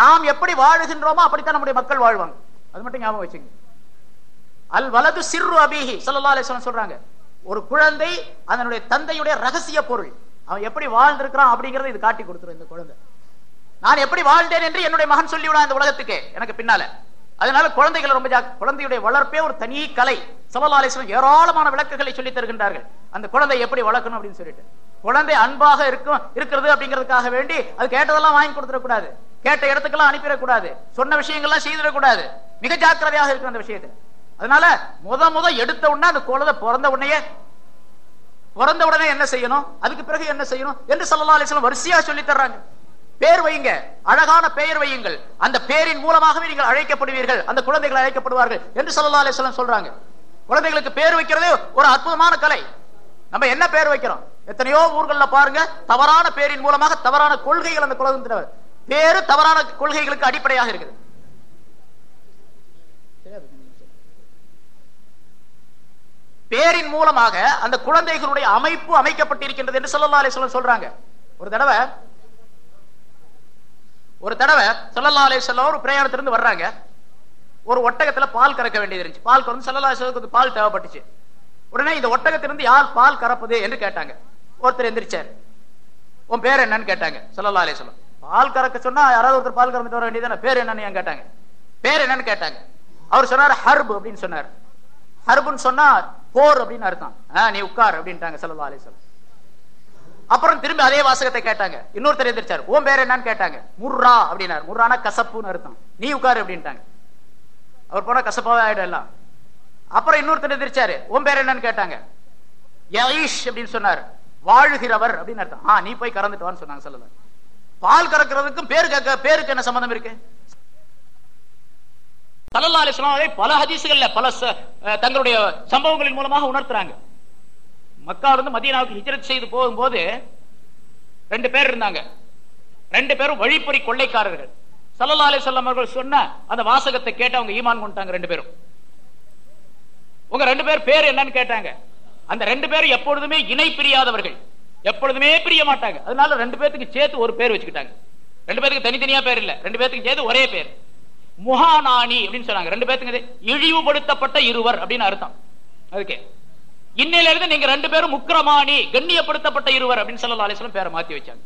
நாம் எப்படி வாழுகின்றோமோ அப்படித்தான் நம்முடைய மக்கள் வாழ்வாங்க. அது மட்டும் ஞாபகம் வச்சுங்க. அல் வலது சிறு அபிஹி ஸல்லல்லாஹு அலைஹி சொல்றாங்க. ஒரு குழந்தை அதனுடைய தந்தையுடைய ரகசிய பொருள். அவன் எப்படி வாழ்ந்திருக்கிறான் அப்படிங்கறத இது காட்டி கொடுத்துரும் இந்த குழந்தை. நான் எப்படி வாழ்ந்தேன் என்று என்னுடைய மகன் சொல்லிவிடா இந்த உலகத்துக்கு. எனக்கு பின்னால. அதனால குழந்தைகள் ரொம்ப குழந்தையுடைய வளர்ப்பே ஒரு தனி கலை. ஸல்லல்லாஹு ஏராளமான விளக்குகளை சொல்லி தருகின்றார்கள். அந்த குழந்தை எப்படி வளர்க்கணும் அப்படின்னு சொல்லிட்டு. குழந்தை அன்பாக இருக்கும் இருக்கிறது அப்படிங்கிறதுக்காக வேண்டி அது கேட்டதெல்லாம் வாங்கி கொடுத்துடக்கூடாது. கேட்ட இடத்துக்கெல்லாம் அனுப்பிடக்கூடாது. சொன்ன விஷயங்கள்லாம் செய்திடக்கூடாது மிக ஜாக்கிரதையாக இருக்கும் அந்த விஷயத்துல அதனால முத முத எடுத்த உடனே அந்த குழந்தை பிறந்த உடனே பிறந்த உடனே என்ன செய்யணும்? அதுக்கு பிறகு என்ன செய்யணும்? என்று ஸல்லல்லாஹு வரிசையா சொல்லி தர்றாங்க. பேர் வையுங்க. அழகான பெயர் வையுங்கள். அந்த பேரின் மூலமாகவே நீங்கள் அழைக்கப்படுவீர்கள். அந்த குழந்தைகள் அழைக்கப்படுவார்கள் என்று சொல்லலா அலிஸ்லாம் சொல்றாங்க. குழந்தைகளுக்கு பேர் வைக்கிறதே ஒரு அற்புதமான கலை. நம்ம என்ன பேர் வைக்கிறோம்? எத்தனையோ ஊர்கள்ல பாருங்க தவறான பேரின் மூலமாக தவறான கொள்கைகள் அந்த குலகத்தினர் பேரு தவறான கொள்கைகளுக்கு அடிப்படையாக இருக்குது. பேரின் மூலமாக அந்த குழந்தைகளுடைய அமைப்பு அமைக்கப்பட்டிருக்கின்றது என்று சொல்லலா அலிஸ்லாம் சொல்றாங்க. ஒரு தடவை ஒரு தடவை ஸல்லல்லாஹு அலைஹி ஒரு பிரயாணத்திலிருந்து வர்றாங்க. ஒரு ஒட்டகத்துல பால் கறக்க வேண்டியது இருந்துச்சு. பால் கறந்து ஸல்லல்லாஹு அலைஹி பால் தேவைப்பட்டுச்சு. உடனே இந்த ஒட்டகத்திலிருந்து யார் பால் கறப்பது என்று கேட்டாங்க. ஒருத்தர் எந்திரிச்சார். உன் பேர் என்னன்னு கேட்டாங்க. ஸல்லல்லாஹு அலைஹி பால் கறக்க சொன்னா யாராவது ஒருத்தர் பால் கறந்து வர வேண்டியதான பேர் என்னன்னு ஏன் கேட்டாங்க? பேர் என்னன்னு கேட்டாங்க. அவர் சொன்னார் ஹர்பு அப்படின்னு சொன்னார். ஹர்புன்னு சொன்னா போர் அப்படின்னு அர்த்தம். ஆ, நீ உட்கார் அப்படின்ட்டாங்க ஸல்லல்லாஹு அலைஹி அப்புறம் திரும்பி அதே வாசகத்தை கேட்டாங்க. இன்னொருத்தர் எந்திரிச்சார். உன் பேர் என்னன்னு கேட்டாங்க. முர்ரா அப்படின்னாரு. முர்ரானா கசப்புன்னு அர்த்தம். நீ உட்காரு அப்படின்ட்டாங்க. அவர் போனா கசப்பாவே ஆயிடும் எல்லாம். அப்புறம் இன்னொருத்தர் எந்திரிச்சாரு. உன் பேர் என்னன்னு கேட்டாங்க. யஈஷ் அப்படின்னு சொன்னார். வாழுகிறவர் அப்படின்னு அர்த்தம். ஆ நீ போய் கறந்துட்டு வான்னு சொன்னாங்க சொல்லல பால் கறக்கிறதுக்கும் பேரு கேட்க பேருக்கு என்ன சம்பந்தம் இருக்கு? சல்லல்லாஹு அலைஹி வஸல்லம் பல ஹதீசுகள்ல பல ச- தங்களுடைய சம்பவங்களின் மூலமாக உணர்த்துறாங்க. மக்காவிலிருந்து இருந்து மதீனாவுக்கு ஹிஜ்ரத் செய்து போகும்போது ரெண்டு பேர் இருந்தாங்க. ரெண்டு பேரும் வழிப்பறி கொள்ளைக்காரர்கள். சல்லலாலே அலைஹி அவர்கள் சொன்ன அந்த வாசகத்தை கேட்டு அவங்க ஈமான் கொண்டாங்க ரெண்டு பேரும். உங்க ரெண்டு பேர் பேர் என்னன்னு கேட்டாங்க. அந்த ரெண்டு பேரும் எப்பொழுதுமே இணை பிரியாதவர்கள். எப்பொழுதுமே பிரிய மாட்டாங்க. அதனால ரெண்டு பேத்துக்கு சேர்த்து ஒரு பேர் வச்சுக்கிட்டாங்க. ரெண்டு பேருக்கு தனித்தனியா பேர் இல்ல. ரெண்டு பேத்துக்கு சேர்த்து ஒரே பேர். முஹானானி அப்படின்னு சொன்னாங்க. ரெண்டு பேர்த்துக்கு இழிவுபடுத்தப்பட்ட இருவர் அப்படின்னு அர்த்தம். அதுக்கே. இன்னையில இருந்து நீங்க ரெண்டு பேரும் முக்கிரமானி கண்ணியப்படுத்தப்பட்ட இருவர் அப்படின்னு சொல்லலாம் அலிஸ்லாம் பேரை மாத்தி வச்சாங்க.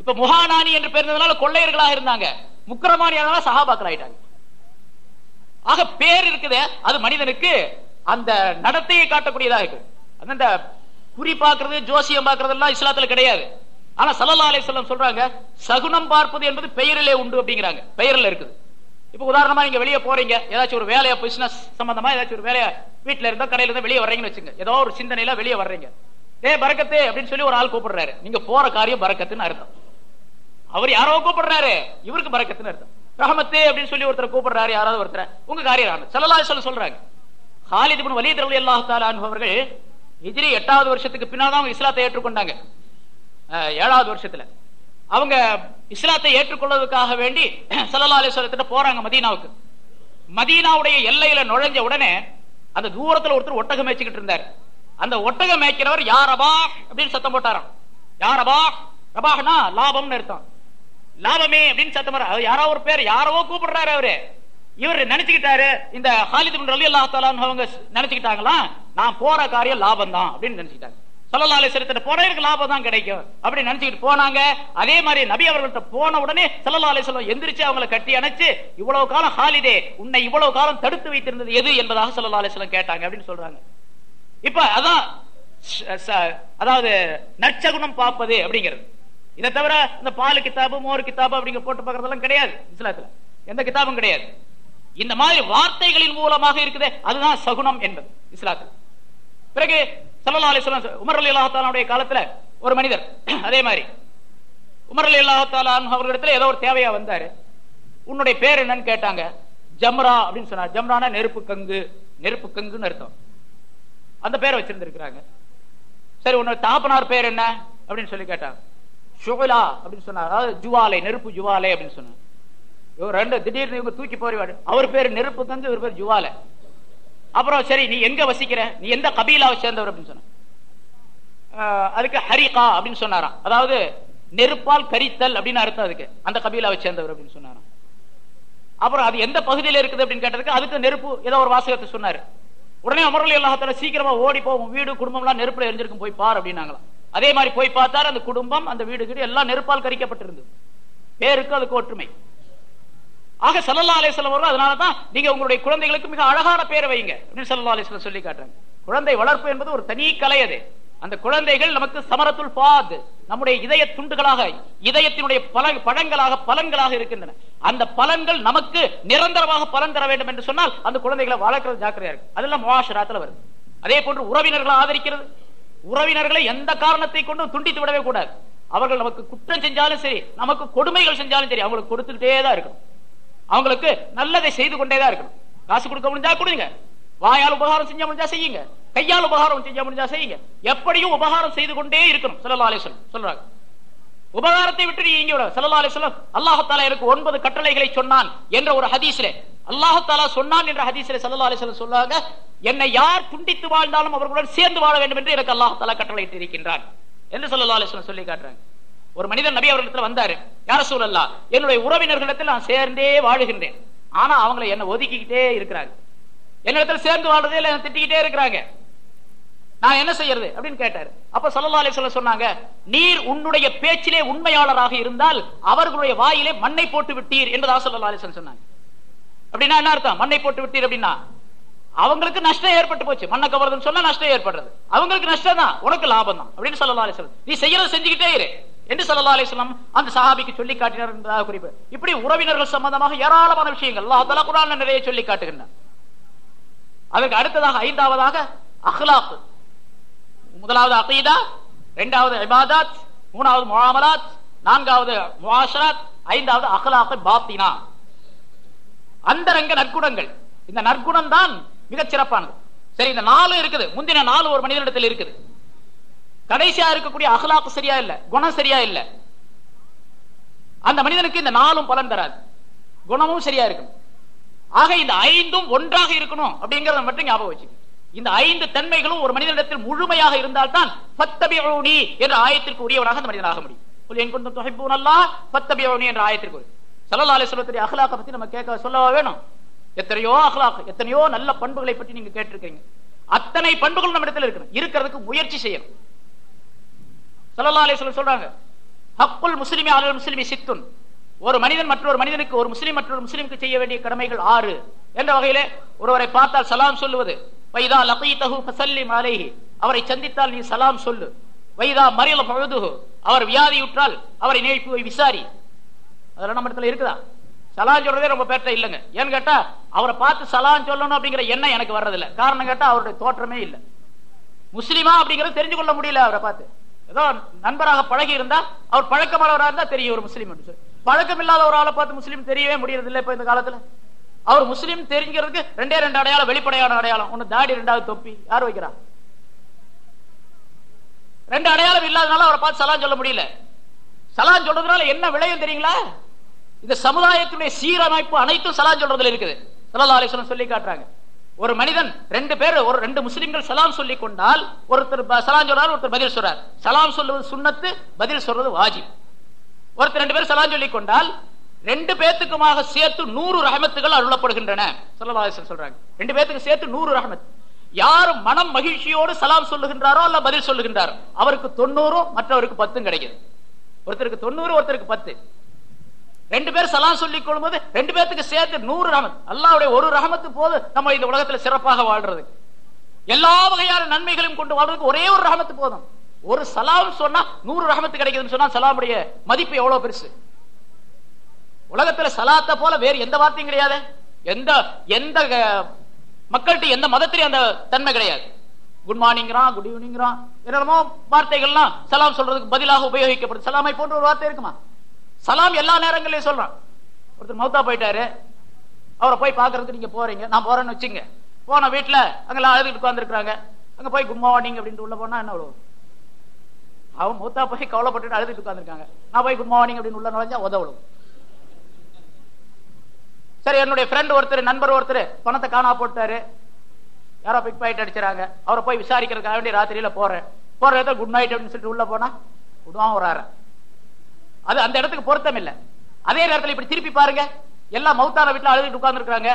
இப்ப முஹானானி என்று பேர் இருந்ததுனால கொள்ளையர்களாக இருந்தாங்க. முக்கிரமானி சகாபாக்கள் ஆயிட்டாங்க. ஆக பேர் இருக்குதே அது மனிதனுக்கு அந்த நடத்தையை காட்டக்கூடியதாக இருக்கு. அந்த குறி பாக்குறது ஜோசியம் பாக்குறது எல்லாம் இஸ்லாத்துல கிடையாது. ஆனா சல்லா அலிஸ்லாம் சொல்றாங்க சகுனம் பார்ப்பது என்பது பெயரிலே உண்டு அப்படிங்கிறாங்க. பெயரில் இருக்குது. இப்ப உதாரணமா நீங்க வெளியே போறீங்க ஏதாச்சும் ஒரு வேலையா பிசினஸ் சம்பந்தமா ஏதாச்சும் ஒரு வேலையா வீட்டுல இருந்தா கடையில இருந்தா வெளியே வர்றீங்கன்னு வச்சுங்க. ஏதோ ஒரு சிந்தனையில வெளியே வர்றீங்க. ஏ பறக்கத்து அப்படின்னு சொல்லி ஒரு ஆள் கூப்பிடுறாரு. நீங்க போற காரியம் பறக்கத்துன்னு அர்த்தம். அவர் யாரோ கூப்பிடுறாரு. இவருக்கு பறக்கத்துன்னு அர்த்தம். ரஹமத்தே அப்படின்னு சொல்லி ஒருத்தர் கூப்பிடுறாரு யாராவது ஒருத்தர். உங்க காரியம் செல்லலா சொல்ல சொல்றாங்க. ஹாலித் இப்னு வலீத் ரலியல்லாஹு எதிரி அவர்கள் எட்டாவது வருஷத்துக்கு பின்னால் தான் அவங்க இஸ்லாத்தை ஏற்றுக்கொண்டாங்க. அஹ், ஏழாவது வருஷத்துல. அவங்க இஸ்லாத்தை ஏற்றுக்கொள்வதற்காக வேண்டி சல்லல்லா அலிஸ்வரத்திட்ட போறாங்க மதீனாவுக்கு. மதீனாவுடைய எல்லையில நுழைஞ்ச உடனே அந்த தூரத்துல ஒருத்தர் ஒட்டகம் மேய்ச்சிக்கிட்டு இருந்தார். அந்த ஒட்டகம் மேய்க்கிறவர் யார் அப்படின்னு சத்தம் போட்டாராம். யார் ரபா? ரபாஹ்னா லாபம்னு அர்த்தம். லாபமே அப்படின்னு சத்தம் யாரோ ஒரு பேர் யாரோ கூப்பிடுறாரு அவரு. இவர் நினைச்சுக்கிட்டாரு இந்த ஹாலித் ரலி அவங்க நினைச்சுக்கிட்டாங்களா? நான் போற காரியம் லாபம் தான் அப்படின்னு நினைச்சுக்கிட்டாங்க சல்லல்லா அலிஸ்வரத்திட்ட போனவருக்கு லாபம் தான் கிடைக்கும். அப்படி நினைச்சுக்கிட்டு போனாங்க. அதே மாதிரி நபி அவர்கள்ட்ட போன உடனே சல்லல்லா அலிஸ்வரம் எந்திரிச்சு அவங்களை கட்டி அணைச்சு இவ்வளவு காலம் ஹாலிதே உன்னை இவ்வளவு காலம் தடுத்து வைத்திருந்தது எது? என்பதாக சல்லல்லா அலிஸ்வரம் கேட்டாங்க அப்படின்னு சொல்றாங்க. இப்ப அதான் அதாவது நற்சகுணம் பார்ப்பது அப்படிங்கிறது. இதை தவிர இந்த பால் கித்தாபு மோர் கித்தாபு அப்படிங்க போட்டு பார்க்கறதெல்லாம் கிடையாது இஸ்லாத்துல. எந்த கிதாபும் கிடையாது. இந்த மாதிரி வார்த்தைகளின் மூலமாக இருக்குது. அதுதான் சகுனம் என்பது இஸ்லாத்துல. பிறகு சல்லல்லா அலிஸ்லாம் உமர் அலி அல்லாஹாலுடைய காலத்துல ஒரு மனிதர் அதே மாதிரி. உமர் அலி அல்லாஹாலான் அவர்களிடத்துல ஏதோ ஒரு தேவையா வந்தாரு. உன்னுடைய பேர் என்னன்னு கேட்டாங்க. ஜம்ரா அப்படின்னு சொன்னார். ஜம்ரானா நெருப்பு கங்கு நெருப்பு கங்குன்னு அர்த்தம். அந்த பேரை வச்சிருந்திருக்கிறாங்க. சரி உன்னோட தாப்பனார் பேர் என்ன? அப்படின்னு சொல்லி கேட்டாங்க. சுகலா அப்படின்னு சொன்னார். அதாவது ஜுவாலை நெருப்பு ஜுவாலை அப்படின்னு சொன்னார். இவர் ரெண்டு திடீர்னு இவங்க தூக்கி போறிவாரு அவர் பேர் நெருப்பு கங்கு இவர் பேர் ஜுவாலை. அப்புறம் சரி நீ எங்க வசிக்கிற? நீ எந்த கபீலாவை சேர்ந்தவர் அப்படின்னு சொன்ன அதுக்கு ஹரிகா அப்படின்னு சொன்னாராம். அதாவது நெருப்பால் கரித்தல் அப்படின்னு அர்த்தம் அதுக்கு. அந்த கபீலாவை சேர்ந்தவர் அப்படின்னு சொன்னாராம். அப்புறம் அது எந்த பகுதியில் இருக்குது அப்படின்னு கேட்டதுக்கு அதுக்கு நெருப்பு ஏதோ ஒரு வாசகத்தை சொன்னாரு. உடனே அமரலி அல்லாஹால சீக்கிரமா ஓடி போவோம் வீடு குடும்பம்லாம் நெருப்புல எரிஞ்சிருக்கும் போய் பார் அப்படின்னாங்களாம். அதே மாதிரி போய் பார்த்தாரு அந்த குடும்பம் அந்த வீடு கீடு எல்லாம் நெருப்பால் கரிக்கப்பட்டிருந்தது. பேருக்கு அதுக்கு ஒற்றுமை. ஆக சல்லா அலிஸ்லம் அவர்கள் அதனாலதான் நீங்க உங்களுடைய குழந்தைகளுக்கு மிக அழகான பேரை வைங்க. அப்படின்னு சல்லா அலிஸ்லம் சொல்லி காட்டுறாங்க. குழந்தை வளர்ப்பு என்பது ஒரு தனி கலை அது. அந்த குழந்தைகள் நமக்கு சமரத்துல் பாத் நம்முடைய இதய துண்டுகளாக இதயத்தினுடைய பல பழங்களாக பலன்களாக இருக்கின்றன. அந்த பலன்கள் நமக்கு நிரந்தரமாக பலன் தர வேண்டும் என்று சொன்னால் அந்த குழந்தைகளை வளர்க்கிறது ஜாக்கிரதையா இருக்கு அதெல்லாம் முவாஷராத்துல வருது. அதே போன்று உறவினர்களை ஆதரிக்கிறது. உறவினர்களை எந்த காரணத்தை கொண்டும் துண்டித்து விடவே கூடாது. அவர்கள் நமக்கு குற்றம் செஞ்சாலும் சரி நமக்கு கொடுமைகள் செஞ்சாலும் சரி அவங்களுக்கு கொடுத்துக்கிட்டே தான் இருக்கணும். அவங்களுக்கு நல்லதை செய்து கொண்டேதான் இருக்கணும். காசு கொடுக்க முடிஞ்சா கொடுங்க. வாயால் உபகாரம் செஞ்ச முடிஞ்சா செய்யுங்க. கையால் உபகாரம் செஞ்ச முடிஞ்சா செய்யுங்க. எப்படியும் உபகாரம் செய்து கொண்டே இருக்கணும். ஸல்லல்லாஹு அலைஹி சொல்றாங்க. உபகாரத்தை விட்டு நீங்க விட எனக்கு ஒன்பது கட்டளைகளை சொன்னான் என்ற ஒரு ஹதீஸ்ல. அல்லாஹாலா சொன்னான் என்ற ஹதீஸ்ல ஸல்லல்லாஹு அலைஹி சொல்றாங்க என்னை யார் துண்டித்து வாழ்ந்தாலும் அவர்களுடன் சேர்ந்து வாழ வேண்டும் என்று எனக்கு அல்லாஹாலா கட்டளை கட்டளையிட்டு இருக்கின்றான் என்று ஸல்லல்லாஹு அலைஹி சொல்லி காட்டுறாங்க. ஒரு மனிதன் நபி அவர்களிடத்துல வந்தாரு யார சூழல்லா என்னுடைய உறவினர்களிடத்தில் நான் சேர்ந்தே வாழுகின்றேன். ஆனா அவங்களை என்ன ஒதுக்கிக்கிட்டே இருக்கிறாங்க என்னிடத்துல சேர்ந்து வாழ்றதே இல்லை திட்டிக்கிட்டே இருக்கிறாங்க. நான் என்ன செய்யறது? அப்படின்னு கேட்டாரு. அப்ப சல்லல்லாஹு அலைஹி சொல்ல சொன்னாங்க நீர் உன்னுடைய பேச்சிலே உண்மையாளராக இருந்தால் அவர்களுடைய வாயிலே மண்ணை போட்டு விட்டீர் என்றுதான் சல்லல்லாஹு அலைஹி சொன்னாங்க. அப்படின்னா என்ன அர்த்தம்? மண்ணை போட்டு விட்டீர் அப்படின்னா அவங்களுக்கு நஷ்டம் ஏற்பட்டு போச்சு. மண்ணை கவர்றதுன்னு சொன்னா நஷ்டம் ஏற்படுறது. அவங்களுக்கு நஷ்டம் தான் உனக்கு லாபம் தான். அப்படின்னு சொல்லலாம் நீ செய்யறதை செஞ்சுக்கிட்டே இரு. என்று சொல்லலா அலிஸ்லாம் அந்த சஹாபிக்கு சொல்லி காட்டினார் என்பதாக குறிப்பு. இப்படி உறவினர்கள் சம்பந்தமாக ஏராளமான விஷயங்கள். அல்லாஹ் தஆலா நிறைய சொல்லி காட்டுகின்றன. அதற்கு அடுத்ததாக ஐந்தாவதாக அஹ்லாக். முதலாவது அகீதா இரண்டாவது இபாதாத் மூணாவது முகாமலாத் நான்காவது முஆஷராத் ஐந்தாவது அகலாக பாத்தினா. அந்தரங்க நற்குணங்கள். இந்த நற்குணம் தான் மிகச் சிறப்பானது சரி இந்த நாலு இருக்குது. முந்தின நாலு ஒரு மனிதனிடத்தில் இருக்குது. கடைசியா இருக்கக்கூடிய அகலாக்கு சரியா இல்ல குணம் சரியா இல்ல. அந்த மனிதனுக்கு இந்த நாளும் பலன் தராது. குணமும் சரியா இருக்கும் ஆக இந்த ஐந்தும் ஒன்றாக இருக்கணும் அப்படிங்கறத மட்டும் ஞாபகம் வச்சு இந்த ஐந்து தன்மைகளும் ஒரு மனிதனிடத்தில் முழுமையாக இருந்தால்தான் பத்தபியூனி என்ற ஆயத்திற்கு உரியவனாக அந்த மனிதனாக முடியும். குல் இன் குன்தும் துஹிப்பூனல்லாஹ் ஃபத்தபியூனி என்ற ஆயத்திற்கு உரிய ஸல்லல்லாஹு அலைஹி வஸல்லத்துடைய பத்தி நம்ம கேட்க சொல்லவா வேணும்? எத்தனையோ அக்லாக் எத்தனையோ நல்ல பண்புகளை பற்றி நீங்க கேட்டிருக்கீங்க. அத்தனை பண்புகள் நம்ம இடத்துல இருக்கணும். இருக்கிறதுக்கு முயற்சி செய்யணும். ஸல்லல்லாஹு அலைஹி சொல்றாங்க. ஹக்குல் முஸ்லிமி அலல் முஸ்லிமி சித்துன். ஒரு மனிதன் மற்றொரு மனிதனுக்கு ஒரு முஸ்லீம் மற்றொரு முஸ்லீமுக்கு செய்ய வேண்டிய கடமைகள் ஆறு. என்ற வகையிலே ஒருவரை பார்த்தால் சலாம் சொல்லுவது. பைதா தகு பசல்லி அலைஹி. அவரை சந்தித்தால் நீ சலாம் சொல்லு. வைதா மறியல பழுது அவர் வியாதியுற்றால் அவரை நேய்ப்பு போய் விசாரி. அதெல்லாம் நம்ம இடத்துல இருக்குதா? சலான் சொல்றதே ரொம்ப பேர்ட்ட இல்லைங்க. ஏன்னு கேட்டா அவரை பார்த்து சலான் சொல்லணும் அப்படிங்கிற எண்ணம் எனக்கு வர்றதில்ல. காரணம் கேட்டா அவருடைய தோற்றமே இல்லை. முஸ்லீமா அப்படிங்கறத தெரிஞ்சு கொள்ள முடியல அவரை பார்த்து. ஏதோ நண்பராக பழகி இருந்தா அவர் பழக்கமானவராக இருந்தா தெரியும் ஒரு முஸ்லீம் என்று சொல்லி. பழக்கம் இல்லாத ஒரு ஆளை பார்த்து முஸ்லீம் தெரியவே முடியறது இல்லை இப்ப இந்த காலத்துல. அவர் முஸ்லீம் தெரிஞ்சுக்கிறதுக்கு ரெண்டே ரெண்டு அடையாளம் வெளிப்படையான அடையாளம். ஒண்ணு தாடி ரெண்டாவது தொப்பி. யார் வைக்கிறா? ரெண்டு அடையாளம் இல்லாதனால அவரை பார்த்து சலான் சொல்ல முடியல. சலான் சொல்றதுனால என்ன விளையும் தெரியுங்களா? இந்த சமுதாயத்துடைய சீரமைப்பு அனைத்தும் சலான் சொல்றதுல இருக்குது. சல்லா அலிஸ்வரம் சொல்லி காட்டுறாங்க. ஒரு மனிதன் ரெண்டு பேர் ஒரு ரெண்டு முஸ்லிம்கள் சலாம் சொல்லி கொண்டால் ஒருத்தர் சலாம் சொல்றார் ஒருத்தர் பதில் சொல்றார். சலாம் சொல்லுவது சுன்னத்து பதில் சொல்றது வாஜிப். ஒருத்தர் ரெண்டு பேர் சலாம் சொல்லி கொண்டால் ரெண்டு பேத்துக்குமாக சேர்த்து நூறு ரகமத்துகள் அருளப்படுகின்றன. ஸல்லல்லாஹு சொல்றாங்க. ரெண்டு பேத்துக்கு சேர்த்து நூறு ரஹமத். யார் மனம் மகிழ்ச்சியோடு சலாம் சொல்லுகின்றாரோ அல்ல பதில் சொல்லுகின்றாரோ. அவருக்கு தொண்ணூறும் மற்றவருக்கு பத்தும் கிடைக்குது. ஒருத்தருக்கு தொண்ணூறு ஒருத்தருக்கு பத்து. ரெண்டு பேர் சலாம் சொல்லிக் கொள்ளும்போது ரெண்டு பேர்த்துக்கு சேர்த்து நூறு ரஹமத். அல்லாவுடைய ஒரு ரஹமத்து போது நம்ம இந்த உலகத்துல சிறப்பாக வாழ்றது. எல்லா வகையான நன்மைகளையும் கொண்டு வாழ்றதுக்கு ஒரே ஒரு ரஹமத்து போதும். ஒரு சலாம் சொன்னா நூறு ரஹமத்து கிடைக்குதுன்னு சொன்னா சலாமுடைய மதிப்பு எவ்வளவு பெருசு? உலகத்துல சலாத்த போல வேறு எந்த வார்த்தையும் கிடையாது. எந்த எந்த மக்கள்கிட்ட எந்த மதத்திலையும் அந்த தன்மை கிடையாது. குட் மார்னிங்கிறான் குட் ஈவினிங்கிறான். என்னென்னமோ வார்த்தைகள்லாம் சலாம் சொல்றதுக்கு பதிலாக உபயோகிக்கப்படுது சலாமை போன்ற ஒரு வார்த்தை இருக்குமா? சலாம் எல்லா நேரங்களையும் சொல்றான். ஒருத்தர் மௌத்தா போயிட்டாரு. அவரை போய் பார்க்கறதுக்கு நீங்க போறீங்க. நான் போறேன்னு வச்சுங்க போன வீட்டுல அங்கெல்லாம் அழுதுகிட்டு உட்கார்ந்துருக்காங்க அங்க போய் குட் மார்னிங் அப்படின்ட்டு உள்ள போனா என்ன விழுவும்? அவன் மூத்தா போய் கவலைப்பட்டு அழுதுட்டு உட்காந்துருக்காங்க நான் போய் குட் மார்னிங் அப்படின்னு உள்ள நுழைஞ்சா உதவலும் சரி என்னுடைய ஃப்ரெண்ட் ஒருத்தர் நண்பர் ஒருத்தர் பணத்தை காணா போட்டாரு யாரோ பிக் பாயிண்ட் அடிச்சாங்க அவரை போய் விசாரிக்கிறதுக்காக வேண்டிய ராத்திரியில போறேன். போற இடத்துல குட் நைட் அப்படின்னு சொல்லிட்டு உள்ள போனா விடுவான் ஒரு அரை அது அந்த இடத்துக்கு பொருத்தம் இல்ல. அதே நேரத்துல இப்படி திருப்பி பாருங்க. எல்லாம் மௌத்தான வீட்டுல அழுதுட்டு உட்கார்ந்துருக்காங்க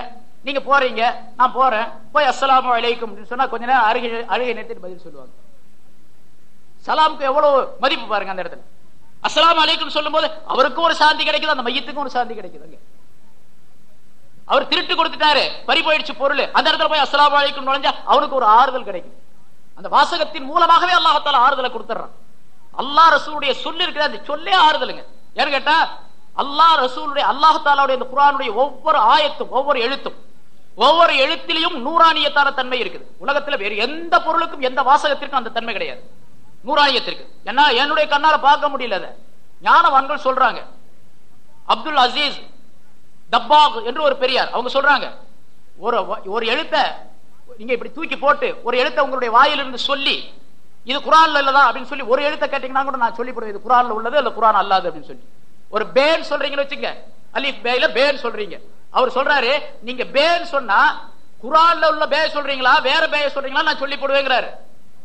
நீங்க போறீங்க நான் போறேன். போய் அஸ்ஸலாமு அழைக்கும் அப்படின்னு சொன்னா கொஞ்ச நேரம் அருகே அழுகை நிறுத்திட்டு பதில் சொல்லுவாங்க. சலாமுக்கு எவ்வளவு மதிப்பு பாருங்க அந்த இடத்துல. அஸ்லாம் அழைக்கும் சொல்லும் போது அவருக்கும் ஒரு சாந்தி கிடைக்குது அந்த மையத்துக்கும் ஒரு சாந்தி கிடைக்குதுங்க அவர் திருட்டு கொடுத்துட்டாரு பறி போயிடுச்சு பொருள். அந்த இடத்துல போய் அஸ்ஸலாமு அழைக்கும் நுழைஞ்சா அவனுக்கு ஒரு ஆறுதல் கிடைக்கும் அந்த வாசகத்தின் மூலமாகவே அல்லாஹத்தால ஆறுதலை கொடுத்துறான். அல்லாஹ் ரசூலுடைய சொல்லு இருக்கிற அந்த சொல்லே ஆறுதலுங்க. ஏன்னு கேட்டா? அல்லாஹ் ரசூலுடைய அல்லாஹாலாவுடைய இந்த குரானுடைய ஒவ்வொரு ஆயத்தும் ஒவ்வொரு எழுத்தும் ஒவ்வொரு எழுத்திலையும் நூறானியத்தான தன்மை இருக்குது. உலகத்துல வேறு எந்த பொருளுக்கும் எந்த வாசகத்திற்கும் அந்த தன்மை கிடையாது. நூறானியத்திற்கு. ஏன்னா என்னுடைய கண்ணால பார்க்க முடியல அதை. ஞானவான்கள் சொல்றாங்க. அப்துல் அசீஸ் தப்பாக் என்று ஒரு பெரியார் அவங்க சொல்றாங்க ஒரு ஒரு எழுத்த நீங்க இப்படி தூக்கி போட்டு ஒரு எழுத்த உங்களுடைய வாயிலிருந்து சொல்லி இது குரான்ல இல்லதா அப்படின்னு சொல்லி ஒரு எழுத்த கேட்டீங்கன்னா கூட நான் சொல்லி போடுவேன் இது குரான்ல உள்ளது இல்ல குரான் அல்லாது அப்படின்னு சொல்லி. ஒரு பேன் சொல்றீங்கன்னு வச்சுங்க அலிஃப் பேல பேன் சொல்றீங்க. அவர் சொல்றாரு நீங்க பேன் சொன்னா குரான்ல உள்ள பே சொல்றீங்களா வேற பே சொல்றீங்களா நான் சொல்லி போடுவேங்கிறாரு.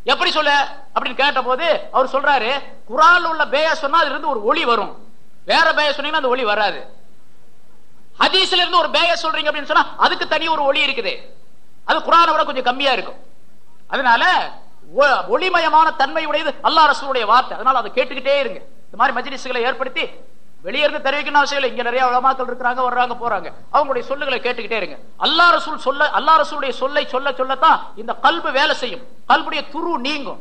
எப்படி சொல்ல? அப்படின்னு கேட்ட போது அவர் சொல்றாரு குரான்ல உள்ள பேய சொன்னா அதுல இருந்து ஒரு ஒளி வரும். வேற பேய சொன்னீங்கன்னா அந்த ஒளி வராது. ஹதீஸ்ல இருந்து ஒரு பேய சொல்றீங்க அப்படின்னு சொன்னா அதுக்கு தனி ஒரு ஒளி இருக்குது. அது குரானை விட கொஞ்சம் கம்மியா இருக்கும். அதனால ஒளிமயமான தன்மை உடையது அல்லா ரசூலுடைய வார்த்தை. அதனால அதை கேட்டுக்கிட்டே இருங்க. இந்த மாதிரி மஜிலிசுகளை ஏற்படுத்தி வெளியே இருந்து தெரிவிக்கணும் அவசியம் இல்லை. இங்க நிறைய உலமாக்கள் இருக்கிறாங்க வர்றாங்க போறாங்க. அவங்களுடைய சொல்லுகளை கேட்டுக்கிட்டே இருங்க. அல்லா ரசூல் சொல்ல அல்லா ரசூலுடைய சொல்லை சொல்ல சொல்லத்தான் இந்த கல்பு வேலை செய்யும். கல்புடைய துரு நீங்கும்.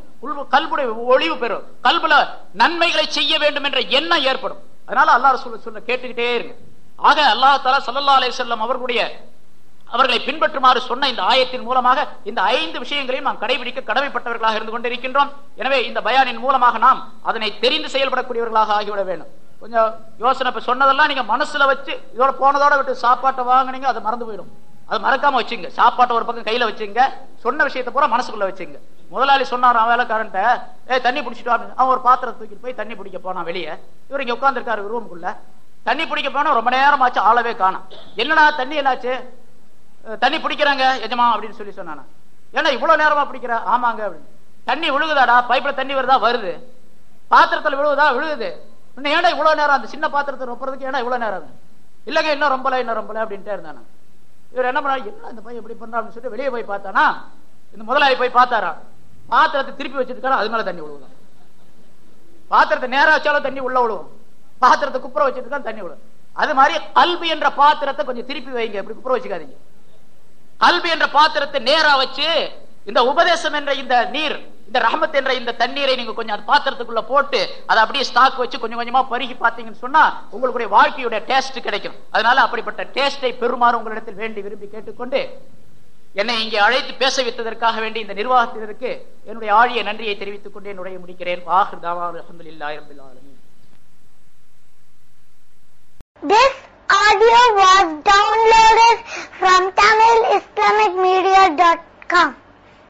கல்புடைய ஒளிவு பெறும். கல்புல நன்மைகளை செய்ய வேண்டும் என்ற எண்ணம் ஏற்படும். அதனால அல்லா ரசூல் சொல்ல கேட்டுக்கிட்டே இருங்க. ஆக அல்லாஹ் தலா சல்லா அலைஹி செல்லம் அவர்களுடைய அவர்களை பின்பற்றுமாறு சொன்ன இந்த ஆயத்தின் மூலமாக இந்த ஐந்து விஷயங்களையும் நாம் கடைபிடிக்க கடமைப்பட்டவர்களாக இருந்து கொண்டிருக்கின்றோம். எனவே இந்த பயானின் மூலமாக நாம் அதனை தெரிந்து செயல்படக்கூடியவர்களாக ஆகிவிட வேண்டும். கொஞ்சம் யோசனை இப்ப சொன்னதெல்லாம் நீங்க மனசுல வச்சு இதோட போனதோட விட்டு சாப்பாட்டை வாங்கினீங்க அது மறந்து போயிடும். அது மறக்காம வச்சுங்க. சாப்பாட்டை ஒரு பக்கம் கையில வச்சுங்க. சொன்ன விஷயத்தை பூரா மனசுக்குள்ள வச்சுங்க. முதலாளி சொன்னார் அவன் வேலைக்காரன்ட்ட ஏ தண்ணி பிடிச்சிட்டு அவன் ஒரு பாத்திரத்தை தூக்கிட்டு போய் தண்ணி பிடிக்க போனான் வெளியே. இவர் இங்க உட்காந்துருக்காரு ரூமுக்குள்ள தண்ணி பிடிக்க போனா ரொம்ப நேரம் ஆச்சு ஆளவே காணும். என்னடா தண்ணி என்னாச்சு? தண்ணி பிடிக்கிறாங்க எஜமா அப்படின்னு சொல்லி சொன்னானா. ஏன்னா இவ்வளவு நேரமா பிடிக்கிற? ஆமாங்க அப்படின்னு. தண்ணி விழுகுதாடா பைப்ல தண்ணி வருதா? வருது. பாத்திரத்துல விழுகுதா? விழுகுது. இன்னும் ஏடா இவ்வளவு நேரம்? அந்த சின்ன பாத்திரத்தை ரொப்புறதுக்கு ஏன்னா இவ்வளவு நேரம்? இல்லங்க இன்னும் ரொம்பல இன்னும் ரொம்பல அப்படின்ட்டே இருந்தானா. இவர் என்ன பண்ணா என்ன இந்த பையன் இப்படி பண்றான்னு சொல்லிட்டு வெளியே போய் பார்த்தானா? இந்த முதலாளி போய் பார்த்தாரா? பாத்திரத்தை திருப்பி வச்சிருக்காரு அது மேல தண்ணி விழுகுதான் பாத்திரத்தை நேரா வச்சாலும் தண்ணி உள்ள விழுவும். பாத்திரத்தை குப்புற வச்சிருக்கா தண்ணி விழுவும் அது மாதிரி கல்வி என்ற பாத்திரத்தை கொஞ்சம் திருப்பி வைங்க. இப்படி குப்புற வச்சுக்காதீங்க. கல்வி என்ற பாத்திரத்தை நேரா வச்சு இந்த உபதேசம் என்ற இந்த நீர் இந்த ரஹமத் என்ற இந்த தண்ணீரை நீங்க கொஞ்சம் பாத்திரத்துக்குள்ள போட்டு அதை அப்படியே ஸ்டாக் வச்சு கொஞ்சம் கொஞ்சமா பருகி பார்த்தீங்கன்னு சொன்னா உங்களுடைய வாழ்க்கையுடைய டேஸ்ட் கிடைக்கும். அதனால அப்படிப்பட்ட டேஸ்டை பெறுமாறு உங்களிடத்தில் வேண்டி விரும்பி கேட்டுக்கொண்டு என்னை இங்கே அழைத்து பேச வைத்ததற்காக வேண்டி இந்த நிர்வாகத்தினருக்கு என்னுடைய ஆழிய நன்றியை தெரிவித்துக் கொண்டு என்னுடைய முடிக்கிறேன். வாஹிர் தாவா அல்ஹம்துலில்லாஹி ரப்பில் ஆலமீன். This audio was downloaded from TamilIslamicMedia.com.